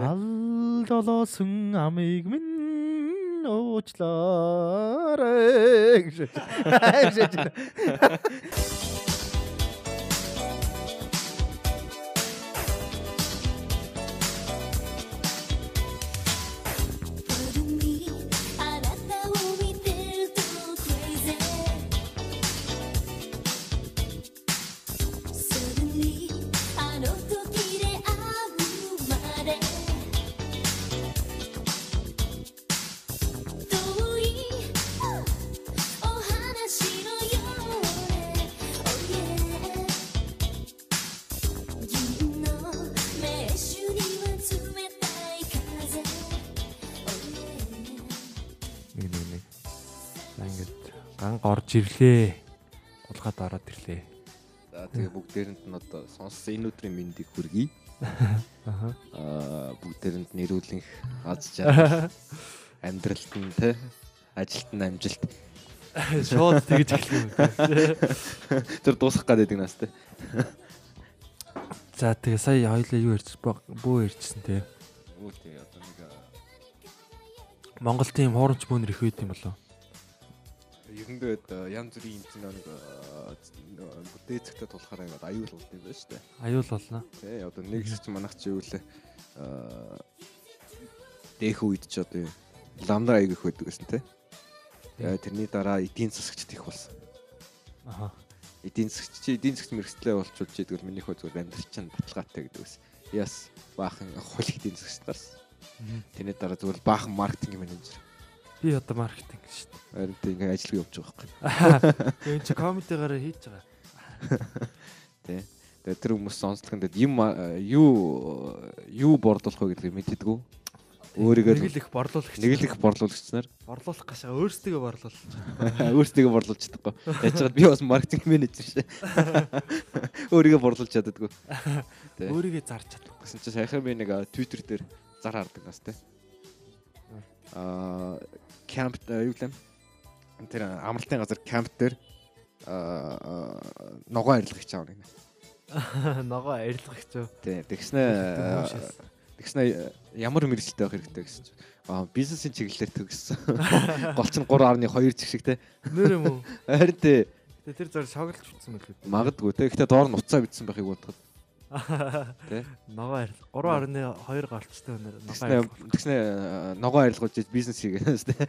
Ал жолоосон амийг минь уучлаарай гэж. ирлээ. Гулгаад ороод ирлээ. За тэгээ бүгдээрэнд нь одоо сонссон энэ өдрийн мэндийг хүргэе. Аа бүгдээрэнд нэрүүлэнх аз жаргал амьдралд нь те ажилт нь амжилт. Шууд тэгж эхлэх юм. Тэр дуусах гэдэг нас те. За тэгээ сая хоёлаа юу ярьж бөө ярьжсэн те. Өө тэгээ одоо нэг Монгол тийм хуурамч мөнөр их байд юм болоо. Эхэндээ янз бүрийн юм нэг бүтээцэгтэй тулахаар ингээд аюул болд юм байна шүү дээ. Аюул болно. Тэ одоо нэг хэсэг чинь манайх чи юу лээ аа дэх үед ч одоо ламдар аяг их байдаг гэсэн. Тэгээ тэрний дараа эдийн засагчд их болсон. Аха. Эдийн засагч чи эдийн засгч мэрэгчлээ болчулж идэг бол минийхөө зүгээр амьдрал чинь баталгаатай гэдэг ус. Яс баахан хул эдийн засагч нарс. Тэрний дараа зүгээр баахан маркетинг менежер. Би одоо маркетинг шүү дээ. Харин тэг ингээ ажиллаг явж байгаа байхгүй. Энэ чи комедигаар хийж байгаа. Тэ. Тэгээ тэр хүмүүс сонслогонд юм аа, юу юу борлуулах вэ гэдгийг мэддэггүй. Өөрийгөө нэг л их борлуулагч. нэг л их борлуулагч нар борлуулах гашаа өөрсдөө борлуул. өөрсдөө борлуулж чадахгүй. Яаж чад би бас маркетинг менежер шээ. Өөрийгөө борлуулж чаддаггүй. Тэ. Өөрийгөө зарж чадах. Гэсэн чинь саяхан би нэг Twitter дээр зар хардаг нас те. Аа camp юу лэм? Тэр амралтын газар camp дээр аа ногоо арилгагч аав нэг. Ногоо арилгагч юу? Тий. Тэгснэ тэгснэ ямар мэрэгчлээ байх хэрэгтэй гэсэн чинь аа бизнесийн чиглэлээр төгссөн. Гол чинь 3.2 зэг шиг те. Нэр юм уу? Харин тий тэр зөр шоглож утсан байх үү? магадгүй те. Гэтэ доор нь уцаа битсэн байхыг бодоход. Тэ. Ногоо арил. 3.2 голчтой өнөр ногоо арил. тэгснэ аа, ногоо арилгуулж бизнес хийгээс те.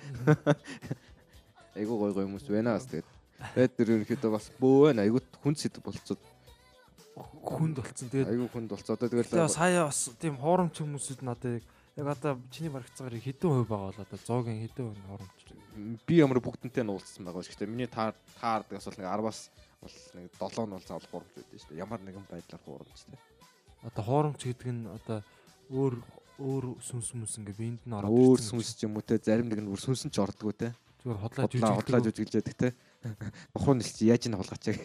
Айгуу гой гой хүмүүс байна бас тэгээд. Тэгээд тэр ерөнхийдөө бас бөө байна. Айгуу хүн сэт болцоод хүнд болцсон. Тэгээд айгуу хүнд болцоод тэгээ тэгэл сая бас тийм хуурамч хүмүүсүүд надад яг одоо чиний барагцаагаар хэдэн хувь байгаа бол одоо 100-ын хэдэн хувь нь хуурамч. би ямар бүгдэнтэй нуулцсан байгаа шүү дээ. Миний таар таардагс бол нэг 10-аас бол нэг 7 нь бол заавал хуурамч байдаг шүү дээ. Ямар нэгэн байдлаар хуурамч те. Одоо хуурамч гэдэг нь одоо өөр өөр сүнс мүс ингээ биэнд нь ороод Өөр сүнс ч юм уу те. Зарим нэг нь бүр сүнс нь ч ордгоо те. зүгээр хотлоо жүжиглдэг. жүжиглж яадаг те. Бохруу нэлчи яаж ин хулгачаа.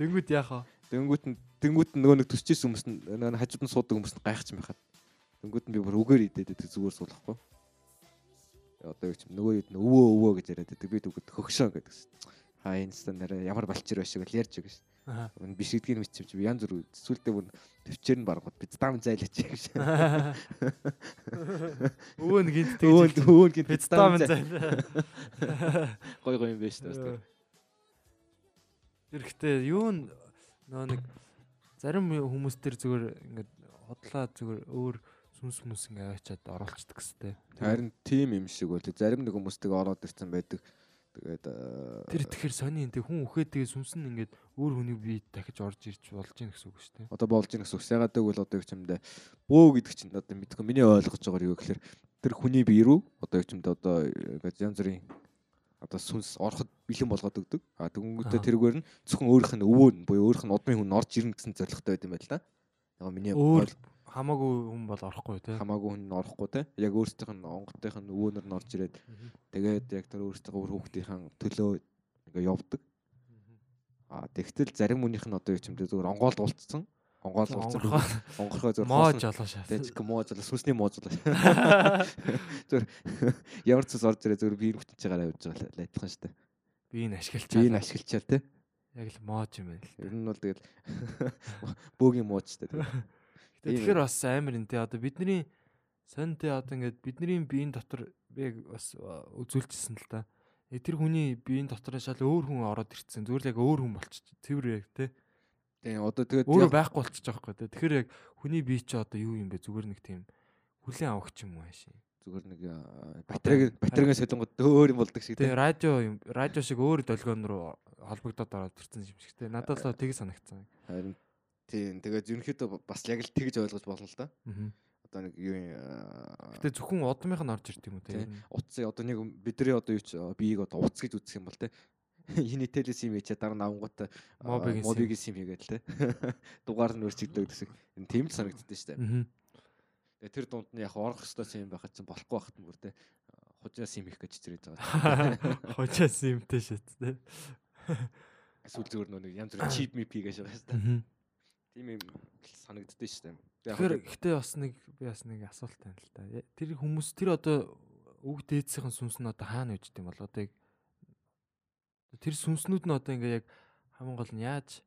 Тэнгүүд яах вэ? Тэнгүүт нь тэнгүүт нь нөгөө нэг төсчээс хүмүүс нь хажууд нь суудаг хүмүүс нь гайхаж байхад. Тэнгүүт нь би бүр үгээр идээд байдаг зүгээр суулгахгүй. Одоо юу ч юм, нөгөө хэд нь өвөө өвөө гэж яриад байдаг. Би түүхэд хөгшөө гэдэг. Хаа энэ стан нэрэ ямар балчир байшиг л ярьж байгаа ш. Аа. Өнө биш гэдгийг мэдчихв чи янз бүр сүултээ бүр төвчээр нь баргууд би зам зайлаач гэж. Өвөө нэг гинт Өвөө өвөө гинт Пиццам зай. зай. Гой гой юм биш таа. Эрэхтэй юу нөө нэг зарим хүмүүс төр зүгээр ингээд хотлоо зүгээр өөр сүнс мүс ингээ аваачаад оруулцдаг гэстэй. Харин тим юм шиг бол зарим нэг хүмүүстэйг ороод ирсэн байдаг. Тэгээд аа, Тэр тэгэхээр сони энэ хүн үхээд тэгээ сүнс нь ингээд өөр хүний бие дахиж орж ирж болж ийн гэсэн үг шүү дээ. одоо болж ийн гэсэн үг. Ягаад гэвэл одоо ч юмдаа бөө гэдэг чинь одоо мэдгүй миний ойлгож байгаагаар юу гэхээр тэр хүний бие рүү одоо ч юмдаа одоо ингээд янз бүрийн одоо сүнс ороход бэлэн болгоод өгдөг. А тэгвэл Аа. тэрүүгээр нь зөвхөн өөрийнх нь өвөө нь буюу өөрийнх нь удмын хүн орж ирнэ гэсэн зорилготой байт юм байна л да. Яг миний Өөр хамаагүй хүн бол орохгүй тий. хамаагүй хүн орохгүй те. Яг өөрсдийнх нь онготынх нь өвөөнөр нь орж ирээд тэгээд яг тэр өөрсдийнхээ үр хүүхдийн төлөө ингээ явдаг. А тэгтэл зарим хүнийх нь одоо юу ч юм дэ зүгээр онгоолд уулцсан. Онгоолд уулцсан. Онгорхоо Онгорхоо зүгээр моож хоосон- олоо шаа. Тэг чи моож л сүнсний моож л. Зүгээр ямар ч ус орж ирээ зүгээр биеийн хөтөж байгаараа явж байгаа л адилхан дээ. Би энэ ашиглаж Би энэ ашиглачаал те. яг л моож юм байна. Ер нь бол тэгэл бөөгийн мууч. Тийм Тэгэхээр бас амар энэ те одоо бидний сонь те одоо ингээд бидний биеийн дотор яг бас үзүүлчихсэн л да. Яг тэр хүний биеийн дотор шал өөр хүн ороод ирцэн. Зүгээр л яг өөр хүн болчих. Цэвэр яг те. Тийм одоо тэгээд яг- байхгүй болчих жоохоо те. Тэгэхээр яг хүний бие чи одоо юу юм бэ? Зүгээр нэг тийм хүлэн авах юм уу хаашаа. зүгээр нэг батарейг батарейгээс солонгод өөр юм болдог шиг тийм. радио юм радио шиг өөр долгион руу холбогдоод ороод ирсэн юм шиг те. Надад л тийг санагцсан. Харин тийм тэгээд ерөнхийдөө бас яг л тэгж ойлгож болно л да. Аа. Одоо нэг юу юм аа, Гэтэ зөвхөн удмынх нь орж ирд юм уу те. Тийм. утсыг одоо нэг бидний одоо юу аа, биеийг одоо утас гэж үзэх юм бол те. Хиний телес юм ичээ дараа нь авангууд Мобигийн сим. хийгээл те. Дугаар нь өрчигдөг гэсэн. Энэ тийм л санагддаг шүү дээ. Аа. Тэгээ тэр дунд нь яг орох хэвээр сим байхад чинь болохгүй байхад нь бүр те. Хужаа сим хийх гэж зэрэг байгаа. Юмтэй шít те. Эсвэл зүгээр нөө нэг янз бүрийн чип мип хийж байгаа шүү дээ. Тийм юм санагддаг шүү дээ. Тэгэхээр гэхдээ бас нэг би бас нэг асуулт байна л. Я- Тэр хүмүүс тэр одоо үг дээдсийн сүнс нь одоо хаана үжд юм бол одоо тэр сүнснүүд нь одоо ингээ яг хамгийн гол нь яаж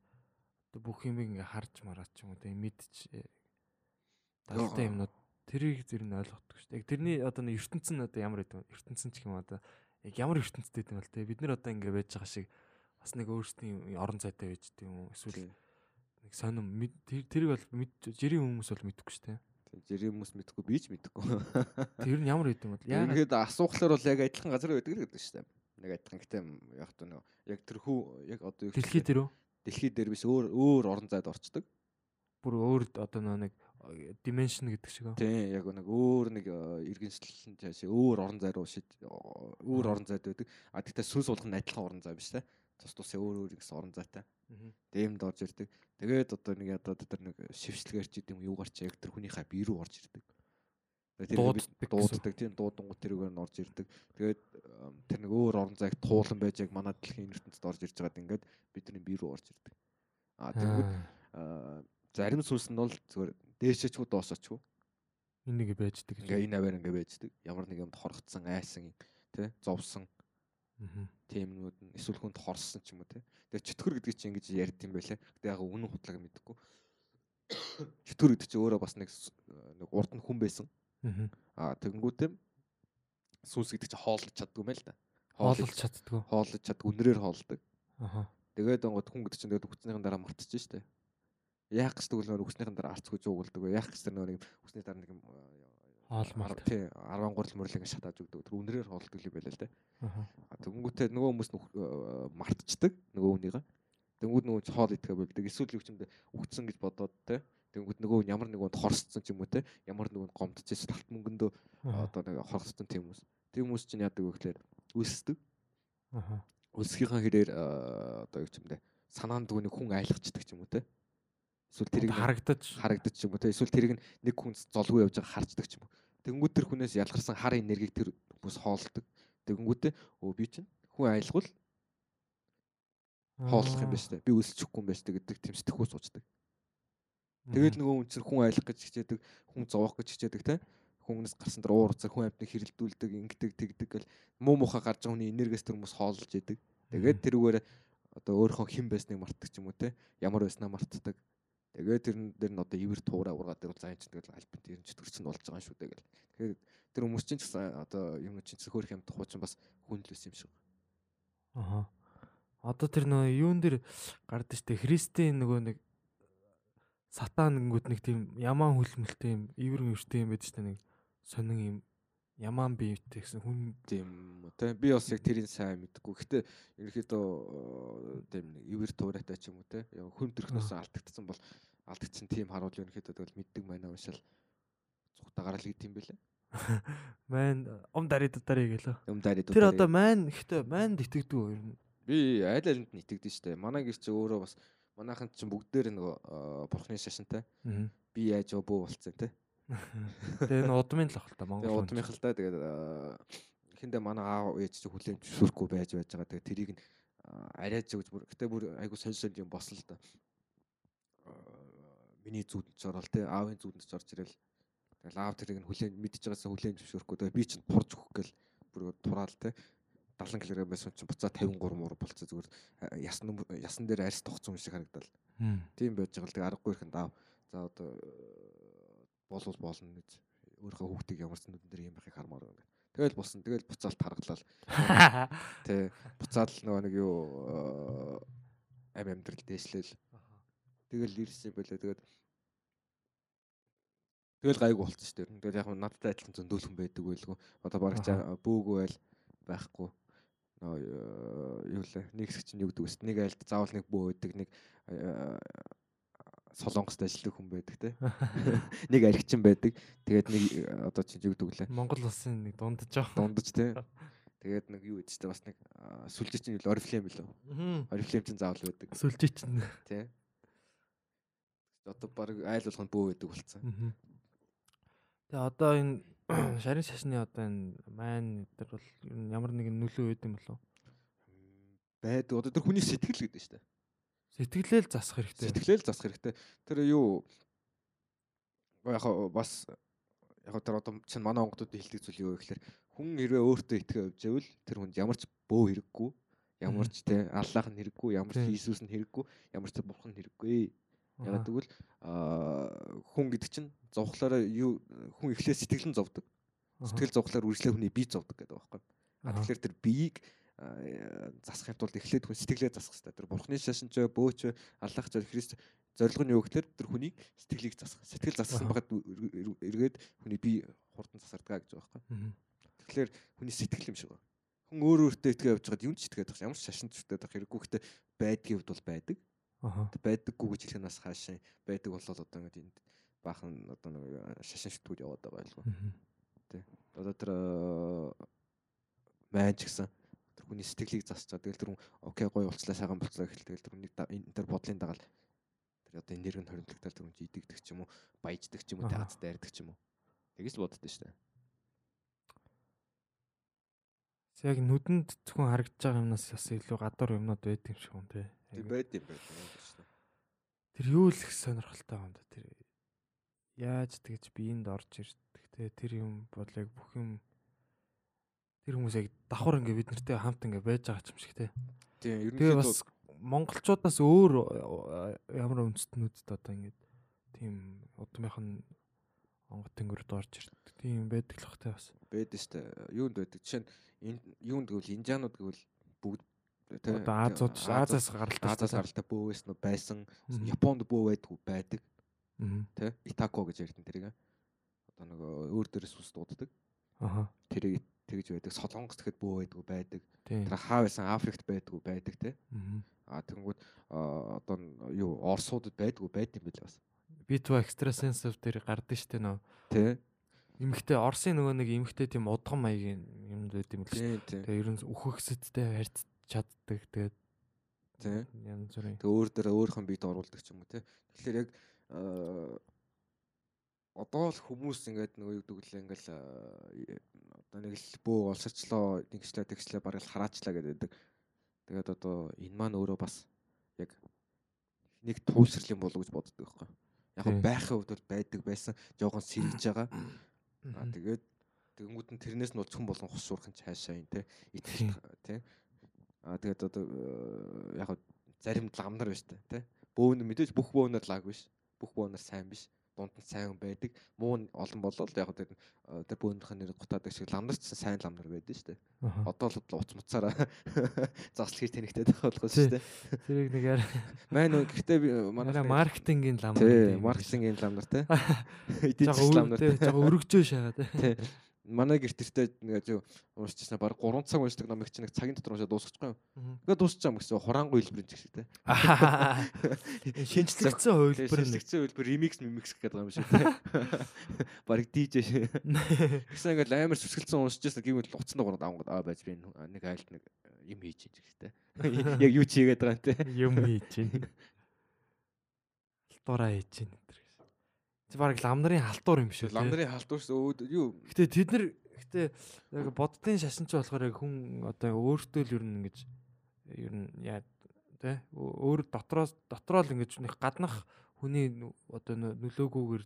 одоо бүх юм ингээ харж мараач юм уу те мэдж э, талтай юмнууд тэрийг зэр нь ойлгохгүй шүү дээ. Тэрний одоо нэг ертөнцийн нь одоо ямар гэдэг вэ? ертөнцийн ч юм одоо яг ямар ертөнцтэй гэдэг юм бол те бид нар одоо ингээ байж байгаа шиг бас нэг өөрсдийн орон зайтай байж гэдэг юм уу? Эсвэл Тийм. Нэг сонирм тэрийг бол жирийн хүмүүс бол мэдэхгүй шүү дээ. Жирийн хүмүүс мэдхгүй би ч мэдхгүй. Тэр нь ямар гэдэг юм бол яагаад Ингээд асуухлаар бол яг адилхан газар байдаг л гэдэг шүү дээ. Нэг адилхан гэтээ яг тоо нэг яг тэр хүү яг одоо дэлхий дээр үү? дэлхий дээр биш өөр өөр орон зайд орчдөг. Бүр өөр одоо нэг dimension гэдэг шиг? Тийм яг нэг өөр нэг э, иргэншил цааш өөр орон зай руу шид өөр орон зайд байдаг. А тэгтээ сүнс болгох нь адилхан орон зай биш те. Тус тусын өөр өөр гэсэн орон зайтай. Дэмд орж ирдэг. Тэгээд одоо нэг одоо тэр нэг шившлэгээр ч гэдэг юм юу гарч яг тэр хүнийхээ бие рүү орж ирдэг. Тэгээд Дууддаг тийм дуудангууд тэрүүгээр нь орж ирдэг. Тэгээд тэр нэг өөр орон зайг туулан байж яг манай дэлхийн ертөнцид орж ирж байгаад ингээд бидний бие рүү орж ирдэг. А тэгвэл зарим сүнс нь бол зүгээр дээшээчгүй доосоочгүй. энийг байждаг. Ингээ энэ аваар ингээ байждаг. Ямар нэг юмд хоргоцсон, айсан тий зовсон Мгм. тиймнүүд нь эсвэл хүнд хорссон ч юм уу тий. Тэгээ чөтгөр гэдэг чинь ингэж ярьд юм байлаа. Гэтэ яг үнэн хутлаг мэдэхгүй. Чөтгөр гэдэг чинь өөрөө бас нэг нэг урд нь хүн байсан. Аа тэгэнгүүтээ сүнс гэдэг чинь хооллож чаддгүй байл та. Хооллож чаддгүй. хооллож чаддаг, үнрээр хоолдог. Аха. Тэгээд онгод хүн гэдэг чинь тэгээд үгснийхэн дараа мартчих штэ. Яах гэж тэгвэл үгснийхэн дараа арцгүй зуугуулдаг. Яах гэж тэр нэг үгсний дараа нэг Хоол мал. тий 10 гурал мөрлөг шатааж өгдөг. Тэр үнрээр хоолдог юм байл л дээ. Аха. Тэгэнгүүтээ нөгөө хүмүүс э, мартчихдаг нөгөө хүнийгээ. Тэнгүүд нөгөө хоол идэхэ болдог. Эсвэл юу ч юм дэ үгдсэн гэж бодоод те. Тэнгүүд нөгөө ямар нэг хүнд хорсцсон ч юм уу те. Ямар нэг хүнд гомдчихсэн талт мөнгөндөө одоо нэг хорсцсон тийм хүмүүс. Тийм хүмүүс чинь яадаг вэ гэхээр үлсдэг. Аха. Үлсгийнхаа хэрээр э, одоо юу ч юм дэ санаанд түүнийг хүн айлгачдаг ч юм уу те. Эсвэл тэрийг харагдаж харагдаж ч юм уу те. Эсвэл тэрийг нэг хүн золгүй явж байгаа харцдаг ч юм уу. Тэнгүүд тэр хүнээс ялгарсан хар энергийг тэр хүмүүс хоолдог. Тэгэнгүүтээ өө би чинь хүн айлгуул хооллох юм байна дээ. Би өсөлчихгүй юм байна дээ гэдэг сэтгхүү суучдаг. Тэгээд нөгөө хүн чинь хүн айлах гэж хичээдэг, хүн зовоох гэж хичээдэг те. Хүнээс гарсан дээр уур уцаар хүн амьтныг хэрэлдүүлдэг, ингэдэг, тэгдэг гэл муу мухаа гарч байгаа хүний энергиэс тэр хүмүүс хооллож идэг. Тэгээд тэрүүгээр одоо өөрийнхөө хэн байсныг мартдаг ч юм уу те. Ямар байснаа мартдаг. Тэгээд тэрэн дээр нь одоо ивэр туураа ургаад тэр зайн чинь тэгэл альбинт ер нь чөтгөрч нь болж байгаа шүү дээ гэл. Тэгэхээр тэр хүмүүс чинь ч гэсэн одоо юм чинь цөхөөрх юм тухай чинь бас хүнлээс юм шиг. Аха. Одоо тэр нөгөө юун дээр гардаг штэ Христийн нөгөө нэг сатан гингүүд нэг тийм ямаан хүлмэлтэй юм, ивэр мөвчтэй юм байдаг штэ нэг сонин юм ямаан биетэй гэсэн хүн Тийм үү те би бас яг тэрийг сайн мэдгүй. Гэтэ ерөнхийдөө э, тийм нэг ивэр туурайтай ч юм уу те яг хүн төрхнөөс алдагдсан бол алдагдсан тийм харуул ерөнхийдөө тэгэл мэддэг манай уншаал цухтагаар л гэдэг юм бэлээ. майн ом дарид дарыг гэлөө. Юм дайраад Тэр одоо майн ихтэй майнд итгэдэг үү ер нь? би аль алинд нь итгэдэж штэ. Манай гэр чи өөрөө бас манайхан чинь бүгдээр нөгөө э, бурхны шашинтай. Би яаж бүү болцсон те. Тэгээ энэ удмын л ах л та Тэгээ Монгол. хүн. удмынхал та тэгээд эхэндээ манай аав ээж чи хүлэн зөвшөөрөхгүй байж байж байгаа. Тэгээд тэрийг нь арайж өгч бүр гэтээ бүр айгу сонь сонь юм бослоо л да. Аа, Миний зүудэнд ч орол те аавын зүудэнд ч орж ирэл. Тэгэл аав тэрийг нь хүлэн мэдж байгаасаа хүлэн зөвшөөрөхгүй. Тэгээд би чинь турж өгөх гээл бүр тураал те 70 кг байсан чинь буцаа 53 муур болцоо зүгээр ясн ясн дээр арьс тогтсон юм шиг харагдал. Тийм байж байгаа л тэг аргагүй ихэнд аав. За одоо болвол болно гэж өөрийнхөө хүүхдийг ямар ч нүдэн дээр юм байхыг хармаар байна. Тэгэл болсон. Тэгэл буцаалт харгалал. Тэ буцаал нөгөө нэг юу э, ам амьдрал дээшлэл. Тэгэл ирсэн байлаа. Тэгээд тэгэл гайгүй болчихсон шүү дээ. Тэгэл яг надтай адилхан зөндөөлхөн байдаг байлгүй. Одоо бараг чаа бөөгүй байл байхгүй. Нөө юу лээ. Нэг хэсэг чинь юу гэдэг вэ? Нэг айлд заавал нэг бөө байдаг, нэг э, солонгост ажилладаг хүн байдаг те. Нэг архичин байдаг. Тэгээд нэг э, одоо чинь юу гэдэг лээ. Монгол улсын нэг дундаж жоо. Дундаж те. Тэгээд нэг юу гэдэг чинь бас нэг сүлжээ чинь юу орифлейм билүү? Орифлейм чинь заавал байдаг Сүлжээ чинь. тий. Одоо баг айл болгонд бөө байдаг болсон. Тэгээ одоо энэ шарын шашны одоо энэ маань дээр бол нь ямар нэгэн нөлөө өгд юм болов? Байдаг. Одоо тэр хүний сэтгэл гэдэг шүү дээ. Сэтгэлээл засах хэрэгтэй. Сэтгэлээл засах хэрэгтэй. Тэр юу яг бас яг тэр одоо чинь манай онгодод хэлдэг зүйл юу вэ гэхээр хүн хэрвээ өөртөө итгэж явж байвал тэр хүнд ямар ч бөө хэрэггүй, ямар ч те аллах нь хэрэггүй, ямар ч. Иесус нь хэрэггүй, ямар ч бурхан нь хэрэггүй. Ягаад гэвэл аа хүн гэдэг чинь зовхлаараа юу хүн эхлээд сэтгэл нь зовдөг. Сэтгэл зовхлаар үржлээ хүний бие зовдөг гэдэг байхгүй. А тэгэхээр тэр биеийг засахын тулд эхлээд хүн сэтгэлээ засах хэрэгтэй. Тэр бурхны шашин ч бай, бөөч аллах бай, Христ зорилго нь юу гэхээр тэр хүний сэтгэлийг засах. Сэтгэл зассан багт эр- эргээд хүний бие хурдан засардаг гэж байгаа байхгүй. Тэгэхээр хүний сэтгэл юм шиг байна. Хүн өөр өөртөө итгэж явж байгаад юм ч итгээд байх. Ямар ч шашин зүтгээд байх хэрэггүй гэхдээ байдгийн хувьд бол байдаг. Байдаггүй гэж хэлэх нас хаашаа байдаг болол одоо ингээд энд баахан одоо нэг шашин шүтгүүд яваад байгаа байлгүй. Одоо тэр маань ч гэсэн тэр хүний сэтгэлийг засчаа. Тэгэл тэр хүн окей гоё болцлаа сайхан болцлоо гэхэл тэгэл тэр хүний энэ тэр бодлын дагаал тэр одоо энерги нь хоригдлагтал тэр хүн чи идэгдэг ч юм уу, баяждаг ч юм уу, Аха. тагацтай ярьдаг ч юм уу. Тэгэж л боддоо шүү дээ. Яг нүдэнд зөвхөн харагдаж байгаа юмнаас бас илүү гадуур юмнууд байдаг юм шиг юм тий. Тэг байд юм байд. Тэр юу л их сонирхолтой юм да тэр яаж тэгж биеинд орж ирдэг те тэр юм бол яг бүх юм тэр хүмүүс яг давхар ингээ бид нартэй хамт ингээ байж байгаа юм шиг те. Тийм, Тэгээ ерөнхийдөө бас монголчуудаас өөр э, ямар үндэстнүүдэд одоо ингээд тийм удмынх нь онгот тэнгэрд орж ирдэг. Тийм байдаг л бах те бас. байдаг шүү дээ. Юунд байдаг? Жишээ нь юунд гэвэл индианууд гэвэл бүгд тэ Одоо Азууд Азаас гаралтай Азаас гаралтай бөөс нөө байсан. Японд бөө байдгүй байдаг. Тэ Итако гэж ярьдаг тэрийг. Одоо нөгөө өөр дээрээс ус дууддаг. Аха. Тэрийг тэгж байдаг. Солонгос гэхэд бөө байдгүй байдаг. Тэр хаа байсан Африкт байдгүй байдаг тэ. Мгм. А тэгэнгүүт одоо юу Оросуудад байдгүй байд юм билээ бас. Битва экстрасенсив дээр гардаг штэ нөө. Тэ. Имхтэй Орсын нөгөө нэг имхтэй тийм удган маягийн юм байт юм л шүү. Тийм тийм. Тэгээ ер нь үхэгсэдтэй харьц чаддаг. Тэгээд Тийм. янз бүрийн. Тэг өөр дээр өөрийнхөө биед оруулдаг ч юм уу те. Тэгэхээр яг аа, одоо л хүмүүс ингээд нөгөө юу гэдэг лээ ингээл аа, одоо нэг л бөө олсочлоо нэгслээ тэгслээ бараг л хараачлаа гэдэг. Тэгээд одоо энэ маань өөрөө бас яг нэг юм болов гэж боддог байхгүй. Яг байхын хувьд бол байдаг байсан жоохон сэргэж байгаа. Аа тэгээд тэгэнгүүт нь тэрнээс нь улцхан болон хос шуурхан цаашаа юм те. Итгэл те. Аа тэгээд одоо э, яг зарим ламнар штэ те. Бөөн мэдээж бүх бөөнөр лаг биш. Бүх бөөнөр сайн биш. Дунд нь сайн хүн байдаг. Муу нь олон болол яг тэр э, тэр бөөнийхөө нэр гутаадаг шиг ламнар ч гэсэн сайн ламнар байдаг штэ. Аха. Одоо л уц муцаараа засал хийж тэнэгтэй болгоо Тий. штэ. Тэрийг нэг яа. Маа нөө гэхдээ би Манай манай маркетингийн лам. тий маркетингийн ламнар те. Эдийн засгийн ламнар те. жага өргөжөө шагаа тий. Тий. Манай гэрт тэртээ нэг юу уншчихсан баг 3 цаг уншдаг номыг чи нэг цагийн дотор уншаад дуусчихгүй юу? Тэгээ дуусчих юм гэсэн хураангуй хэлбэрийн зэг шиг те. Шинжлэгдсэн хувилбар нэг. Шинжлэгдсэн хэлбэр remix mimix гэдэг юм шиг те. Бараг DJ шиг. Гэсэн ингээл амар сүсгэлцэн уншижсэн гівэл уцсан дуурайд авангад аа байж би нэг айлт нэг юм хийж чинь гэдэг те. Яг юу чи хийгээд байгаа юм те. юм хийж чинь. Халтураа хийж чинь энэ Чи баг лам нарын халтур юм шүү. Лам нарын халтуурс юу? Гэтэ тэд нар гэтэ яг боддын шашинч болохоор яг хүн одоо өөртөө л ер нь ингэж ер нь яа тэ өөр дотроос дотроо л ингэж нэг гаднах хүний одоо нө- нөлөөгүйгээр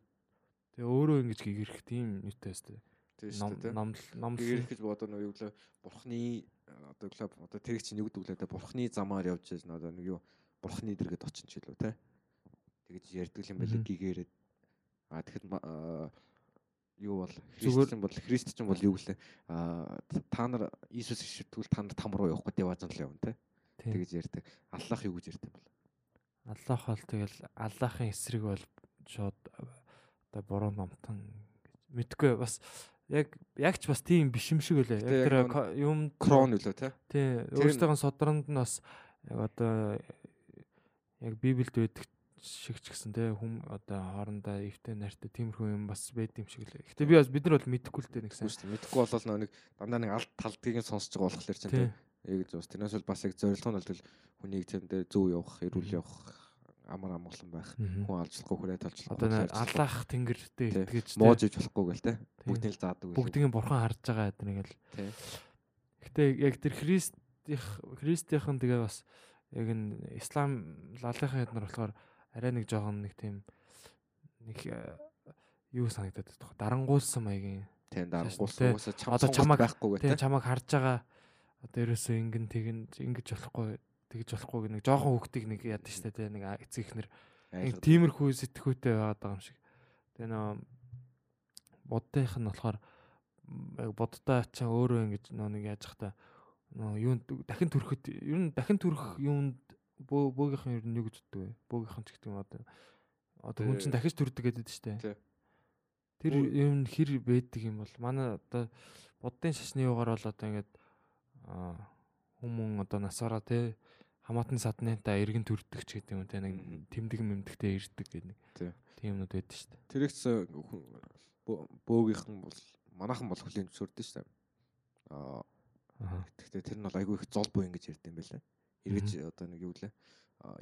тэгээ өөрөө ингэж гэгэрх тийм нийтэйс тэ ном ном Гэрэх гэж бодоо нөө юу лээ бурхны одоо клуб одоо тэр их чинь юу гэдэг лээ бурхны замаар явж байгаа нэг юу бурхны дэргэд очин ч илүү те тэгэж ярьдаг юм байлаа Мгм. А тэгэхэд юу бол христчин бол христчин бол юу гэлээ а та нар Иесус ишвтгүүл та нар там руу явахгүй явааж л явна те. Тэгэж ярьдаг. Аллах юу гэж ярьд юм бол. Аллах бол тэгэл Аллахын эсрэг бол шууд одоо буруу номтон гэж мэдгүй бас яг яг ч бас тийм биш юм шиг үлээ. Яг тэр юм Крон үлээ те. тий өөрсдийн содранд нь бас яг одоо яг Библиэд байдаг шиг ч гэсэн тий хүм одоо хоорондоо эвтэй нартай тиймэрхүү юм бас байд юм шиг лээ. Гэтэ би бас бид нар бол мэдэхгүй л дээ нэг сайн. Үгүй мэдхгүй болол нэг дандаа нэг алт талдгийг сонсож байгаа болохоор ч Тий. те. Яг зөвс тэрнээс бол бас яг зорилго нь бол хүнийг тэндээ зөв явах, эрүүл явах, амар амгалан байх. Хүн алжлахгүй хүрээд толчлох. Одоо Аллах тэнгэртэй итгэж тий, мууж иж болохгүй гэл те. Бүгдийг л заадаг. бүгдийг бурхан харж байгаа гэдэг нэг л. Гэтэ яг тэр христийнх христийнхэн тэгээ бас яг н ислам лалынхаа хэд нар болохоор арай нэг жоохон нэг тийм нэг э, юу санагдаад байна. дарангуулсан маягийн Тий дарангуул Тий. уусаа чам Одоо чамайг- байхгүй тийм гэх те. чамайг харж байгаа одоо ерөөсөө ингэн тэгэн ингэж болохгүй тэгж болохгүй нэг жоохон хөвгтийг нэг яд штэ тий нэг эцэг ихнэр нэг тиймэрхүү сэтгүүтэй байгаад байгаа юм шиг. Тэгээ нөө буддынх нь болохоор буддаа ачаа өөрөө ингэж нөө нэг яаж захта нөө юу дахин төрөхөд ер нь дахин төрөх юунд бөө бөөгийнхэн ер нь юу гэж боддог вэ? Бөөгийнхэн ч гэдэг юм одоо одоо хүн чинь дахиж төрдөг гэдэг штэ. Тэ. Тэр юм нь хэр байдаг юм бол манай одоо буддын шашны югаар бол одоо ингэж аа хүмүүн одоо насаараа те хамаатан саднантаа эргэн төрдөг ч гэдэг юм те нэг тэмдэг мэмдэгтэй ирдэг гэдэг нэг Тий. тийм юмнууд байдаг шүү дээ. Тэр их ч бөөгийнхэн бол манайхан бол хөлийн зөвшөөрдөн шүү дээ. Аа гэхдээ тэр нь бол айгүй их зол буян гэж ярьд юм байлаа. Эргэж одоо нэг юу лээ.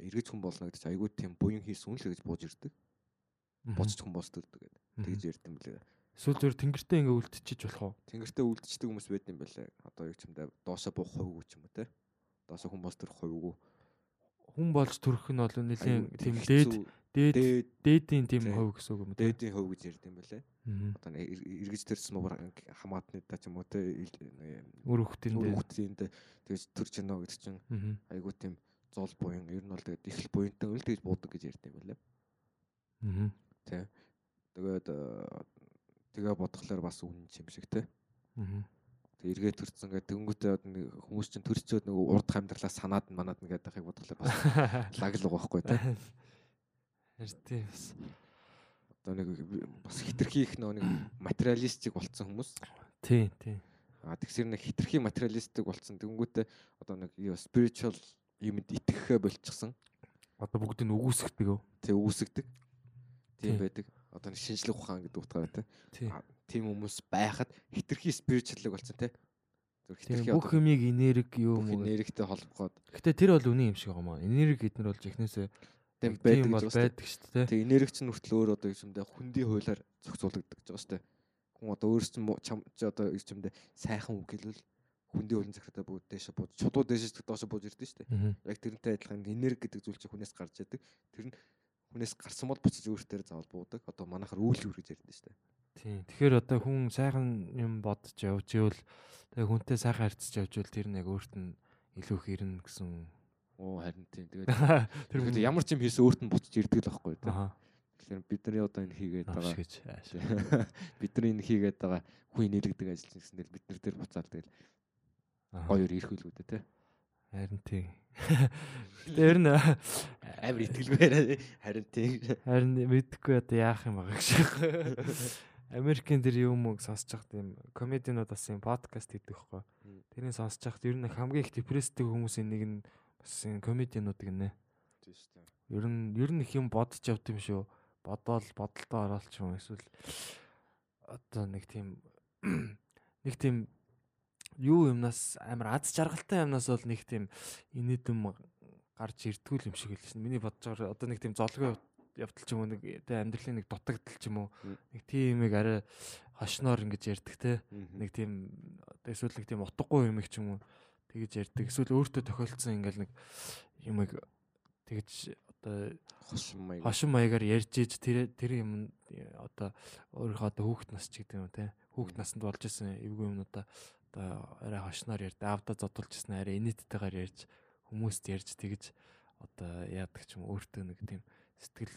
Эргэж хүн болно гэдэг чинь айгүй тийм буян хийсэн үл гэж бууж ирдэг. Бууж хүн төрдөг гэдэг. Тэгж ярьд юм байлаа. Эсвэл зөв тэнгэртэй ингээ үлдчихэж болох уу? Тэнгэртээ үлдчихдэг хүмүүс байд юм байлаа. Одоо юу ч юм да доосоо буух хувьгүй ч юм уу те. Доосоо хүн бос төрөх хувьгүй. Хүн болж төрөх нь бол нэлийн тийм дээд дээд дээд дээдийн тийм Тий. хувь гэсэн үг юм те. дээдийн хувь гэж ярьд юм байлаа. Аа. Одоо эргэж төрсөн мөр хамаатныдаа ч юм уу те Үр хөхтөнд. Өөр хүүхдийн тэгэж төрж гинэ гэдэг чинь айгуу тийм зол буян ер нь бол тэгээд их л буянтай үл тэгж буудаг гэж ярьд юм байлаа. Аа. Тэгээд э, тэгээ бодглохлоор бас үнэн юм шиг те. Аа. Эргээ төрсөн гэдэг тэнгүүтээ хүмүүс чинь төрчөөд нэг урд амьдралаа санаад нь манад нэгээд байхыг бодглохлоор бас лаг л байгаа байхгүй те. Харин бас. Одоо нэг бас хитрхи их нэг материалистик болцсон хүмүүс. Тий, тий. А тэгсэр нэг хитрхи материалистик болцсон тэнгүүтээ одоо нэг юу spiritual юмд итгэхээ болчихсон. Одоо бүгдийг нь үгүйсгдэг өө. Тэг үүсгдэг. Тийм Тий. байдаг. Одоо нэг шинжлэх ухаан гэдэг утгаараа. Тий. Тийм хүмүүс байхад хитрхи те. Зүр Тийм хитрхи бүх юмыг энерги юу юм. энергитэй холбоход Гэтэ тэр бол үний юм шиг байгаа маа. Энерги гэднэр болж ихнээсээ тийм байдаг бол гэж байна. байдаг шүү дээ. Тэг энерги чинь хүртэл өөр одоо юмдээ хүндийн хуулиар зохицуулагддаг гэж байгаа шүү дээ. Хүн одоо өөрс чинь муу- чам одоо юмдээ сайхан үг хэлвэл хүндийн хуулийн захиргатай бүгд дээшээ бууж чудуу дээшээ доошоо бууж ирдэ шүү дээ. Яг тэрнтэй адилхан энерги гэдэг зүйл чинь хүнээс гарч яадаг. Тэр нь хүнээс гарсан бол буцаж өөртөө заавал буудаг. Одоо манайхаар үйл үр гэж ярьдэн шүү дээ. Тийм. Тэгэхээр одоо хүн сайхан юм бодож явж ивэл тэгээ хүнтэй сайхан харьцаж явж ивэл тэр нь яг өөрт нь илүү их ирнэ гэсэн. Оо харин тийм. Тэгээд Тэр хүн ямар ч юм хийсэн өөрт нь буцаж ирдэг л байхгүй? Аа. Тэгэхээр бидний одоо энэ хийгээд байгаа ааш. бидний энэ хийгээд байгаа хүн нэрэгдэг ажил гэсэн дээр бид нар дээр буцаад тэгэл гоёор ирэх үлгүүдэ те. Харин тийм. Тэр нь Амар итгэлгүй. Харин тийм. харин мэдхгүй одоо яах юм байгаа гэж. Америкийн тэр юм уу сонсож байхад юм комединууд бас юм подкаст хийдэг. Мм. Тэрийг сонсож байхад ер нь хамгийн их депресстэй хүмүүсийн нэг нь бас энэ комединууд гинэ. Тийм шүү дээ. Ер нь ер нь их юм бодож явд юм шүү. Бодоол бодолтой ороод ч юм эсвэл одоо нэг тийм нэг тийм юу юмнаас амар аз жаргалтай юмнаас бол нэг тийм инээдэм гарч ирдгүүл юм шиг шин. Миний бодож байгаа одоо нэг тийм золгүй явдал ч юм уу нэг тэ амьдралын нэг дутагдал ч юм уу нэг тийм юмыг арай хошноор ингэж ярьдаг те Нэг тийм эсвэл нэг тийм утгагүй юм их ч юм уу тэгэж ярьдаг эсвэл өөртөө тохиолдсон ингээл нэг юмыг тэгэж одоо хошин маяг. хошин маягаар ярьж иж тэр тэр юм одоо өөрийнхөө одоо хүүхэд нас ч гэдэг юм те хүүхэд наснд болж исэн эвгүй юмнуудаа одоо арай хошноор ярьд аавда зодулж исэн арай инээдтэйгээр ярьж хүмүүст ярьж тэгэж одоо яадаг ч юм өөртөө нэг тийм сэтгэл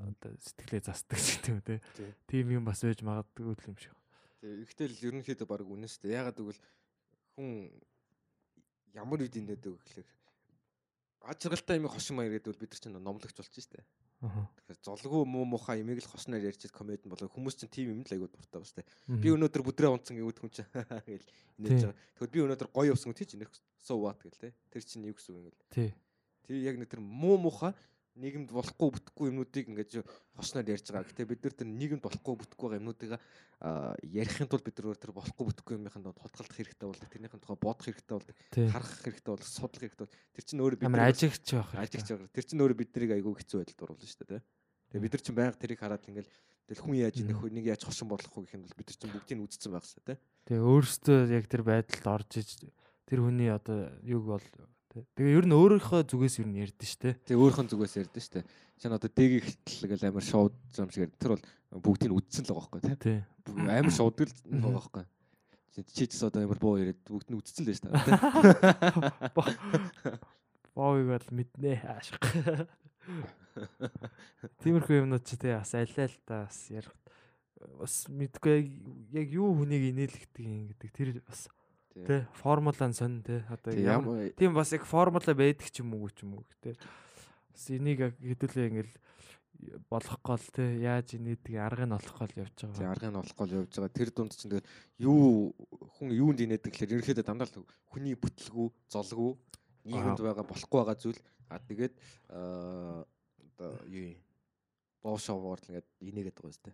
одоо сэтгэлээ застдаг ч гэдэг юм те. Тий. Тийм юм бас байж магадгүй л юм шиг. Тэгээ ихтэл ерөнхийдөө баг дээ. Ягаад гэвэл хүн ямар үед инээдэг вэ гэхлээр аж аргалтай юм хошин маяг гэдэг бол бид нар чинь номлогч болж штэ. Тэгэхээр золгүй муу муухай имийг л хосноор ярьж комеди болоо хүмүүс чинь тийм юм л айгуу дуртай бастай. Би өнөөдөр бүдрээ унтсан гэвэл хүн чинь гэл инээж байгаа. Тэгвэл би өнөөдөр гоё явсан гэж инех so what гэл те. Тэр чинь юу гэсэн үг юм гээл. тий. Тэр яг нэг тэр муу муухай нийгэмд болохгүй бүтэхгүй юмнуудыг ингэж хосноор ярьж байгаа. Гэтэ бид нар тэр нийгэмд болохгүй бүтэхгүй байгаа юмнуудыг ярихын тулд бид нар тэр болохгүй бүтэхгүй юмныханд тодгалдах хэрэгтэй болдог. Тэрнийхэн тухай бодох хэрэгтэй болдог. Харах хэрэгтэй болдог. Судлах хэрэгтэй. бол- Тэр чинь өөрөө бид нар- ажигч байх. ажигч байгаа. Тэр чинь өөрөө биднийг айгүй хэцүү байдалд оруулна шүү дээ. тэ. Тэгээ бид нар чинь байнга тэрийг хараад ингээл тэгэл хүн яаж инэх вэ, нэг яаж хошин бодлох вэ гэх юм бол бид нар чинь бүгдийг нь үзсэн байгаасаа тий. Тэгээ өөрөөсөө яг тэр байдалд орж иж тэр хүний одоо юг бол. Тэгээ ер нь өөрийнхөө зүгээс ер нь ярьдэн штэ. Тэгээ өөрхөн зүгээс ярьдэн шүү дээ. Чинь одоо дэгийг хитэл гэл амар шоуд зам шиг. Тэр бол бүгдийг нь үзсэн л байгаа байхгүй тий. Амар шоудаг л байгаа байхгүй. Чи- ч гэсэн одоо амар боо яриад бүгд нь үзсэн л байж та. Боовыг бол мэднэ аашиг. Тиймэрхүү юмнууд ч тий бас аль аль та бас ярих бас мэдгүй яг юу хүнийг инээлгдэг юм гэдэг тэр бас Тий формула нь сонь тий одоо ямар тийм бас яг формула байдаг ч юм уу ч юм уу тий бас энийг хэдүүлээ ингээл болох гол тий яаж инээдэг аргыг нь олох гол явж байгаа. аргыг нь олох гол явж байгаа. Тэр дунд чинь тэгэл юу хүн юунд инээдэг гэхэлэр ерөнхийдөө дандаа л хүний бүтлгүү, золгүй, нийгэмд байгаа болохгүй байгаа зүйл а тэгээд аа, одоо юу юм боошоогоор л ингээд инээгээд байгаа юм зү.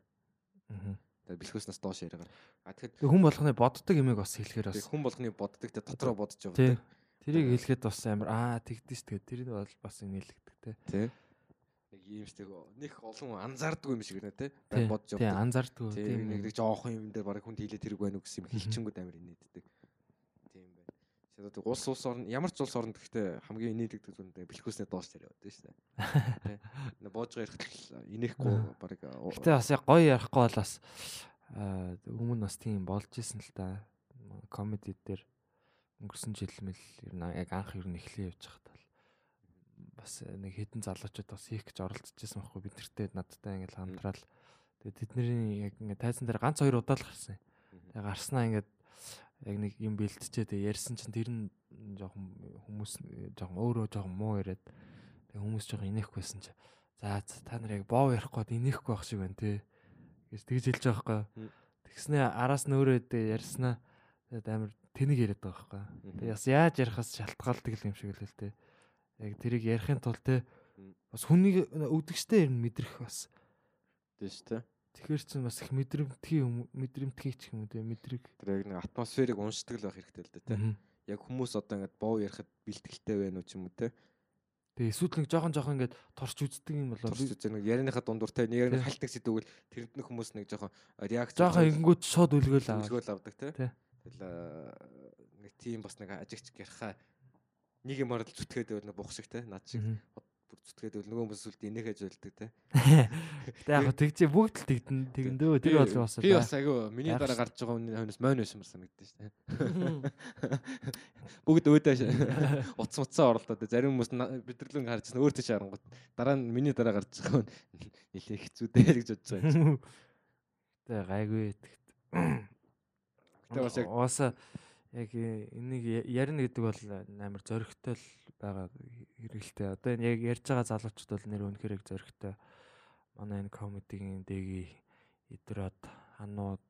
Мгм. Тэгээд бэлхүүснээс доош яриагаар. А тэгэхэд Тэг хүн болгоны боддог юмыг бас хэлэхээр бас хүн болгоны боддог те дотроо бодож тий явдаг. тэрийг хэлэхэд бас амар аа тэгдэж тэгээд тэр нь бол бас инээлгдэг тий. Тий. Нэг юм шиг нэг олон анзаардаг юм шиг нэ те. Тий, бодож тий явдаг. анзаардгүй Тий нэг нэг жоохон юм дээр бараг хүн хийлээ тэрэг байна уу гэсэн юм хэлчингүүд амар инээддэг. Тэгээд улс улс орн ямар ч улс орнд гэхдээ хамгийн инээдэгдэг зүйл нь бэлхүүснээ доош тариа байдаг шүү дээ. Нэ боож байгаа ярих инехгүй бараг Гэтэ бас яг гоё ярихгүй бол бас өмнө бас тийм болж исэн л та. Комеди дээр өнгөрсөн жил мэл ер нь яг анх ер нь эхлэе явж байхад бол бас нэг хэдэн залуучууд бас хийх гэж оролцож байсан байхгүй бид нартэй надтай ингээл хамтраал. Тэгээ тэдний яг ингээ тайзан дээр ганц хоёр удаа л гарсан. Тэгээ гарснаа ингээд яг нэг юм бэлтчээ тэгээ ярьсан чинь тэр нь жоохон хүмүүс жоохон өөрөө жоохон муу яриад тэгээ хүмүүс жоохон инеехгүйсэн чи за та нар яг боо ярихгүй бод инеехгүй байх шиг байна те гэж тэгж хэлж байгаа байхгүй тэгснэ араас нь өөрөө ярьснаа тэгээд амар тэнэг яриад байгаа байхгүй тэгээ бас яаж ярихаас шалтгаалдаг юм шиг л л те. Яг тэрийг ярихын тулд те бас хүнийг өдөгчтэй нь мэдрэх бас. Тийм шүү дээ. Тэгэхэр чинь бас их мэдрэмтгий мэдрэмтгий ч юм уу те мэдрэг Тэр яг нэг атмосферыг уншдаг л байх хэрэгтэй л дээ те. Яг хүмүүс одоо ингээд боо ярихад бэлтгэлтэй байна уу ч юм уу те. Тэгээ эсвэл нэг жоохон жоохон ингээд торч үздэг юм болоо. Турш үзээ нэг ярианыхаа дундуур те нэг нэг хальтаг сэдвүүл тэрэнд нь хүмүүс нэг жоохон реакц Жоохон ингэнгүүт шууд үлгээл аваа. үлгөөл авдаг те. Тэгэл нэг тийм бас нэг ажигч гэрхаа нэг юм орол зүтгээд байвал нэг бух шиг те. Над шиг. Бүр зүтгээд нөгөө хүмүүс үлд инээхэж байлдаг те. Гэтэ яг тэгж бүгд л тэгдэн тэгдөө тэр бол бас би бас айгүй миний дараа гарч байгаа хүний хойноос мойн байсан санагдаж штэ. Бүгд өөдөө утас утсаа оролдоод зарим хүмүүс бидэрлэн харжсан өөр тийш харангууд дараа нь миний дараа гарч байгаа хүн нилээ хэцүү дээ гэж бодож байгаа юм. Тэ гайгүй тэгт. Гэтэ бас яг Уус яг энийг ярина гэдэг бол амар зөрөгтэй л байгаа хэрэгэлтэй. Одоо энэ яг ярьж байгаа залуучууд бол нэр үнэхээр яг зөрөгтэй. Манай энэ комедигийн дэги идрод ханууд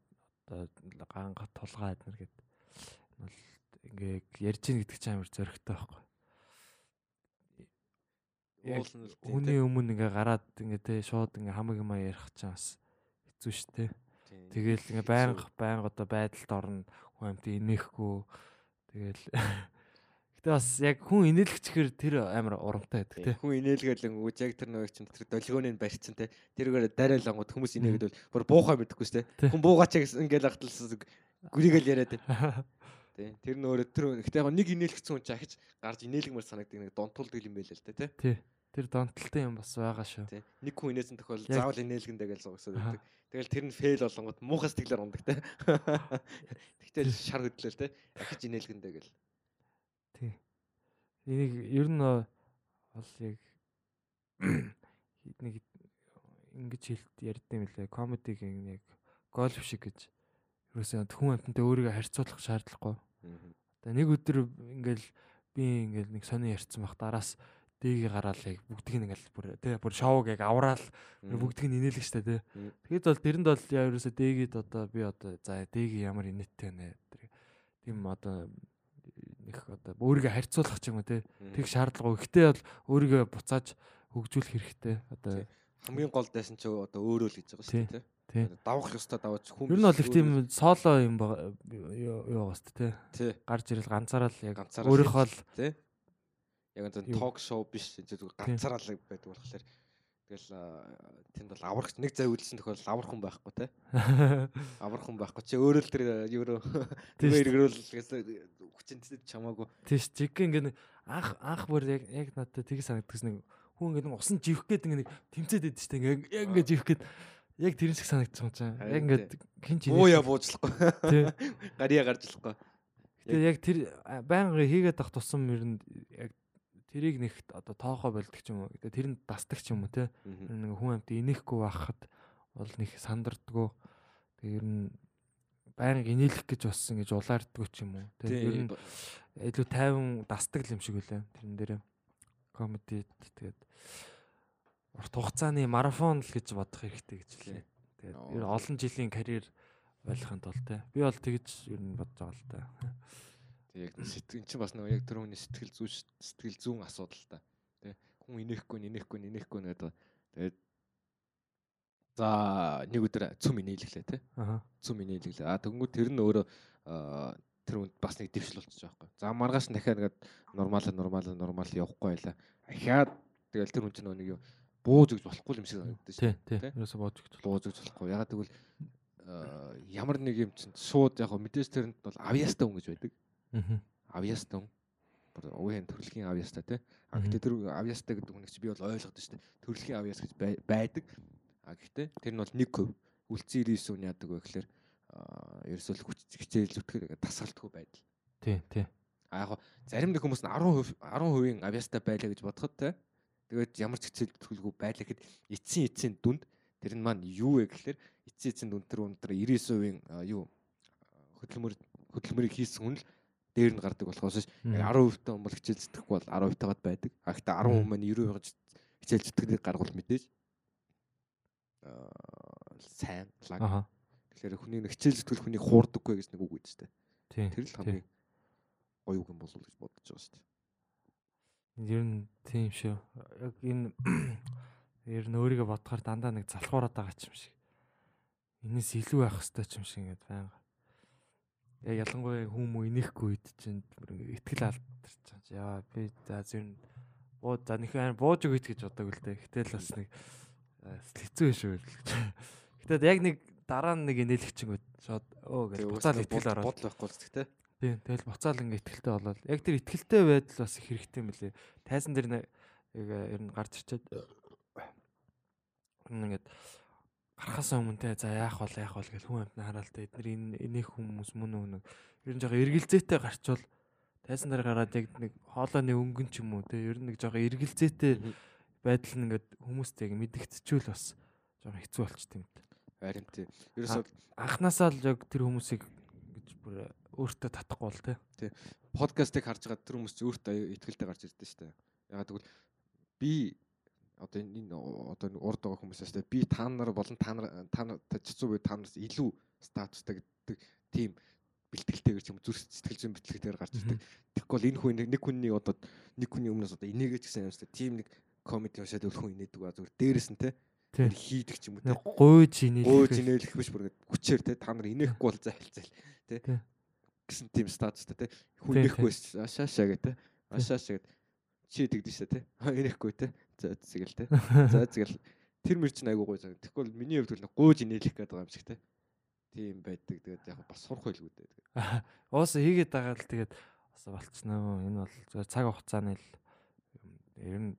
одоо ганга тулгаа эднэр гэд бол ингээ ярьж ийн гэдэг чинь амар зөрөгтэй байхгүй. Хүний өмнө ингээ гараад ингээ те шууд ингээ хамаг юм ярих чинь бас хэцүү тийм. Тэгэл ингээ байнга байнга одоо байдалд орно хүн амт инехгүй тэгэл Гэтэ бас яг хүн инээлгчээр тэр амар урамтай байдаг те. Хүн инээлгээл өнгөж яг тэр нэг чинь тэр долгионыг барьцсан те. Тэргээр дарайлангууд хүмүүс инээгээд бол бүр буухай мэдэхгүй те. Тий. Хүн буугаач ингээл ахталсан гүрийгээл яриад те. Тий. Тэр нөөрэ тэр гэхдээ яг нэг инээлгцэн хүн ч ахиж гарч инээлгмэр санагддаг нэг донтуулдаг юм байл л те те. Тий. Тэр донтолтой юм бас байгаа шүү. Тий. Нэг хүн инээсэн тохиол заавал инээлгэндээ гэж зогсоод байдаг. Тэгэл тэр нь фейл болгонгод муухай сэтгэлээр ундаг те. Тэгтэл шар хөдлөл те. Ахиж инээлгэндээ гэл. Тий. Энийг ер нь бол яг нэг ингэж хэлт ярьдсан юм лээ. Комедиг яг гольф шиг гэж. Ерөөсөө хүн амьтантай өөрийгөө харьцуулах шаардлагагүй. Одоо нэг өдөр ингээл би ингээл нэг сони ярьсан бах дараас дэгийг гараал яг бүгдийг нь ингээл бүр тий бүр шоуг яг авраал бүгдийг нь инээлэг штэ тий. Тэгэд бол тэрэнд бол яа ерөөсөө дэгийг одоо би одоо за дэгийг ямар инээдтэй нэ тийм одоо нэг одоо өөрийгөө харьцуулах ч юм уу тий. Тэг шаардлагагүй. Гэхдээ бол өөрийгөө буцааж хөгжүүлэх хэрэгтэй. Одоо хамгийн гол дайсан чи одоо өөрөө л гэж байгаа шүү дээ тий. Давах ёстой даваач хүн. Ер нь бол их тийм соло юм юу юу баст тий. Гарч ирэл ганцаараа л яг Ганцаараа өөрийнхөө л. Яг энэ ток шоу биш зүгээр ганцаараа л байдаг болохоор тэгэл тэнд бол аврах нэг зай үйлсэн тохиол аврах хүн байхгүй тий. Аврах хүн байхгүй чи өөрөө л тэр евро эргэрүүл хүчинтэд чамаагүй. тийш чиг ингээ нэг анх анх бүр яг яг надад тийг санагдчихсан нэг хүн ингээ нэг усан живх гээд ингээ нэг тэмцээд байдаг шүү дээ. Ингээ яг ингээ живх гээд яг тэр шиг санагдчихсан юм чинь. Яг Харин ингээ хин ч Бууя буучлахгүй. Тий. Гарья гарч болохгүй. Тэгээ яг тэр байнга хийгээд ах тусам нь яг тэрийг нэг одоо тоохоо болдог ч юм уу. Тэгээ тэр нь дасдаг ч юм уу те. Нэг хүн амт инехгүй байхад бол нэг сандардггүй. Тэгээ ер нь байнга инээлэх гэж болсон гэж улаардггүй ч юм уу. Тэгээ ер нь илүү тайван дасдаг юм шиг үлээ. Тэрэн дээр комеди тэгээд урт хугацааны марафон л гэж бодох хэрэгтэй гэж Тий. лээ. Тэгээд ер олон жилийн карьер байлгахын тулд те. Би бол тэгж ер нь бодож байгаа л та. Тэг яг сэтгэл чинь бас нөгөө яг тэр хүний сэтгэл зүйн ш- сэтгэл зүүн асуудал та. Тэ хүн инехгүй инехгүй инехгүй гэдэг. Тэгээд за нэг өдөр цүм инээлглээ те. Аха. Цүм инээлглээ. А тэгэнгүүт тэр нь өөрөө аа, тэр хүнд бас нэг дэвшил болчихж байгаа байхгүй. За маргааш дахиад ингээд нормал нормал нормал явахгүй байла. Ахиад тэгэл тэр хүн чинь нэг юу бууж өгч болохгүй юм шиг санагддаг Тий, шүү. тий. Тэ? Ерөөсө боож өгч. бууж өгч болохгүй. Ягаад гэвэл аа, ямар нэг юм чинь шууд яг мэдээж тэрэнд бол авьяастай хүн гэж байдаг. Хүн. Бүр уугийн төрөлхийн авьяастай тий. А гэхдээ тэр авьяастай гэдэг хүнийг чи би бол ойлгоод дээ. Төрөлхийн авьяас гэж бай- байдаг. А гэхдээ тэр нь бол 1%. Үлцэн 99 үн яадаг вэ гэхээр ерөөсөө хүч хичээл зүтгэл тасгалтгүй байдал. Тий, тий. А яг зарим нэг хүмүүс нь 10% 10% авьяастай байлаа гэж бодоход те. Тэгээд ямар ч хичээл зүтгэлгүй байлаа гэхэд эцсийн эцсийн дүнд тэр нь маань юу вэ гэхээр эцсийн эцсийн дүнд тэр өндөр 99% а, юу а, хөдөлмөр хөдөлмөрийг хийсэн хүн л дээр нь гардаг болохоос ш Мгм. 10% та бол хичээл зүтгэхгүй бол 10% тагаад байдаг. А гэхдээ 10% Мгм. маань 90% гэж хичээл зүтгэдэг гаргал мэдээж аа сайн лаг. Тэгэхээр хүний нэг хичээл зүтгэл хүний хуурдаггүй гэж нэг үг үү. Тий. Тэр л хамгийн гоё үг юм болов гэж бодож байгаа штэ. Ер нь тийм шүү. Яг энэ ер нь өөрийгөө бодохоор дандаа нэг залхуураад байгаа ч юм шиг. Энэс илүү байх хэвээр ч юм шиг ингээд байнга. Ялангуяа хүмүү инехгүй үед чинь бүр ингээд ихтгэл алдарч байгаа. Яа би за нь буу за нөх айн бууж өгöd гэж бодог л дээ. Гэтэл бас нэг хэцүү шүү л гэж. Гэтэл яг нэг дараа нь нэг инээлгчэнгүүд шууд оо гэж буцаал итгэл ороод. бодол байхгүй л зүгтэй. Тийм тэгэл буцаал ингээ ихтэлтэй болоод яг тэр ихтэлтэй байдал бас их хэрэгтэй юм лээ. Тайзан дээр нэг ер нь гарч ирчээд ингээд гарахаас өмнө те за яах бол яах бол гэл хүн амтны хараал та эдгээр энэ энийх хүмүүс мөн үү нэг ер нь жоохон эргэлзээтэй гарчвал тайзан дээр гараад яг нэг хоолойны өнгөн ч юм уу те ер нь нэг жоохон эргэлзээтэй байдал нь ингээд хүмүүстэй мэдгдчихвэл бас жоохон хэцүү болчт юм. Харин тийм. Ерөөсөө Анханасаа л яг тэр хүмүүсийг гэж бүр өөртөө татахгүй бол те. подкастыг харж байгаа тэр хүмүүс чинь өөртөө ихтгэлтэй гарч ирдэ штэ. Ягаад гэвэл би одоо энэ одоо нэг урд байгаа хүмүүсээс тэ би та нар болон та нар та нар чицүү буй та нараас илүү статустай гэдэг тийм бэлтгэлтэйгэр ч юм зүрх сэтгэл зүйн бэлтгэлтэйгээр гарч ирдэг. Тэгэхгүй бол энэ хүн нэг хүний одоо нэг хүний өмнөөс одоо инээгээд гэсэн юм штэ. Тийм нэг комеди уншаад өл хүн инээдэг ба зүгээр дээрэс нь те. Хийдэг ч юм уу те. Гуйж инээлэх. Өө зинээлэх биш. бүр хүчээр те. Та нар инехгүй бол зайлцал те. Тий. гэсэн тийм статустай те. Хүн инехгүй ашаашаа гэ те. Ашаашаа гэд чи тэгдэж штэ те. Инехгүй те за зэгэл те за зэгэл тэр мөр чинь айгуу гоё заа тэгвэл миний хувьд бол гууж инээлэх гэдэг байгаа юм шиг те тийм байдаг тэгээд яг бас сурах байлгүй дээ тэгээд Уус хийгээд байгаа л тэгээд бас болцсноо. Энэ бол зөв цаг хугацааны л юм. ер нь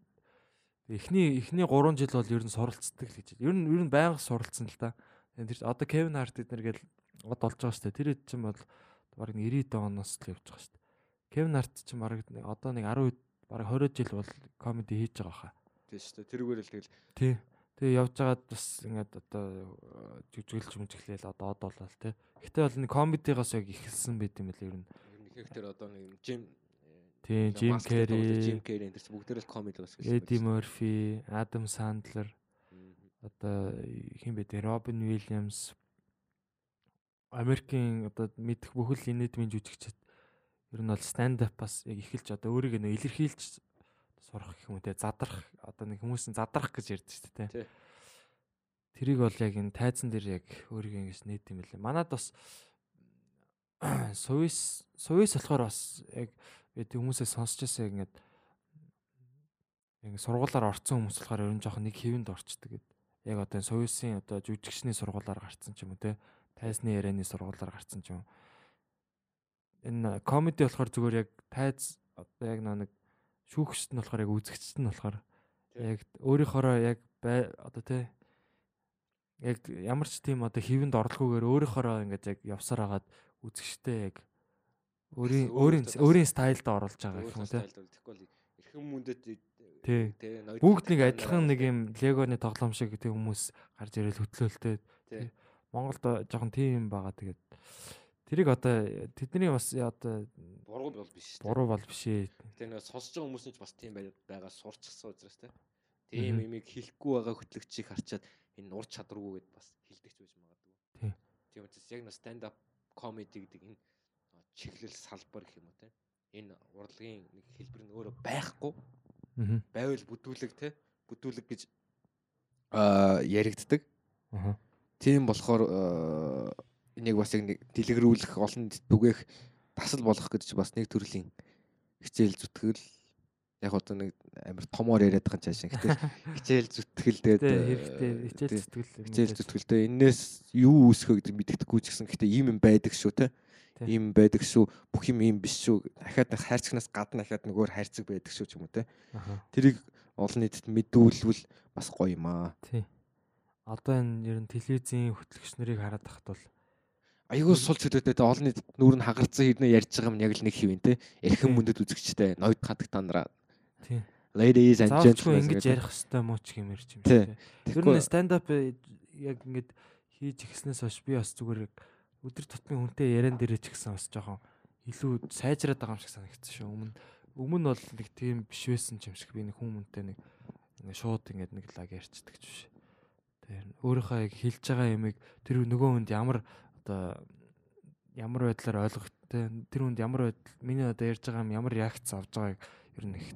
эхний эхний 3 жил бол ер нь суралцдаг л гэж. Ер нь ер нь байнга суралцсан л та. Тэр одоо Кевин Харт эднэр гэл од болж байгаа шүү дээ. Тэр хэд чинь бол баг 90 оноос л явж байгаа шүү дээ. Кевин Харт баг нэг- одоо нэг 10 баг 20 жил бол комеди хийж байгаа хаа. Тийм штэ тэрүүгээр л тэгэл Тий. Тэгээ явж байгаад бас ингээд одоо жүжиглж мүжиглээл одоо од болол те. Гэтэ бол нэг комедигоос яг ихэлсэн байт юм л ер нь. Ер нь ихэнхдээ одоо нэг Jim Тийм, Jim Carrey, Jim Carrey энэ бүгдээр л комеди бас Eddie Murphy, Adam Sandler, одоо хин бэ те Робин Уильямс Америкийн одоо мэдэх бүхэл нийтмийн жүжигчид ер нь бол stand up бас яг эхэлж одоо өөрийгөө нөө илэрхийлж сурах гэх юм те задрах одоо нэг хүмүүс нь задрах гэж ярьдаг шүү дээ те. Тэрийг бол яг энэ тайзан дээр яг өөрийгөө ингэж нийт юм лээ. Манад бас сувис сувис болохоор бас яг бид хүмүүсээ сонсч байсаа ингэж ингэ сургуулаар орцсон хүмүүс болохоор ер нь жоохон нэг хэвэнд орчдөг гэд. Яг одоо сувисын одоо жүжигчний сургуулаар гарцсан ч юм уу те. Тайзны ярианы сургуулаар гарцсан ч юм. Энэ комеди болохоор зүгээр яг тайз одоо яг нэг шүүгчт нь болохоор яг үзэгчт нь болохоор яг өөрийнхоороо яг одоо те яг ямар ч тийм одоо хэвэнд орлогоогоор өөрийнхоороо ингээд яг явсаар хагаад үзэгчтэй яг өөрийн өөрийн өөрийн стайлд оруулж байгаа гэх юм те. Тэгэхгүй бол эрхэм мөндөд Тий. тий Бүгд нэг адилхан нэг юм легоны тоглоом шиг тийм хүмүүс гарч ирэл хөтлөөлтэй. Тий. Монголд жоохон тийм байгаа тэгээд тэрийг одоо тэдний бас одоо буруу бол биш. буруу бол биш ээ. Тэгээ нэг сонсож байгаа хүмүүс нь ч бас тийм бай- байгаа сурчсан учраас те. Тийм имийг хэлэхгүй байгаа хөтлөгчийг харчаад энэ ур чадваргүй гэд бас хилдэг ч байж магадгүй. Тий. Тийм учраас яг нэг stand up comedy гэдэг энэ чиглэл салбар гэх юм уу те. Энэ урлагийн нэг хэлбэр нь өөрөө байхгүй Аа. байвал бүдүүлэг те. Бүдүүлэг гэж аа яригддаг. Аа. Тийм болохоор аа, энийг бас яг нэг дэлгэрүүлэх олон түгээх тасал болгох гэж бас нэг төрлийн хичээл зүтгэл яг одоо нэг амар томоор яриад байгаа юм цааш гэхдээ хичээл зүтгэл тэгээд Тэ аа, хэрэгтэй хичээл зүтгэл хичээл зүтгэлтэй энээс юу үүсгэх гэдэг мэддэхгүй ч гэсэн гэхдээ ийм юм байдаг шүү те ийм байдаг шүү бүх юм ийм биш шүү. Дахиад хайрцагнаас гадна дахиад нөгөө хайрцаг байдаг шүү ч юм уу те тэрийг олон нийтэд мэдүүлвэл бас гоё юм аа. Тий. Одоо энэ ер нь телевизийн хөтлөгч нарыг хараад тахт бол айгуу сул чөлөөтэй олон нийтэд нүүр нь хагарцсан хэрнээ ярьж байгаа юм яг л нэг хэвэн те эрхэм мөндөд үзэгчтэй ноёд хатаг танараа тий. ladies and gentlemen ингэж ярих хэвээр муу ч юм Тий. шиг. тий. Тэгэхгүй нь stand up яг ингэж хийж ихснээс хойш би бас зүгээр өдөр тутмын хүнтэй яриан дээрээ ч гэсэн бас жоохон илүү сайжраад байгаа юм шиг санагдсан шүү. Өмнө өмнө бол нэг тийм биш байсан юм шиг би нэг хүмүүнтэй нэг шууд ингээд нэг лаг ярьцдаг ч биш. Тэр өөрийнхөө яг хэлж байгаа юмыг тэр нөгөө хүнд ямар одоо ямар байдлаар ойлгох тэ тэр хүнд ямар байдал миний одоо ярьж байгаа юм ямар реакц авж байгааг ер нь их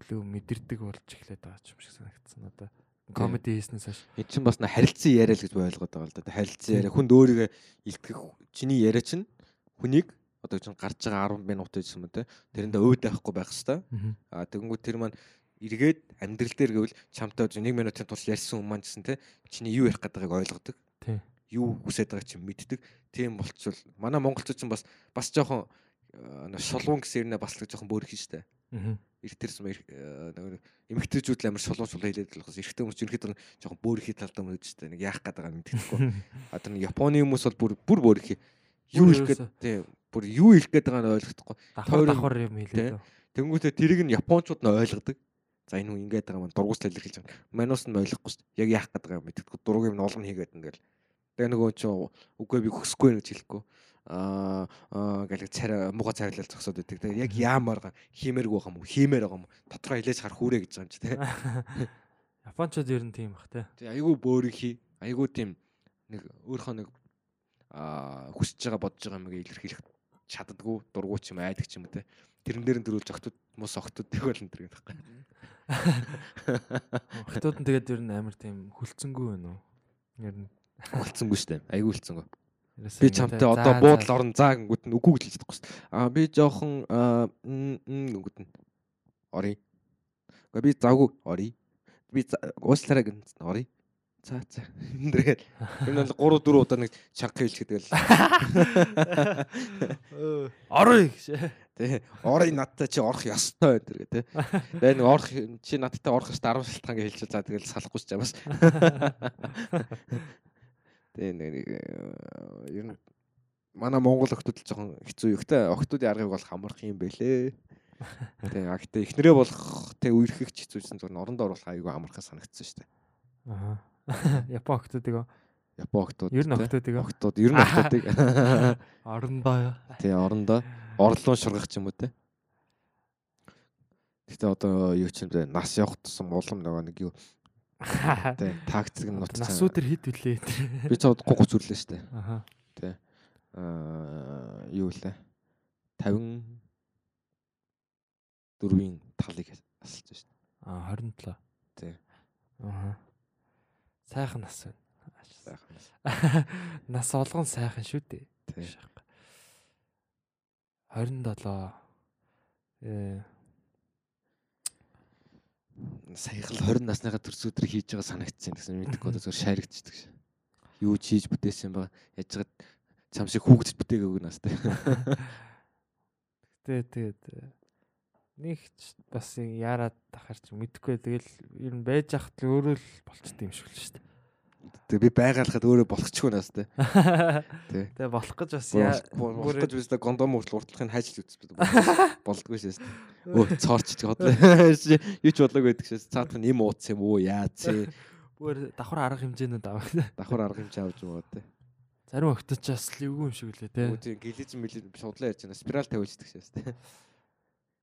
илүү мэдэрдэг болж эхлэх байгаа юм шиг санагдсан надаа. Комеди хийснээс хойш. эн чинь бас нэг харилцан яриа л гэж ойлгоод байгаа л да. Харилцан яриа хүнд өөрийгөө илтгэх чиний яриа чинь хүнийг одоо чинь гарч байгаа 10 минут гэсэн юм те. Тэрэндээ өөд байхгүй байх хэвээр. А тэгэнгүүт тэр маань эргээд амьдрал дээр гэвэл чамтай 1 минутын турш ярьсан хүн маань гэсэн те. Чиний юу ярих гэдгийг ойлгодог. Юу хүсэж байгааг чинь мэддэг. Тийм болцвол манай монголчууд чинь бас бас жоохон нэг шулуун гэсэн нэ бас л жоохон бөөрөх штэ. Аа. эртэрс мэр нэг эмэгтэйчүүд л амар шулуун шулуун хэлээд л болохоос эрэгтэй хүмүүс ерөөхдөө жоохон бөөрийнхий талдаа мөн үз тээ нэг яах гээд байгаа юм мэддэхгүй. Одоо нэг Японы хүмүүс бол бүр бүр бөөрийнхий юу хэлэх гээд тийм бүр юу хэлэх гээд байгааг нь ойлгохгүй. Давхар давхар юм Тий. хэлээ. Тэнгүүтээ тэрийг нь японочууд нь ойлгодог. За энэ хүн ингэж байгаа маань дургуус талхилж байгаа. Манус нь ойлгохгүй шүү дээ. Яг яах гээд байгаа юм мэддэхгүй. Дургуг юм уулган хийгээд ингээл. Тэгээ нөгөө чи үгүй би хөсөхгүй гэж хэлэхгүй. Аа гэлэг царай муга царайлал зогсоод байдаг. Тэгээ яг яамаар га хиймээргүй байгаа юм уу? Хиймээр байгаа юм уу? Дотроо хилээж харах хүрээ гэж байгаа юм чи тий. Япончууд ер нь тийм бах те. Тэгээ айгүй бөөрийнхий айгүй тийм нэг өөрийнхөө нэг аа хүсэж байгаа бодож байгаа юмыг илэрхийлэх чаддгүй дургуй ч юм айдаг ч юм те. Тэрэн дээр нь дөрүүлж огтуд мус огтуд гэх бол энэ төр юм байна. Хятад нь тэгээд ер нь амар тийм хүлцэнгүй байна уу? Ер нь Үлцэнгүй шүү дээ. Айгүй ерөөсөө Би чамтай одоо буудал орно заа гингүүд нь үгүй гэж хэлж чадахгүй шүү. Аа би жоохон гингүүд нь орё. Гэхдээ би завгүй орё. Би за- ууслаараа гин орё. За за. Эндрэгээл энэ бол 3 4 удаа нэг чанга хэлчихдэг л. Орой гэж. Тэ орой надтай чи орох ёстой энэ гэх тэ. Тэгээ нэг орох чи надтай орох ёстой 10 шалтгаан гэж хэлчихэл за тэгэл салахгүй ч чамаас. Тэгээ нэг э, ер нь манай монгол охтууд л жоохон хэцүү гэдэг. Охтуудын аргыг бол хамрах юм бэлээ. Тэгээ а гэтээ эхнэрээ болох тэг үерхэгч хэцүүсэн зөв орондоо оруулах аягүй амархан санагдсан шүү дээ. Аа. Япон октодыг Япон октод. ер нь октодыг октод ер нь октодыг орондоо тий орондоо орлон шургах ч юм уу те. Гэтэ одоо юу ч юм бэ нас явах тусам улам нөгөө нэг юу тий тактик нь нут насуу төр хит үлээ. би цаад 30 хүрлээ штэ. Аха. Аа юу лээ 50 дөрвийн талыг асалж штэ. Аа 27. Тий. Аха. Сайхан нас байна. Сайхан. Нас олгон сайхан шүү дээ. Тий. 27. Э саяхан л 20 насныхаа төрс өдөр хийж байгаа санагдчихээн гэсэн мэдээгүй одоо зөвөр шааригдчихдаг ш. Юу ч хийж бүтээсэн байгаа. Яж гад чам шиг хүүгдэж бүтээгээгүй настай. Гэтэ тэгээд нэг ч бас яарад тахаар ч мэдэхгүй тэгэл ер нь байж хахад л өөрөө л болчтой юм шиг л шүү Тэгээ би байгаалахад өөрөө болохчгүй настай. Тий. дээ. Тэгээ болох гэж бас яа Болох гэж биш та гондом хүртэл уртлахыг хайж үзсэн. Болдгоо шээс. Өө цоорч ч бодлоо. Юу ч бодлоо гэдэг шээс. Цаадах нь юм ууц юм уу яац. бүр давхар арга хэмжээнд авах. Давхар арга хэмжээ авч байгаа те. Зарим өгтөч бас л эвгүй юм шиг лээ те. Өө тийм гэлэж мэлэж шудлаа ярьж байна. Спираль тавьчихдаг шээс те.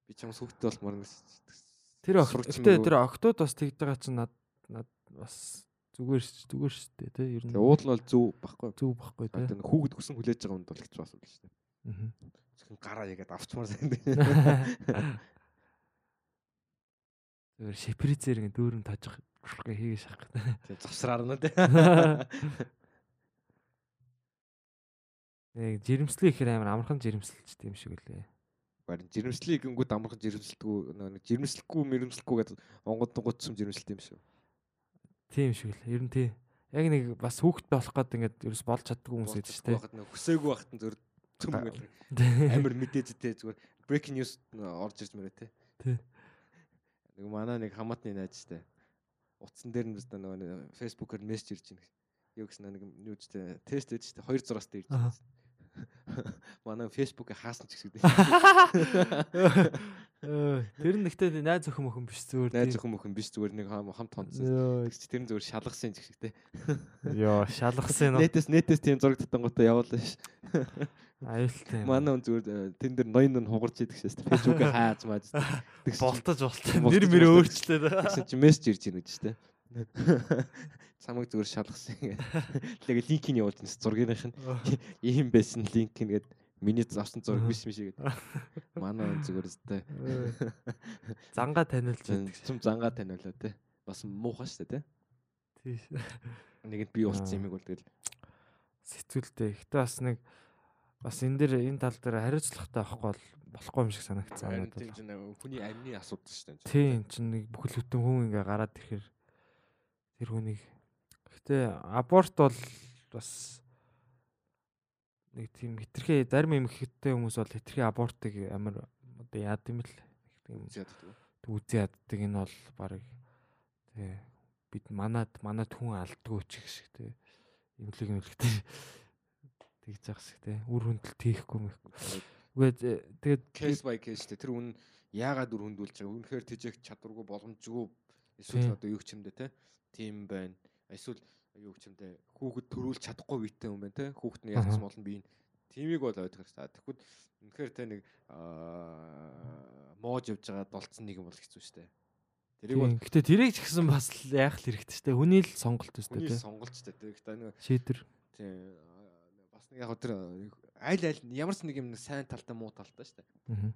Би ч юм сүхтээ бол мөрөнгөс. Тэр мөрөө. тэр октод бас тэгж байгаа чинь над над бас зүгээр ш- зүгээр дээ те. Ер нь Тэгээ уудлал бол зөв баггүй. зүв байхгүй те. Одоо хүүхэд хүсэн хүлээж байгаа хүнд бол хэцүү асуудал дээ. Мгм. Зөвхөн гараа ягаад авчмаар сайн. Зүгээр шипризээр ингэ дүүрэн тажих гэ хийгээ шахах. Тэгээ завсраар нь те. Нэг жирэмслэг ихээр амар амархан жирэмсэлж тийм шиг үлээ. Барин жирэмслийг гингүүд амархан жирэмсэлдэггүй нэг жирэмслэхгүй мэрэмслэхгүй гэдэг онгод дугуйцсан жирэмсэлт юм шүү. Тийм шиг л. Ер нь тий. Яг нэг бас хүүхэд болох гээд ингээд ерөөс болж чаддгүй хүмүүс байдаг шүү дээ. Хүсээгүй байхад нь зөв цөм гэл амар мэдээжтэй зүгээр breaking news орж ирж мөрөө те. Тий. Нэг манай нэг хамаатны найзтай. Утсан дээр нь өстө нөгөө фэйсбүүкээр мессеж ирж байна. Юу гэсэн нэг юу ч те тест ээж те 2 зураас дээр ирж байна. Манай фэйсбүүкээ хаасан ч гэсэн. Тэр нь нэгтэй найз өхөн өхөн биш зүгээр. Найз охин мөхөн биш зүгээр нэг хам- хамт хонцсон. Йоо, Тэгч тэр нь зүгээр шалгасан ч гэсэн ёо, шалгасан Нэтээс нэтээс тийм зураг татангуудаа явуулаа ш. аюултай. Манай хүн зүгээр э, тэн дээр ноён нь хугарч идэх шээс фэйсбүүкээ хааж мааж. Болтож болтож нэр мэр болтож. өөрчлөөд. Тэгсэн чи мессеж ирж ийн гэж штэ. Цамаг зүгээр шалгасан. Тэгээ линк нь явуулж байна зургийнх нь ийм байсан линк нэгэд миний авсан зураг биш биш гэдэг. Манай хүн зүгээр өстэй. Занга танилж байдаг. Цум зангаа таниулаа те. Бас муухай штэ те. Тийш. Нэгэнд би уулцсан юмыг бол тэгэл Сэтгүүлтэй. Гэтэ бас нэг бас энэ дэр энэ тал дээр хариуцлагатай авахгүй бол болохгүй юм шиг санагдсан харин тийм ч нэг хүний амны асуудал штэ. Тийм чинь нэг бүхэл бүтэн хүн ингээ гараад ирэхээр тэр хүнийг. Гэтээ аборт бол бас нэг тийм хитрхээ зарим юм хиттэй хүмүүс бол хитрхээ абортыг амар одоо яад юм л тийм үзээ яддаг энэ бол баг тий бид манад манад хүн алдгүй ч гэх шиг тий имлэг имлэгтэй тэгж зах шиг тий үр хүндэл тийхгүй мэхгүй үгээд э, тэгээд Case by case штэ. Тэр үн яагаад үр хөндүүлж байгаа? Үнэхээр тэжээх чадваргүй боломжгүй эсвэл одоо юу ч юм дэ те. Тийм байна. Эсвэл юу ч юм дэ хүүхэд төрүүлж чадахгүй биетэй хүн байна те. Хүүхэд нь ялцсан болно би энэ. Тимийг бол ойлгох хэрэгтэй. Тэгэхэд үнэхээр те нэг аа моож явж байгаа долцсон нэг юм бол хэцүү штэ. Тэрийг бол Тийм. Гэтэ тэрийг ч гэсэн бас яах л хэрэгтэй шүү дээ. Хүний л сонголт өстэй хүний тий. сонголт штэ. Тэгэхдээ нэг Шийдвэр. тийм бас нэг яг тэр аль аль ямар ч нэг юм сайн талтай муу талтай штэ. Аа.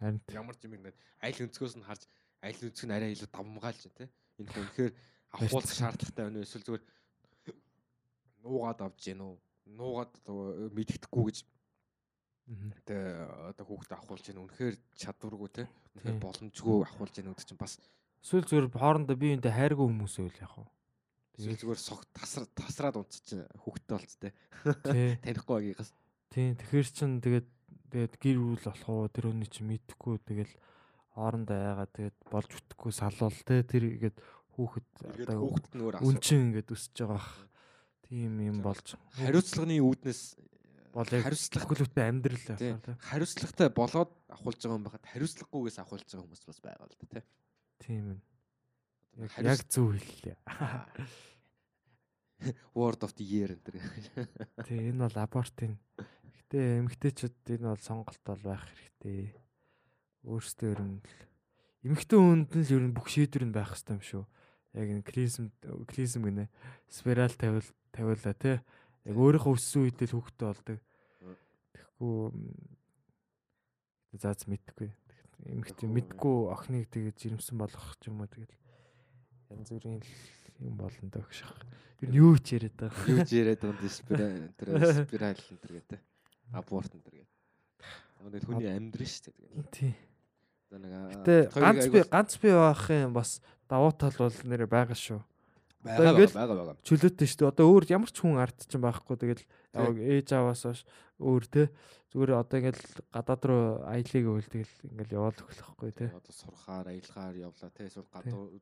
Харин ямар ч юм ингээд аль өнцгөөс нь харж аль өнцг нь арай илүү давмгаалж те энэ хүн үнэхээр авахуулах шаардлагатай байна уу? Эсвэл зүгээр нуугаад авч гин үү? Нуугаад мэддэхгүй гэж Мгм. тэ одоо хүүхдээ авахулж гин үнэхээр чадваргүй те. Үнэхээр боломжгүй авахулж гин гэдэг чинь бас Эсвэл зүгээр хоорондоо би үүндээ хайргүй хүмүүс байл яг уу. тэгэл зүгээр сог тасар тасраад унтчих хүүхдтэй болц те. Танихгүй байгаагаас Тийм. Тэгэхэр чин тэгээд тэгээд гэр бүл болох уу? Тэр хүний чинь мэдхгүй. Тэгэл хоорондоо яагаад тэгээд болж үтгэхгүй салвал те тэр игээд хүүхэд одоо хүүхдэд нь өөр асуу үнчин ингээд өсөж байгаа бах. Тийм юм болж хариуцлагын үүднээс бол яг хариуцлага бүхэлдээ амьдрал Тийм. явахаар те. хариуцлагатай болоод авахулж байгаа юм байхад хариуцлагагүйгээс авахулж байгаа хүмүүс бас байгаа л да те Тийм ээ. Яг- зөв хэллээ. word of the year энэ. Тэг энэ бол абортын. Гэтэ эмэгтэйчүүд энэ бол сонголт бол байх хэрэгтэй. Өөрсдөө ер нь л эмэгтэй хүнд нь л ер нь бүх шийдвэр нь байх хэрэгтэй юм шүү. Яг энэ клизм клизм гинэ. Спираль тавил тавиулаа тий. Яг өөрийнхөө өссөн үедээ л хүүхдтэй болдог. Тэгэхгүй заац мэдхгүй. Эмэгтэй мэдгүй охиныг тэгээд жирэмсэн болгох ч юм уу тэгэл янз бүрийн юм болно даа гэж. Ер нь юу ч яриад байгаа. Юу ч яриад байгаа спираль спираль энэ төр гэдэг. Аборт энэ төр гэдэг. Нэг хүний амьдрын шүү дээ. Тий. Гэтэ ганц би ганц би байхын бас давуу тал бол нэрэ байгаа шүү. байгаа ингээл- байгаа байгаа. Чөлөөтэй шүү дээ. Одоо өөр ямар ч хүн ард чинь байхгүй. Тэгэл яг ээж аваас хойш өөр те зүгээр одоо ингээл гадаад руу аялыг өөл тэгэл ингээл яваал өглөхгүй те. Одоо сурахаар, аялахаар явлаа те эсвэл гадуу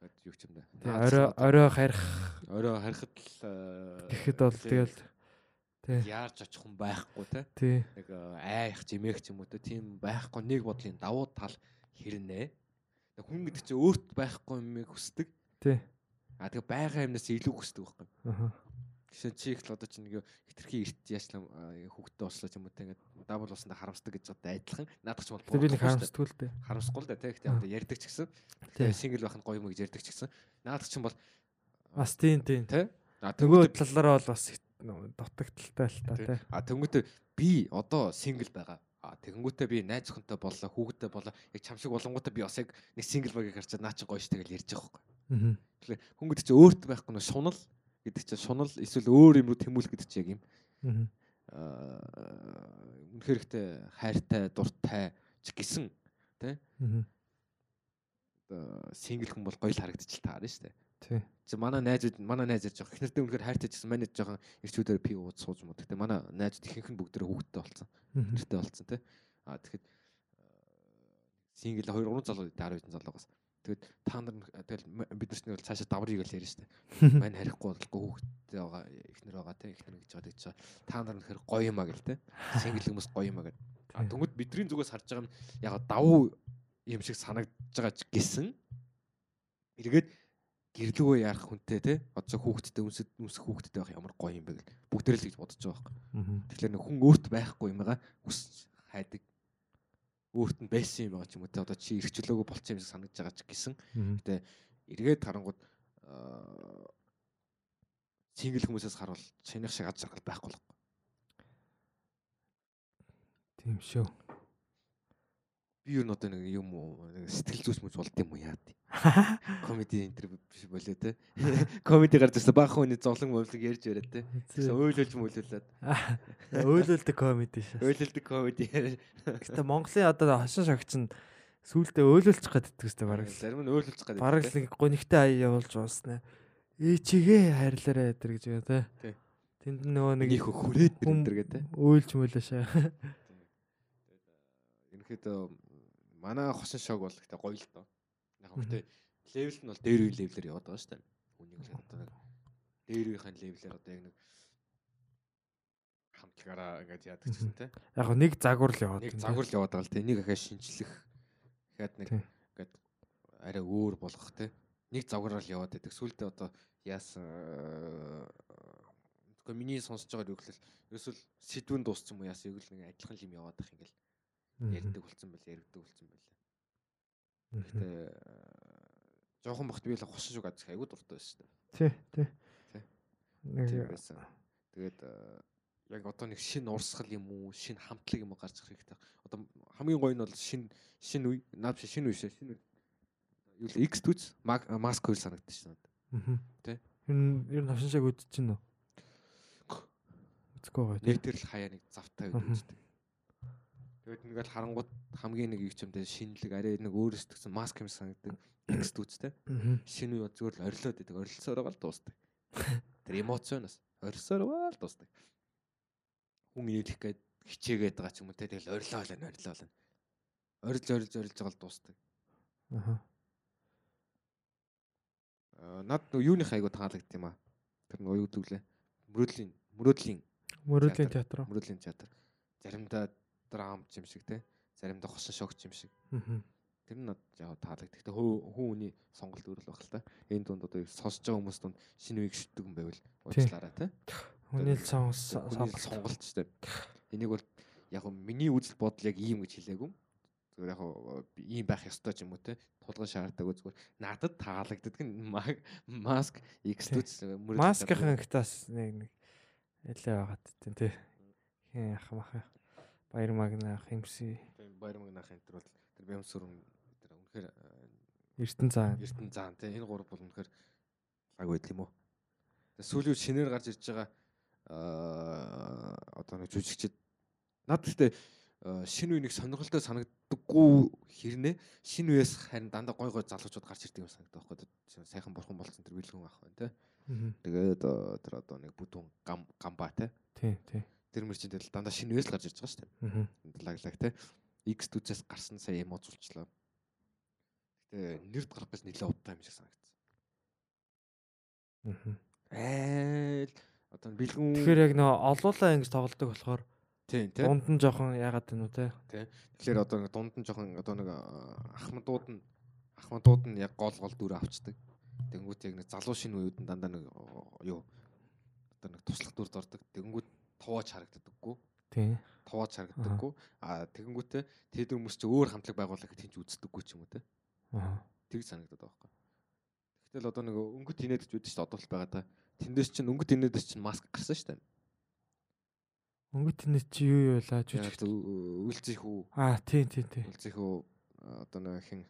гэдэг юу ч юм да. Орой орой харих орой харахад л аа, гэхэд бол тэгэл яарч очих хүн байхгүй те. Нэг аа, айх жимээх ч юм уу те. Тийм байхгүй нэг бодлын давуу тал хэрнээ. Нэг хүн гэдэг чинь өөрт байхгүй юмыг хүсдэг. тий. А тэгээ байгаа юмнаас илүү хүсдэг байхгүй. Жишээ нь чи их л одоо чи нэг хитрхи эрт яачлаа хүүхдтэй болслоо ч юм уу те ингээд дабл болсондоо харамсдаг гэж одоо адилхан. Наадах ч бол би нэг дээ. харамсдгүй л дээ. харамсахгүй л да те. Гэхдээ Аа. одоо ярьдаг ч гэсэн. Тэгээ сингл байх нь гоё юм гэж ярьдаг ч гэсэн. Наадах ч юм бол Бас тийм тийм. те. А Нөгөө талаараа бол бас дутагдaltaй л та тий. а төгөөд би одоо сингл байгаа. А тэгэнгүүтээ би найз охинтой боллоо, хүүхэдтэй боллоо. Яг чам шиг болонгуудаа би бас яг нэг сингл байгааг харчаад наа чи гоё ш тэгэл ярьж байгаа. Аа. Тэгэхээр хүн гэдэг чинь өөрт байхгүй нөө шунал гэдэг чинь шунал эсвэл өөр юм руу тэмүүлэх гэдэг чинь яг юм. Аа. Аа үнэхээр ихтэй хайртай, дуртай ч гэсэн Аа. одоо сингл хүн бол гоё л харагдчих таарна шүү дээ. Тий. Чи манай найзууд манай найз ярьж байгаа. Эхнэртэй үнэхээр хайртай ч гэсэн манайд жоохон ирчүүдээр пи ууз сууж мод. Гэтэ манай найзууд ихэнх нь бүгдээрээ хүүхэдтэй болсон. Аа. Нэртэй болсон тий. Аа тэгэхэд сингл 2 3 залуу 10 хэдэн залуугаас. Тэгэд та нар тэгэл бид нарт нь бол цаашаа даврыг л ярьж штэ. Мань харихгүй болгүй хүүхэдтэй байгаа эхнэр байгаа тий. Эхнэр гэж байгаа гэж. Та нар нөхөр гоё юмаа гэл тий. Сингл хүмүүс гоё гэл. А Тий. тэнгууд бидний зүгээс харж байгаа нь яг давуу юм шиг санагдаж байгаа ч гэсэн эргээд гэрлүүгөө яарах хүнтэй те одоо хүүхдтэй үнсэд үнсэх хүүхдтэй байх ямар гоё юм бэ гэл бүгдээ л гэж бодож байгаа байхгүй. Тэгэхээр нэг хүн өөрт байхгүй юмгаа хүс хайдаг өөрт нь байсан юм байгаа ч юм уу те одоо чи ирчлөөгөө болчих юм шиг санагдаж байгаа ч гэсэн Аа. эргээд харангууд сингл хүмүүсээс харуул чинийх шиг аз жаргал байхгүй л. Тийм шүү. Би юу н одоо нэг юм уу сэтгэл зүйс мүс болд юм уу яа тий. Комеди интервью биш болоо те. Комеди гарч ирсэн баах хүний зовлон мөвлөг ярьж яриа те. Тэгсэн өөлөлж мөлөлөөд. Өөлөлдөг комеди шүү. Өөлөлдөг комеди. Гэтэ Монголын одоо хашин шогч нь сүултээ өөлөлчих гэдэг тест бараг Зарим нь өөлөлж гадаг. бараг л нэг гонигтай ая явуулж ууснаа. Ээ чигээ хайрлаарай гэдэг гэж байгаа те. Тий. Тэнд нөгөө нэг их хүрээд нэрдэр гэдэг те. өөлж мөлөөшөө. Ерөнхийдөө манай хосон шог бол гэхдээ гоё л доо. Яг гэхдээ левел нь бол дээр үе левелээр яваад байгаа шүү дээ. Үнийг л одоо нэг дээр үеийн левелээр одоо яг нэг хамтлагаараа ингээд яадаг ч гэсэн те. Яг нэг загвар л яваад. Нэг загвар л яваад байгаа л те. Энийг ахаа шинжлэх гэхэд нэг ингээд арай өөр болгох те. Нэг загвараар л яваад байдаг. Сүүлдээ одоо яасан Гэхдээ миний сонсож байгаа юу гэхэл ерөөсөл сэдвэн дууссан юм яасан яг л нэг адилхан юм яваад их ингээл Мгм. ярьдаг болсон байл яригдаг болсон байл. Мгм. Гэтэ жоохон бахт би л хосон шуг аз айгуу дуртай байсан шүү дээ. Тий, тий. Тий. Байсан. Тэгээд э, яг одоо нэг шин урсгал юм уу, шин хамтлаг юм уу гарч ирэх хэрэгтэй. Одоо хамгийн гоё нь бол шин шин үе, наад шин үе шээ. Шин үе. Юу л X түүц маск хөл дээ. Мгм. Тий. Ер нь ер нь хавшин шаг үдчих чинь үү? Үзэхгүй байгаа. Нэг тэр л хаяа нэг завтай Мгм. Тэгээд ингээл харангууд хамгийн нэг юм чимтэй шинэлэг арай нэг өөр сэтгсэн маск юм санагддаг. X түүцтэй. Мгм. шинэ үе зүгээр л орилоод идэг орилсоор байгаа л дуустдаг. Тэр эмоцноос орилсоор байгаа л дуустдаг. Хүн ийлэх гээд хичээгээд байгаа ч юм уу те тэгэл орилоо олно орилоо олно. Орилж орилж орилж байгаа л дуустдаг. Аха. Аа над нөгөө юуных айгу таалагдт юм аа. Тэр нөгөө юу гэвэл мөрөөдлийн мөрөөдлийн Мөрөдлийн Театр. мөрөөдлийн театр. Заримдаа драм юм шиг те. Заримдаа хосон шогч юм шиг. Тэр нь яг таалагддаг. Гэхдээ хүн хүн хүний сонголт өөр л байх л та. Энэ дунд одоо сонсож байгаа хүмүүс дунд шинэ үеийг шүтдэг юм байвал уучлаарай те. Хүний л л сонголт ч те. Энийг бол яг миний үзэл бодол яг ийм гэж хэлээгүй. Зүгээр яг ийм байх ёстой ч юм уу те. Тулгын шаарддаг зүгээр надад таалагддаг маск X2 маскын гтас нэг нэг ялээ байгаад тийм тий. Хин ах мах. Баяр магна химси баяр магнах энэ төр бол тэр бямсүрэн тэр үнэхээр Эрдэн цаан. Эрдэн заан те энэ гурав бол үнэхээр лаг байд юм уу. Сүүлийн шинээр гарч ирж байгаа аа одоо нэг жүжигчд над гэхдээ шинэ үеийг сонирхолтой санагддаггүй хэрнээ шинэ үеэс харин дандаа гой гой залуучууд гарч ирдэг юм санагдаад байхгүй сайхан бурхан болсон тэр бэлгэн ах байна те. Тэгээд тэр одоо нэг бүдүүн гам гамба те. Тий, тий. Тэр мөр чинь тэгэл дандаа шинэ үеэс л гарч ирж байгаа шүү дээ. Лаглаг те. X дүцээс гарсан сая эмоцулчлаа. Гэтэ нэрд гарах гэж нэлээд удаа юм шиг санагдсан. Айл одоо бэлгүүн Тэгэхээр яг нөө олуулаа ингэж тоглолдог болохоор тийм тийм. дунд нь жоохон яагаад вэ нү те. Тэгэхээр одоо нэг дунд нь жоохон одоо нэг ахмадууд нь ахмадууд нь яг гол гол дүр авчдаг. Тэнгүүт яг нэг залуу шинэ үеуд нь дандаа нэг юу одоо нэг туслах дүрд ордог. Тэнгүүт товооч харагддаггүй. Тий. Товооч харагддаггүй. А тэгэнгүүтээ тэд хүмүүс чи өөр хамтлаг байгуулах гэж тэнч үздэггүй ч юм уу те. Аа. Тэг санагдаад байгаа байхгүй. Тэгтэл одоо нэг өнгөт инээд гэж үүдэж шүү дээ одоолт байгаа та. Тэндээс чинь өнгөт инээдээс чинь маск гарсан шүү дээ. Өнгөт энэ чи юу юу лаа Яг жүжиг. үлзих үү? Аа тий тий тий. Үлзих үү? Одоо нэг хин